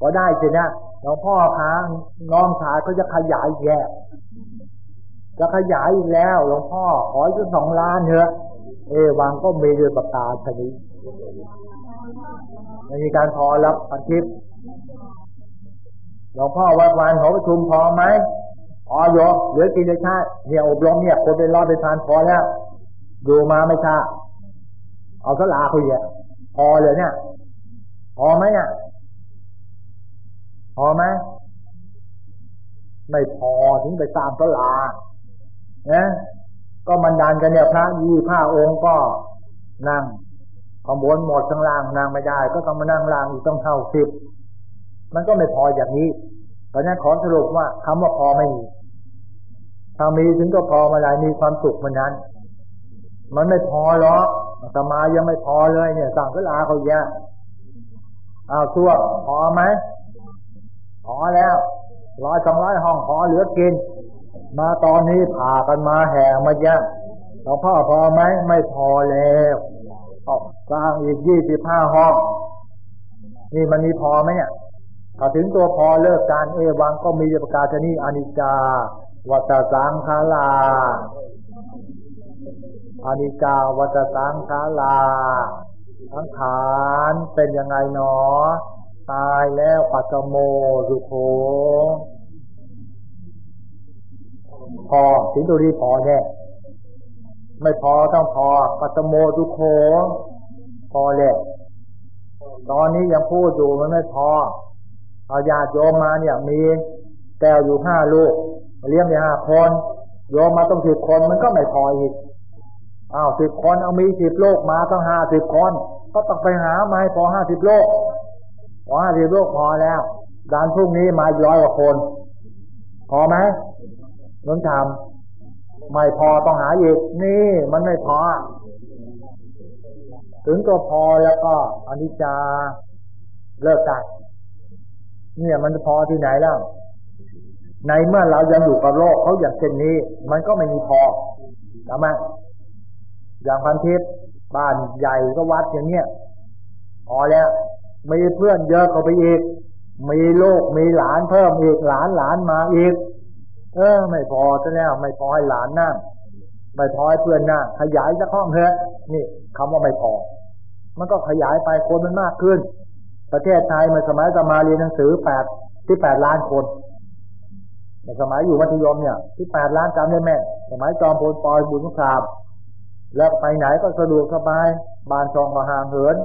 พอได้เสินะหลวงพ่อคะน้องชายก็จะขยายแย่ จะขยายอีกแล้วหลวงพ่อขออีกสองล้านเถอะ เอวังก็มีด้วยประกาศชนิดไม่มีการพอรับพันทิพย์หลวงพ่อวัดวันหอประชุมพอไหมพอโยเหลือกินเลยชาเนี่ยอบรมเนี่ยคนเป็นรอยเป็นพันพอแล้วดูมาไม่ช้าเอาสลาเขาเยอะพอเลยเนี่ย พอไหมเนี่ยพอไหมไม่พอถึงไปตามสลา นะก็มันดันกันเนี่ยพระยี่ห้าองค์ก็นั่งขบวนหมดข้างล่างนั่งไม่ได้ ก็ต้องมานั่งล่างอีกต้องเท่าสิบมันก็ไม่พออย่างนี้ตอนนี้ขอสรุปว่าคำว่าพอไม่มีถ้ามีถึงก็พอมาหลายมีความสุขมันนั้น มันไม่พอหรอกสมายังไม่พอเลย เนี่ย สั่งก็ลาเขาแย่อ้าวทั่วพอไหมพอแล้วร้อยสองร้อยห้องพอเหลือกิน มาตอนนี้ผ่ากันมาแห่มาแย่หลวงพ่อพอไหมไม่พอแล้วออกสร้างอีกยี่สิบห้าห้อง นี่มันมีพอไหมเนี่ยถ้าถึงตัวพอเลิกการเอวังก็มีประกาศนี้อนิจจาวัตสังขาลาอนิจาวัตสังขาลาสังขารเป็นยังไงหนอ ตายแล้วปัสโมสุโข พอถึงตัวนี้พอแน่ไม่พอต้องพอปัสโมสุโขพอแล้วตอนนี้ยังพูดอยู่มันไม่พอเอาญาติโยมมาเนี่ย มีแก้วอยู่ห้าลูกเลี้ยงได้ห้าคนโยมมาต้องสิบคนมันก็ไม่พออีกอ้าวสิบคนเอามีสิบโลกมาต้องห้าสิบคน ก็ต้องไปหามาให้พอห้าสิบโลกพอห้าสิบโลกพอแล้วดานพรุ่งนี้มาร้อยกว่าคน พอไหม น้นทำไม่พอต้องหาอีกนี่มันไม่พอ ถึงก็พอแล้วก็อนิจจาเลิกกันเนี่ยมันจะพอที่ไหนแล้ว ในเมื่อเรายังอยู่กับโลกเขาอย่างเช่นนี้ มันก็ไม่มีพอใช่ไหมอย่างพันทิพย์บ้านใหญ่ก็วัดอย่างเนี้ยพอแล้วมีเพื่อนเยอะเข้าไปอีกมีลูกมีหลานเพิ่มอีกหลานหลานมาอีก เออ ไม่พอซะแล้ว ไม่พอให้หลานนั่งไม่พอให้เพื่อนนั่งขยายจะห้องเถอะนี่คำว่าไม่พอ มันก็ขยายไปคนมันมากขึ้น ประเทศไทยมื่อสมัยสมาเรียนหนังสือแปดที่แปดล้านคนในสมัยอยู่มัธยมเนี่ย ที่แปดล้านจำได้แม่สมัยจอมพลปอยบุญสงครามแล้วไปไหนก็สะดวกสบายบ้านช่องก็ห่างเหิน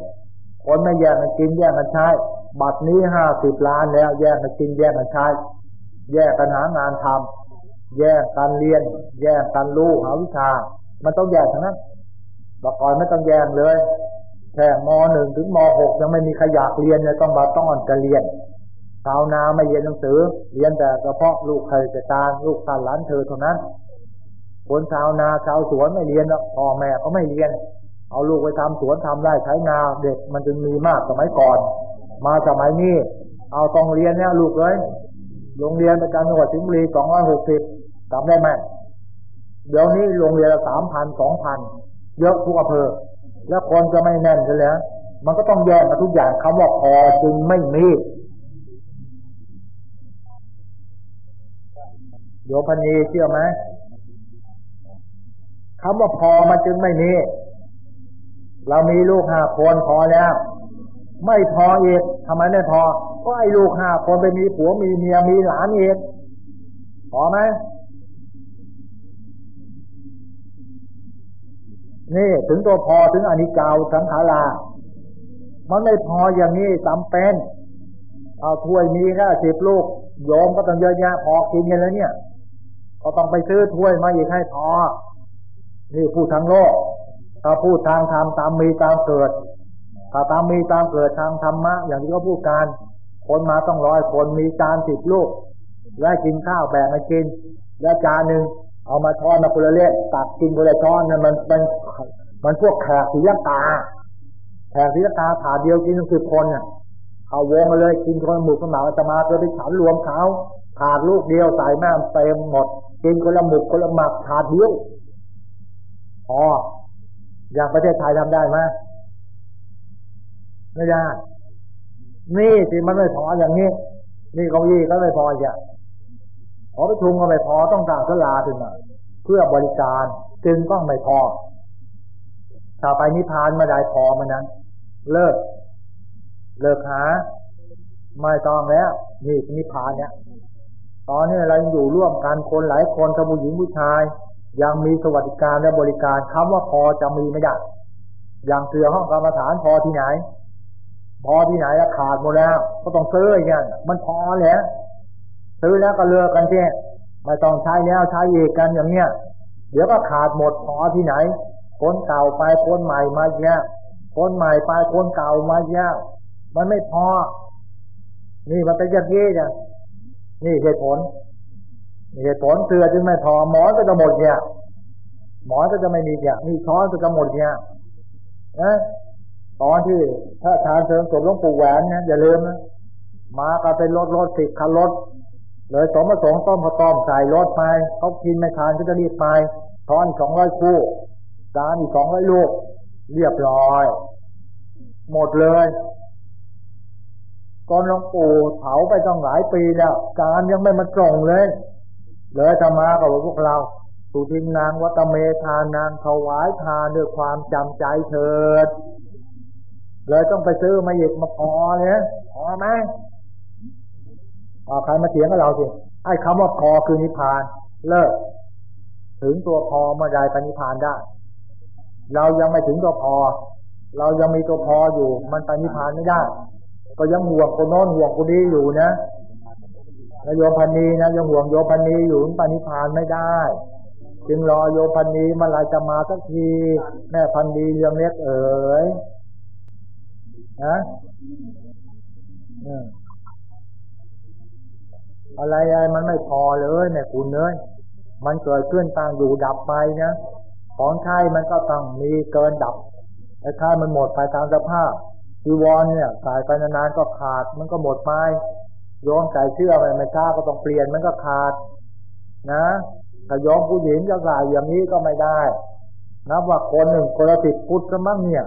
คนไม่แย่งกันกินแย่งกันใช้บัตรนี้ห้าสิบล้านแล้ว แย่งกันกินแย่งกันใช้แย่งกันหางานทำ แย่งกันเรียน แย่งกันรู้หาวิชา มันต้องแย่งทั้งนั้นบอกก่อนไม่ต้องแย่งเลยแค่มหนึ่งถึงมหกยังไม่มีใครอยากเรียนเลยต้องมาต้องอ่อนจะเรียนชาวนาไม่เรียนหนังสือ เรียนแต่เฉพาะลูกใครจะการลูกทานหลานเธอเท่านั้นคนชาวนาชาวสวนไม่เรียนพ่อแม่เขาไม่เรียน เอาลูกไปทำสวนทำไร่ใช้นาเด็กมันจึงมีมากสมัยก่อน มาสมัยนี้เอาต้องเรียนเนี่ยลูกเลยโรงเรียนประจำจังหวัดสิงห์บุรีสองร้อยหกสิบ จำได้ไหมเดี๋ยวนี้โรงเรียนสามพันสองพันเยอะทุกอำเภอ แล้วคนจะไม่แน่นกันแล้ว มันก็ต้องแยกมาทุกอย่างคำว่าพอจึงไม่มีโยมพนีเชื่อไหมคำว่าพอมันจึงไม่มี เรามีลูกห้าคนพอแล้ว ไม่พออีกทำไมไม่พอ ก็ไอ้ลูกห้าคนไปมีผัวมีเมียมีหลานอีกพอไหม นี่ถึงตัวพอถึงอนิจจาวสังขารามันไม่พออย่างนี้จำเป็น เอาถ้วยมีแค่สิบลูกโยมก็ต้องเยอะแยะพอกินกันแล้วเนี่ย ก็ต้องไปซื้อถ้วยมาอีกให้พอ นี่พูดทางโลก ถ้าพูดทางธรรมตามมีตามเกิด ถ้าตามมีตามเกิดทางธรรมะ อย่างที่เขาพูดการ คนมาต้องร้อยคนมีจานสิบลูก แล้วกินข้าวแบ่งมากิน แล้วจานหนึ่ง เอามาช้อนมาคนละเล็กตักกินคนละช้อนนั่นมันมันมันพวกแขกสีลตาแขกสีลตาถาเดียวกินทั้งสิบคนเนี่ยเอาวงมาเลยกินคนหมู่คนหนาจะมาจะไปฉันรวมเขาขาดลูกเดียวใส่แม่เต็มหมดกินคนละหมุกคนละหมักขาดเดียวพออย่างประเทศไทยทำได้ไหมไม่ได้นี่สิมันไม่พออย่างนี้นี่เก้าอี้ก็ไม่พออย่าง ขอประชุมก็ไม่พอต้องสั่งสลาขึ้นมาเพื่อบริการจึงต้องไม่พอถ้าไปนิพพานมาได้พอมันนั้น เลิก เลิกหา ไม่ต้องแล้วนี่นิพพานเนี่ยตอนนี้เราอยู่ร่วมกันคนหลายคนทั้งผู้หญิงผู้ชาย ยังมีสวัสดิการและบริการคำว่าพอจะมีไม่ได้อย่างเสือห้องกรรมฐานพอที่ไหน พอที่ไหนขาดหมดแล้ว ก็ต้องเซื้ออีกอย่างมันพอแล้ว ซื้อแล้วก็เลือกกันแค่ไม่ต้องใช้แล้วใช้อีกกันอย่างเนี้ยเดี๋ยวก็ขาดหมดพอที่ไหนคนเก่าไปคนใหม่มาแย่คนใหม่ไปคนเก่ามาแย่มันไม่พอ นี่มันเป็นอย่างนี้นะนี่เหตุผลเหตุผลเสือจึงไม่พอหมอก็จะหมดเนี่ยหมอก็จะไม่มีเนี่ยมีช้อนก็จะหมดเนี่ยนะตอนที่ถ้าทานเสริมสมหลวงปู่แหวนเนี่ยอย่าลืมนะมาก็เป็นรถรถสิบคันรถ เลยสมประสงต้อมผะต้อมใส่รถไปเขากินไม่ทานก็จะรีบไปช้อนสองร้อยคู่จานอีกสองร้อยลูก เรียบร้อย หมดเลยก่อนหลวงปู่เผาไปตั้งหลายปีแล้วจานยังไม่มาตรงเลย เลยธรรมากับพวกเราสุทินนางวัตเมธานางถวายทานด้วยความจำใจเถิด เลยต้องไปซื้อมาอีกมาพอเนี่ยพอไหม ใครมาเถียงกับเราสิไอ้คำว่าพอคือนิพพาน เลิก ถึงตัวพอเมื่อใดปนิพพานได้ เรายังไม่ถึงตัวพอ เรายังมีตัวพออยู่ มันปนิพพานไม่ได้ ก็ยังห่วงคนโน้นห่วงคนนี้อยู่นะนโยพันนีนะยังห่วงโยพันนีอยู่ปณิพานไม่ได้ จึงรอโยพันนีมื่อไรจะมาสักที แม่พันนีเรื่องเล็กเอ๋ยนะ อะไรอะไรมันไม่พอเลยแม่คุณเนยมันเกิดขึ้นต่างอยู่ดับไปนะของใช้มันก็ต้องมีเกินดับไอ้ค่ามันหมดไปตามสภาพจีวรเนี่ยสายไปนานๆก็ขาด มันก็หมดไปโยมใส่เชื่อไปไม่ช้าก็ต้องเปลี่ยนมันก็ขาด นะถ้าโยมผู้หญิงจะใส่อย่างนี้ก็ไม่ได้นับว่าคนหนึ่งคนละสิบพุทธมั้งเนี่ย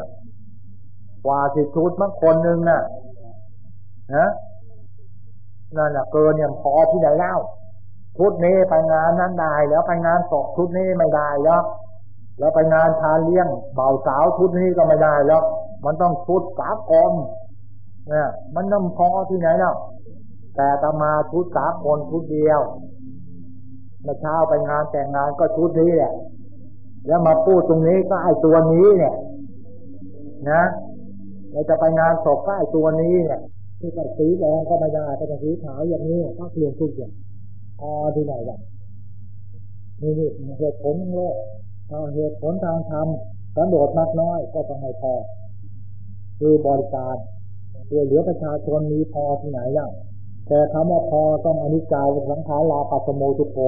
กว่าสิบชุดมั้งคนหนึ่งน่ะนะ นั่นแหละเกินเนี่ยพอที่ไหนเล่าชุดนี้ไปงานนั้นได้แล้วไปงานศพชุดนี้ไม่ได้แล้วแล้วไปงานทานเลี้ยงเบาสาวชุดนี้ก็ไม่ได้แล้วมันต้องชุดสากมเนี่ยมันน้ำพอที่ไหนแล้วแต่ตมาชุดสามคนชุดเดียวเมื่อเช้าไปงานแต่งงานก็ชุดนี้แหละ แล้วมาพูดตรงนี้ก็ไอตัวนี้เนี่ย นะเราจะไปงานศพก็ไอตัวนี้เนี่ย ที่ก็สีแดงก็ไม่ได้ก็จะสีขาวอย่างนี้ก็เปลี่ยนทุกอย่างพอที่ไหนล่ะนี่เหตุผลโลกเหตุผลทางธรรมสันโดษมากน้อยก็ต้องให้พอ คือบริการช่วยเหลือประชาชนมีพอที่ไหนล่ะแต่คำว่าพอต้องอนิจจาสังขารลาปัสโมทุโข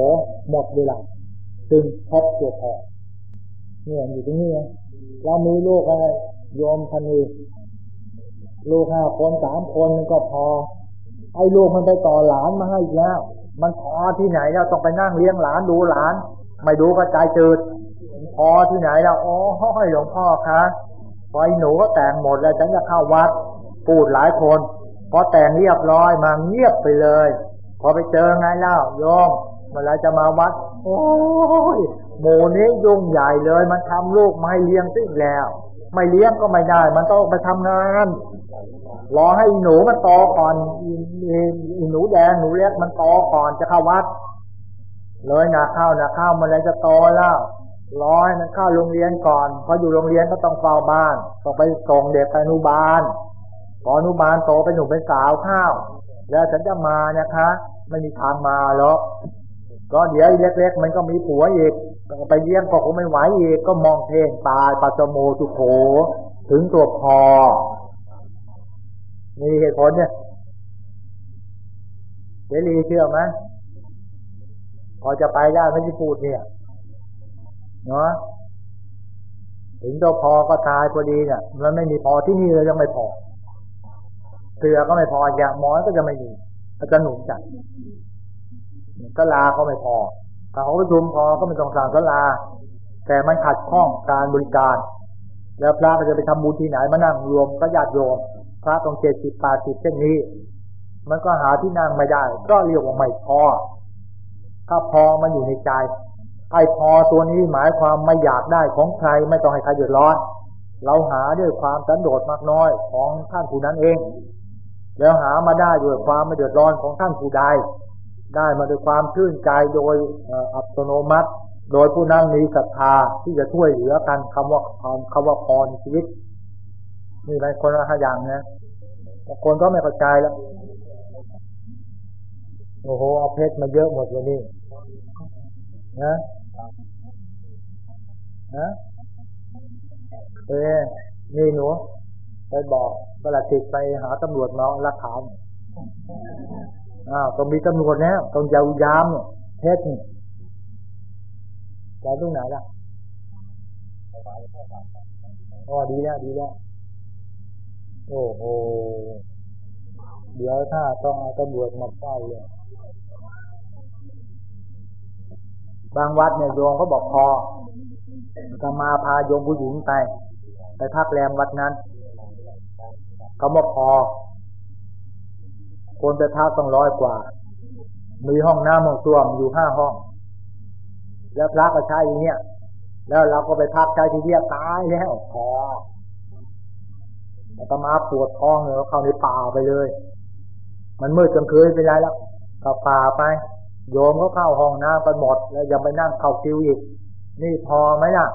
หมดเวลาจึงพบตัวพอเนี่ยอยู่ตรงนี้เรามีลูกอะไรโยมพันี ลูกห้าคนสามคนมันก็พอ ไอ้ลูกมันไปต่อหลานมาให้แล้ว มันพอที่ไหนเราต้องไปนั่งเลี้ยงหลานดูหลาน ไม่ดูก็ใจจืดพอที่ไหนแล้วอ๋อหลวงพ่อคะไปหนูก็แต่งหมดแล้วฉันจะเข้าวัดพูดหลายคนพอแต่งเรียบร้อยมาเงียบไปเลย พอไปเจอไงเล่าโยมเมื่อไรจะมาวัด โอ้ยหมูนี้ยุ่งใหญ่เลย มันทำลูกไม่เลี้ยงติ้งแล้ว ไม่เลี้ยงก็ไม่ได้ มันต้องไปทำงาน รอให้หนูมันโตก่อนอีหนูแดงหนูเล็กมันโตก่อนจะเข้าวัด เลยนาข้าวนาข้าวมันเลยจะโตแล้วรอให้มันเข้าโรงเรียนก่อนพออยู่โรงเรียนก็ต้องเฝ้าบ้านต้องไปส่งเด็กไปอนุบาลพออนุบาลโตเป็นหนุ่มเป็นสาวข้าว แล้วฉันจะมานะคะไม่มีทางมาหรอกก็เดี๋ยวเล็ก ๆ มันก็มีผัวอีกไปเยี่ยมก็คงไม่ไหวอีกก็มองเพ่งตายปัจโมสุโขถึงตัวพอ มีเหตุผลเนี่ยเดลีเชื่อไหมพอจะไปได้ไม่ใช่พูดเนี่ยเนาะถึงตัวพอก็ตายพอดีเนี่ยมันไม่มีพอที่นี่เลยยังไม่พอเสือก็ไม่พออย่างหมอนก็จะไม่มีก็จะหนุนจัดสลาก็ไม่พอถ้าเขาประชุมพอก็ไม่ต้องสั่งสลา แต่มันขัดข้องการบริการ แล้วพระก็จะไปทำบุญที่ไหนมานั่งรวมก็ญาติโยม พระต้องเจ็ดสิบปดสิบเช่นนี้ มันก็หาที่นั่งไม่ได้ ก็เรียกว่าไม่พอ ถ้าพอมันอยู่ในใจ ไอ้พอตัวนี้หมายความไม่อยากได้ของใครไม่ต้องให้ใครเดือดร้อน เราหาด้วยความสันโดษมากน้อยของท่านผู้นั้นเอง แล้วหามาได้ด้วยความไม่เดือดร้อนของท่านผู้ใด ได้มาด้วยความชื่นใจโดยอัตโนมัติ โดยผู้นั้นมีศรัทธาที่จะช่วยเหลือกันคำว่าคำว่าพรชีวิต นี่เป็นคนละอย่างนะแต่คนก็ไม่เข้าใจแล้ว โอ้โห เอาเพชรมาเยอะหมดเลยนี่ นะ นะเอ้นี่หนู ไปบอกประหลัดติดไปหาตำรวจมาลักฐานอ้าวต้องมีตำรวจแล้วต้องยาวยามเนี่ยเพชรนี่แต่ตรงไหนล่ะอ๋อดีแล้วดีแล้ว โอ้โห เดี๋ยวถ้าต้องเอาตำรวจมาเฝ้าเลยบางวัดเนี่ยโยมเขาบอกพอจะมาพาโยมผู้หญิงไป ไปพักแรมวัดนั้นเขาบอกพอ คนไปพักต้องร้อยกว่า มีห้องน้ำห้องส้วมอยู่ห้าห้อง แล้วพระก็ใช้อย่างเนี้ยแล้วเราก็ไปพักใช้ที่เรียตายแล้วพอ แต่มาปวดท้องเลยเข้าในป่าไปเลย มันมืดกลางคืนไปไรแล้ว ก็ป่าไป โยมเขาเข้าห้องน้ำกันหมด แล้วยังไปนั่งเข้าคิวอีก นี่พอไหมล่ะ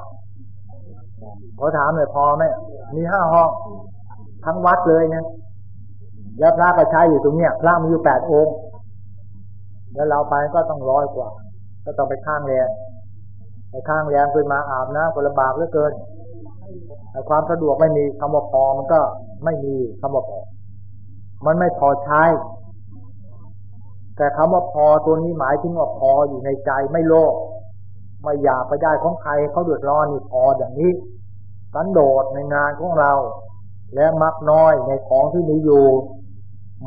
ขาถามเลยพอไหมมีห้าห้อง ทั้งวัดเลยนะแล้วพระก็ใช้อยู่ตรงเนี้ยพระมีอยู่แปดองค์ แล้วเราไปก็ต้องร้อยกว่า ก็ต้องไปข้างแรงไปข้างแรงขึ้นมาอาบน้ำคนลำบากเหลือเกิน แต่ความสะดวกไม่มีคำว่าพอมันก็ไม่มีคำว่าพอ มันไม่พอใช้ แต่คำว่าพอตัวนี้หมายถึงว่าพออยู่ในใจไม่โลภไม่อยากไปได้ของใครเขาเดือดร้อนนี่พออย่างนี้ สันโดษในงานของเรา และมักน้อยในของที่มีอยู่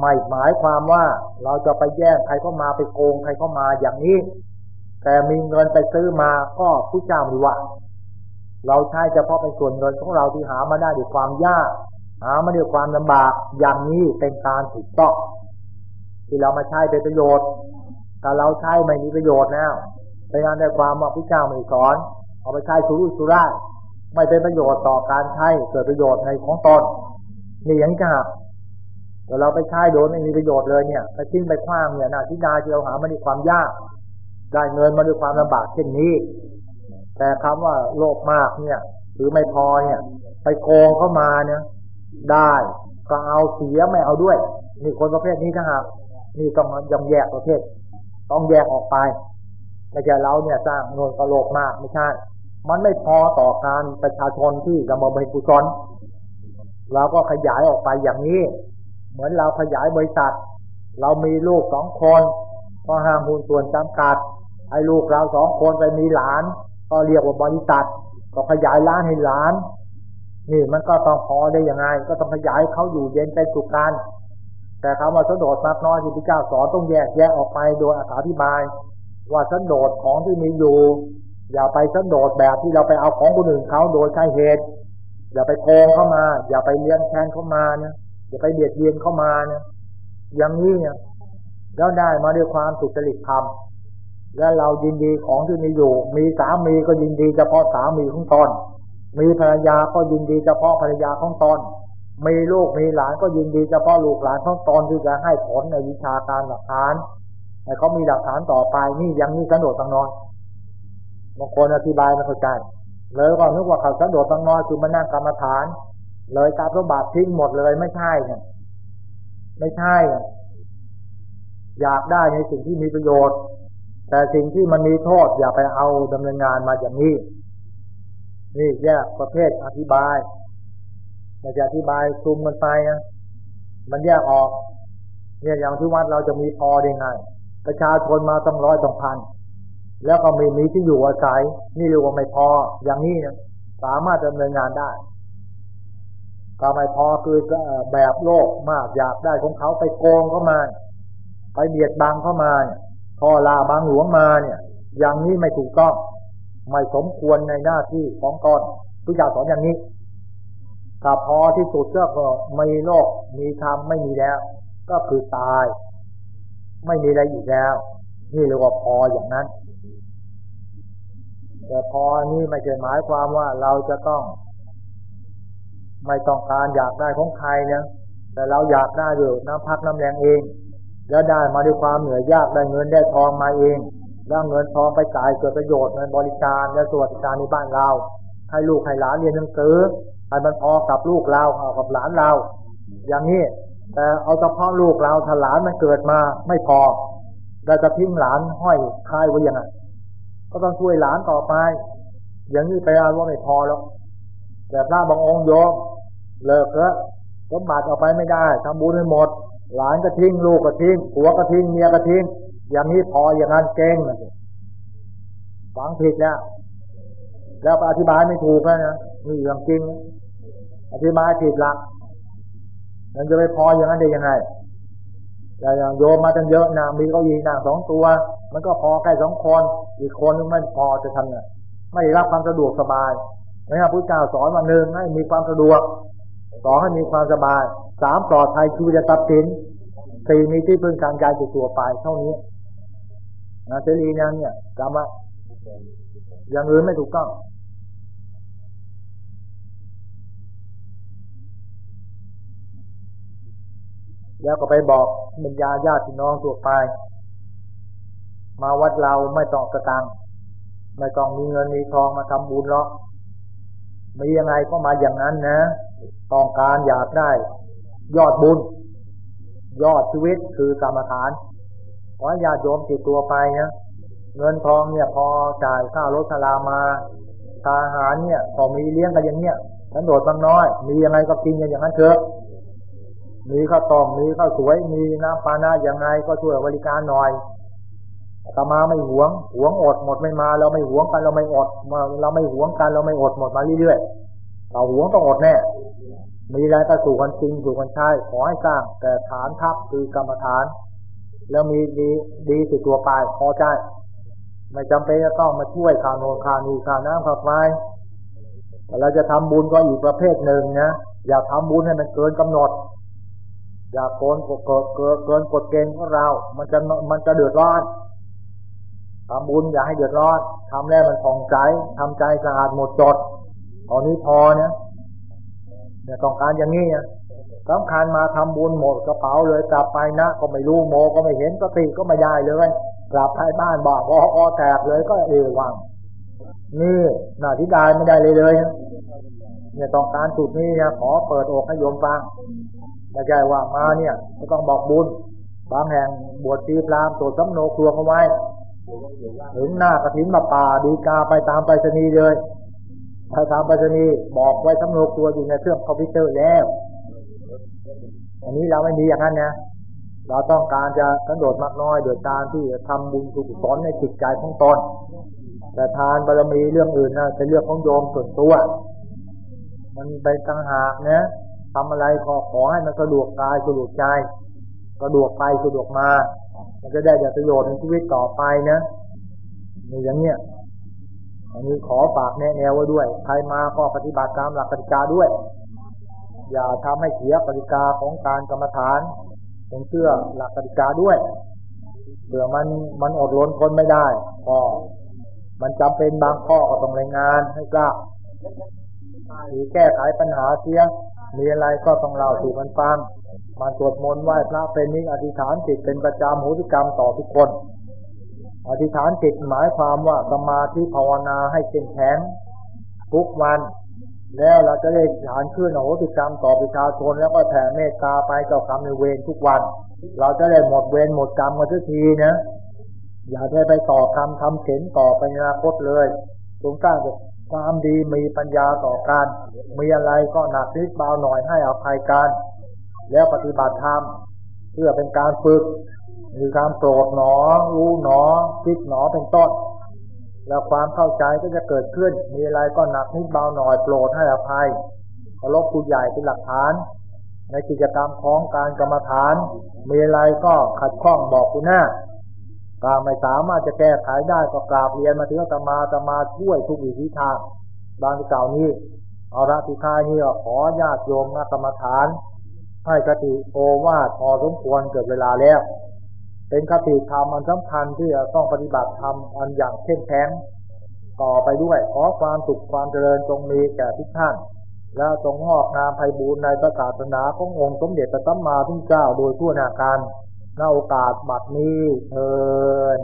ไม่หมายความว่าเราจะไปแย่งใครเข้ามาไปโกงใครเข้ามาอย่างนี้ แต่มีเงินไปซื้อมาก็ผู้เจ้ามีว่า เราใช้เฉพาะเป็นส่วนเงินของเราที่หามาได้ด้วยความยาก หามาด้วยความลำบากอย่างนี้เป็นการถูกต้องที่เรามาใช้เป็นประโยชน์แต่เราใช้ไม่มีประโยชน์แล้วเป็นงานได้ความว่าพระเจ้าไม่สอน เอาไปใช้สุรุ่ยสุร่ายไม่เป็นประโยชน์ต่อการใช้เกิดประโยชน์ในของตนนี่อย่างจะแต่เราไปใช้โดยไม่มีประโยชน์เลยเนี่ยไปทิ้งไปคว้างเนี่ยนาทิดาที่เราหามาด้วยความยาก ได้เงินมาด้วยความลำบากเช่นนี้ แต่คำว่าโลภมากเนี่ย หรือไม่พอเนี่ย ไปโกงเข้ามาเนี่ยได้ก็เอาเสียไม่เอาด้วยนี่คนประเภทนี้ถ้าหากนี่ต้องยำแยกประเภท ต้องแยกออกไปไม่ใช่เราเนี่ยสร้างเงินกระโลกมากไม่ใช่ มันไม่พอต่อการประชาชนที่จะมาบริกุศลเราก็ขยายออกไปอย่างนี้ เหมือนเราขยายบริษัท เรามีลูกสองคนก็ห้ามหุ้นส่วนจำกัดให้ลูกเราสองคนไปมีหลาน ก็เรียกว่าบริษัท ก็ขยายร้านให้ร้าน นี่มันก็ต้องพอได้ยังไง ก็ต้องขยายเขาอยู่เย็นใจสุขกันแต่คำว่าสันโดษมากน้อยที่พระเจ้าสอนต้องแยกแยกออกไปโดยอธิบาย ว่าสันโดษของที่มีอยู่ อย่าไปสันโดษแบบที่เราไปเอาของคนอื่นเขาโดยใช้เหตุ อย่าไปโกงเข้ามา อย่าไปเลี้ยงแทนเข้ามาเนี่ยอย่าไปเบียดเบียนเข้ามาเนี่ยอย่างนี้เนี่ยแล้วได้มาด้วยความสุจริตธรรม และเรายินดีของที่มีอยู่ มีสามีก็ยินดีเฉพาะสามีของตนมีภรรยาก็ยินดีเฉพาะภรรยาของตนมีลูกมีหลานก็ยินดีเฉพาะลูกหลานของตนที่จะให้ผลในวิชาการหลักฐานแต่เขามีหลักฐานต่อไปนี่ยังมีสันโดษตังนอยบางคนอธิบายไม่เข้าใจเลยก็นึกว่าเขาสันโดษตังนอยคือมานั่งกรรมฐาน เลยการสมบัติทิ้งหมดเลยไม่ใช่เนี่ยไม่ใช่อยากได้ในสิ่งที่มีประโยชน์ แต่สิ่งที่มันมีโทษอย่าไปเอาดำเนินงานมาอย่างนี้ นี่แยกประเภทอธิบายแต่จะอธิบายซุมมันไปนะมันแยกออก เนี่ยอย่างที่วัดเราจะมีพอได้ไงประชาชนมาตั้งร้อยต้องพันแล้วก็มีมีที่อยู่อาศัย นี่เรียกว่าไม่พอ อย่างนี้นะสามารถดำเนินงานได้ก็ไม่พอคือแบบโลกมากอยากได้ของเขาไปโกงเข้ามา ไปเบียดบังเข้ามาเนี่ย พอลาบางหลวงมาเนี่ย อย่างนี้ไม่ถูกต้อง ไม่สมควรในหน้าที่ของตนผู้ยาสอนอย่างนี้ถ้าพอที่สุดก็ไม่โลกมีธรรมไม่มีแล้ว ก็คือตาย ไม่มีอะไรอีกแล้ว นี่เรียกว่าพออย่างนั้น แต่พอนี่ไม่ใช่หมายความว่าเราจะต้อง ไม่ต้องการอยากได้ของใครนะแต่เราอยากได้ด้วยน้ำพักน้ำแรงเอง แล้วได้มาด้วยความเหนื่อยยากได้เงินได้ทองมาเอง แล้วเงินทองไปจ่ายเกิดประโยชน์ในบริการและสวัสดิการในบ้านเรา ให้ลูกให้หลานเรียนหนังสือให้มันพอกับลูกเราเอากับหลานเรา อย่างนี้แต่เอาเฉพาะลูกเราถ้าหลานมันเกิดมาไม่พอเราจะทิ้งหลานห้อยคายไว้ยังไงก็ต้องช่วยหลานต่อไป อย่างนี้ไปเอาว่าไม่พอแล้วแต่พระบางองค์โยมเลิกแล้วสมบัติเอาไปไม่ได้ทำบุญให้หมด หลานก็ทิ้งลูกก็ทิ้งผัวก็ทิ้งเมียก็ทิ้งอย่างนี้พออย่างนั้นเก่งนะฟังผิดแล้วแล้วอธิบายไม่ถูกแล้วนะนี่เรื่องจริง อธิบายผิดหละมันจะไปพออย่างนั้นได้ยังไงแต่อย่างโยมมาตั้งเยอะนะมีเก้าอี้นั่งสองตัว มันก็พอแค่สองคนอีกคนนึงไม่พอจะทำไงไม่ได้รับความสะดวกสบายนะครับพระเจ้าสอนมาหนึ่งให้มีความสะดวกสองให้มีความสบายสามปลอดภัยคือจะตัดสิน สี่มีที่พึ่งทางกายติดตัวไปเท่านี้นะเสรีนั้นเนี่ยจำว่าอย่างอื่นไม่ถูกต้องแล้วก็ไปบอกบรรยาญาติพี่น้องทั่วไป มาวัดเราไม่ต้องกระตังไม่ต้องมีเงินมีทองมาทำบุญหรอกมียังไงก็มาอย่างนั้นนะ ต้องการอยากได้ ยอดบุญ ยอดชีวิตคือกรรมฐานขอญาติโยมติดตัวไปนะเงินทองเนี่ยพอจ่ายค่ารถสลามาทาหารเนี่ยพอมีเลี้ยงกันอย่างเนี้ยฉันโดดบางน้อย มียังไงก็กินกันอย่างนั้นเถอะมีข้าวต้มมีข้าวสวยมีน้ำปานะยังไงก็ช่วยบริการหน่อยตมาไม่หวง หวงอดหมดไม่มา เราไม่หวงกันเราไม่อดเราไม่หวงกันเราไม่อดหมดมาเรื่อยๆเราหวงต้องอดแน่ มีอะไรก็สู่กันจริงสู่กันใช่ขอให้สร้าง แต่ฐานทัพคือกรรมฐาน แล้วมีดีดีติดตัวไปพอใจไม่จำเป็นจะต้องมาช่วยข่าวโนนข่าวนีข่าวน้ำข่าวไฟเราจะทำบุญก็อีกประเภทหนึ่งนะอย่าทำบุญให้มันเกินกำหนด อย่าโกนกดเกิดเกิดเกินกดเกณฑ์ของเรา มันจะมันจะเดือดร้อนทำบุญอย่าให้เดือดร้อนทำแล้วมันผ่องใจทำใจสะอาดหมดจดตอนนี้พอเนี่ย เนี่ยต้องการอย่างนี้เนี่ยสำคัญมาทำบุญหมดกระเป๋าเลยกลับไปนะ ก็ไม่รู้โมก็ไม่เห็นสติก็ไม่ได้เลย กลับไปบ้านบอกบออแตกเลยก็เอวัง นี่หน้าที่ได้ไม่ได้เลยเลยเนี่ยต้องการจุดนี้นะขอเปิดอกให้โยมฟังไม่ใช่ว่ามาเนี่ย ก็ต้องบอกบุญบางแห่งบวชตีพรามตัวสำโนครัวเขาไว้ ถึงหน้ากระถินมาป่าดีกาไปตามไปรษณีเลย ไปตามไปรษณีย์บอกไว้สำโนครัวอยู่ในเครื่องคอมพิวเตอร์แล้ว อันนี้เราไม่มีอย่างนั้นนะ เราต้องการจะกระโดดมากน้อยโดยการที่ทำบุญกุศลในจิตใจของตน แต่ทานบารมีเรื่องอื่นนะเป็นเรื่องของโยมส่วนตัว มันไปต่างหากนะทำอะไรขอขอให้มันสะดวกกายสะดวกใจสะดวกไปสะดวกมา มันจะได้ประโยชน์ในชีวิตต่อไปนะนี่อย่างเนี้ย อันนี้ขอฝากแนะแนวไว้ด้วย ใครมาก็ปฏิบัติตามหลักกติกาด้วย อย่าทำให้เสียกติกาของการกรรมฐานต้องเชื่อหลักกติกาด้วยเผื่อมันมันอดล้นทนไม่ได้ก็มันจำเป็นบางข้อก็ต้องรายงานให้ทราบหรือแก้ไขปัญหาเสีย มีอะไรก็ต้องเล่าสู่กันฟังมาสวดมนต์ไหว้พระเป็นนิอธิษฐานจิตเป็นประจำโหติกรรมต่อทุกคน อธิษฐานจิตหมายความว่าสมาธิภาวนาให้เข้มแข็งทุกวัน แล้วเราจะได้ฐานขึ้นโหติกรรมต่อประชาชนแล้วก็แผ่เมตตาไปเจ้ากรรมในเวรทุกวัน เราจะได้หมดเวรหมดกรรมกันทุกทีนะอย่าได้ไปต่อกรรมทำเข็นต่อไปอนาคตเลยตรงกลางความดีมีปัญญาต่อกันมีอะไรก็หนักนิดเบาหน่อยให้อภัยกัน แล้วปฏิบัติธรรมเพื่อเป็นการฝึก มีการโปรดหนอ รู้หนอ คิดหนอเป็นต้น แล้วความเข้าใจก็จะเกิดขึ้น มีอะไรก็หนักนิดเบาหน่อยโปรดให้อภัยเคารพผู้ใหญ่เป็นหลักฐาน ในกิจกรรมของการกรรมฐาน มีอะไรก็ขัดข้องบอกคุณหน้าถ้าไม่สามารถจะแก้ไขได้ก็กราบเรียนมาถึงตมาตมาช่วยทุกวิธีทางบางที่เก่านี้เอาละที่ท้ายนี้ขอญาติโยมนักกรรมฐาน ให้กติโอวาทพอสมควรเกิดเวลาแล้ว เป็นคติธรรมอันสำคัญที่จะต้องปฏิบัติธรรมอันอย่างเข้มแข็งต่อไปด้วยขอความสุขความเจริญจงมีแก่ทุกท่าน และจงงอกงามไพบูรณ์ในพระศาสนาขององค์สมเด็จพระสัมมาสัมพุทธเจ้าโดยทั่วหน้ากันณโอกาสบัดนี้เทิน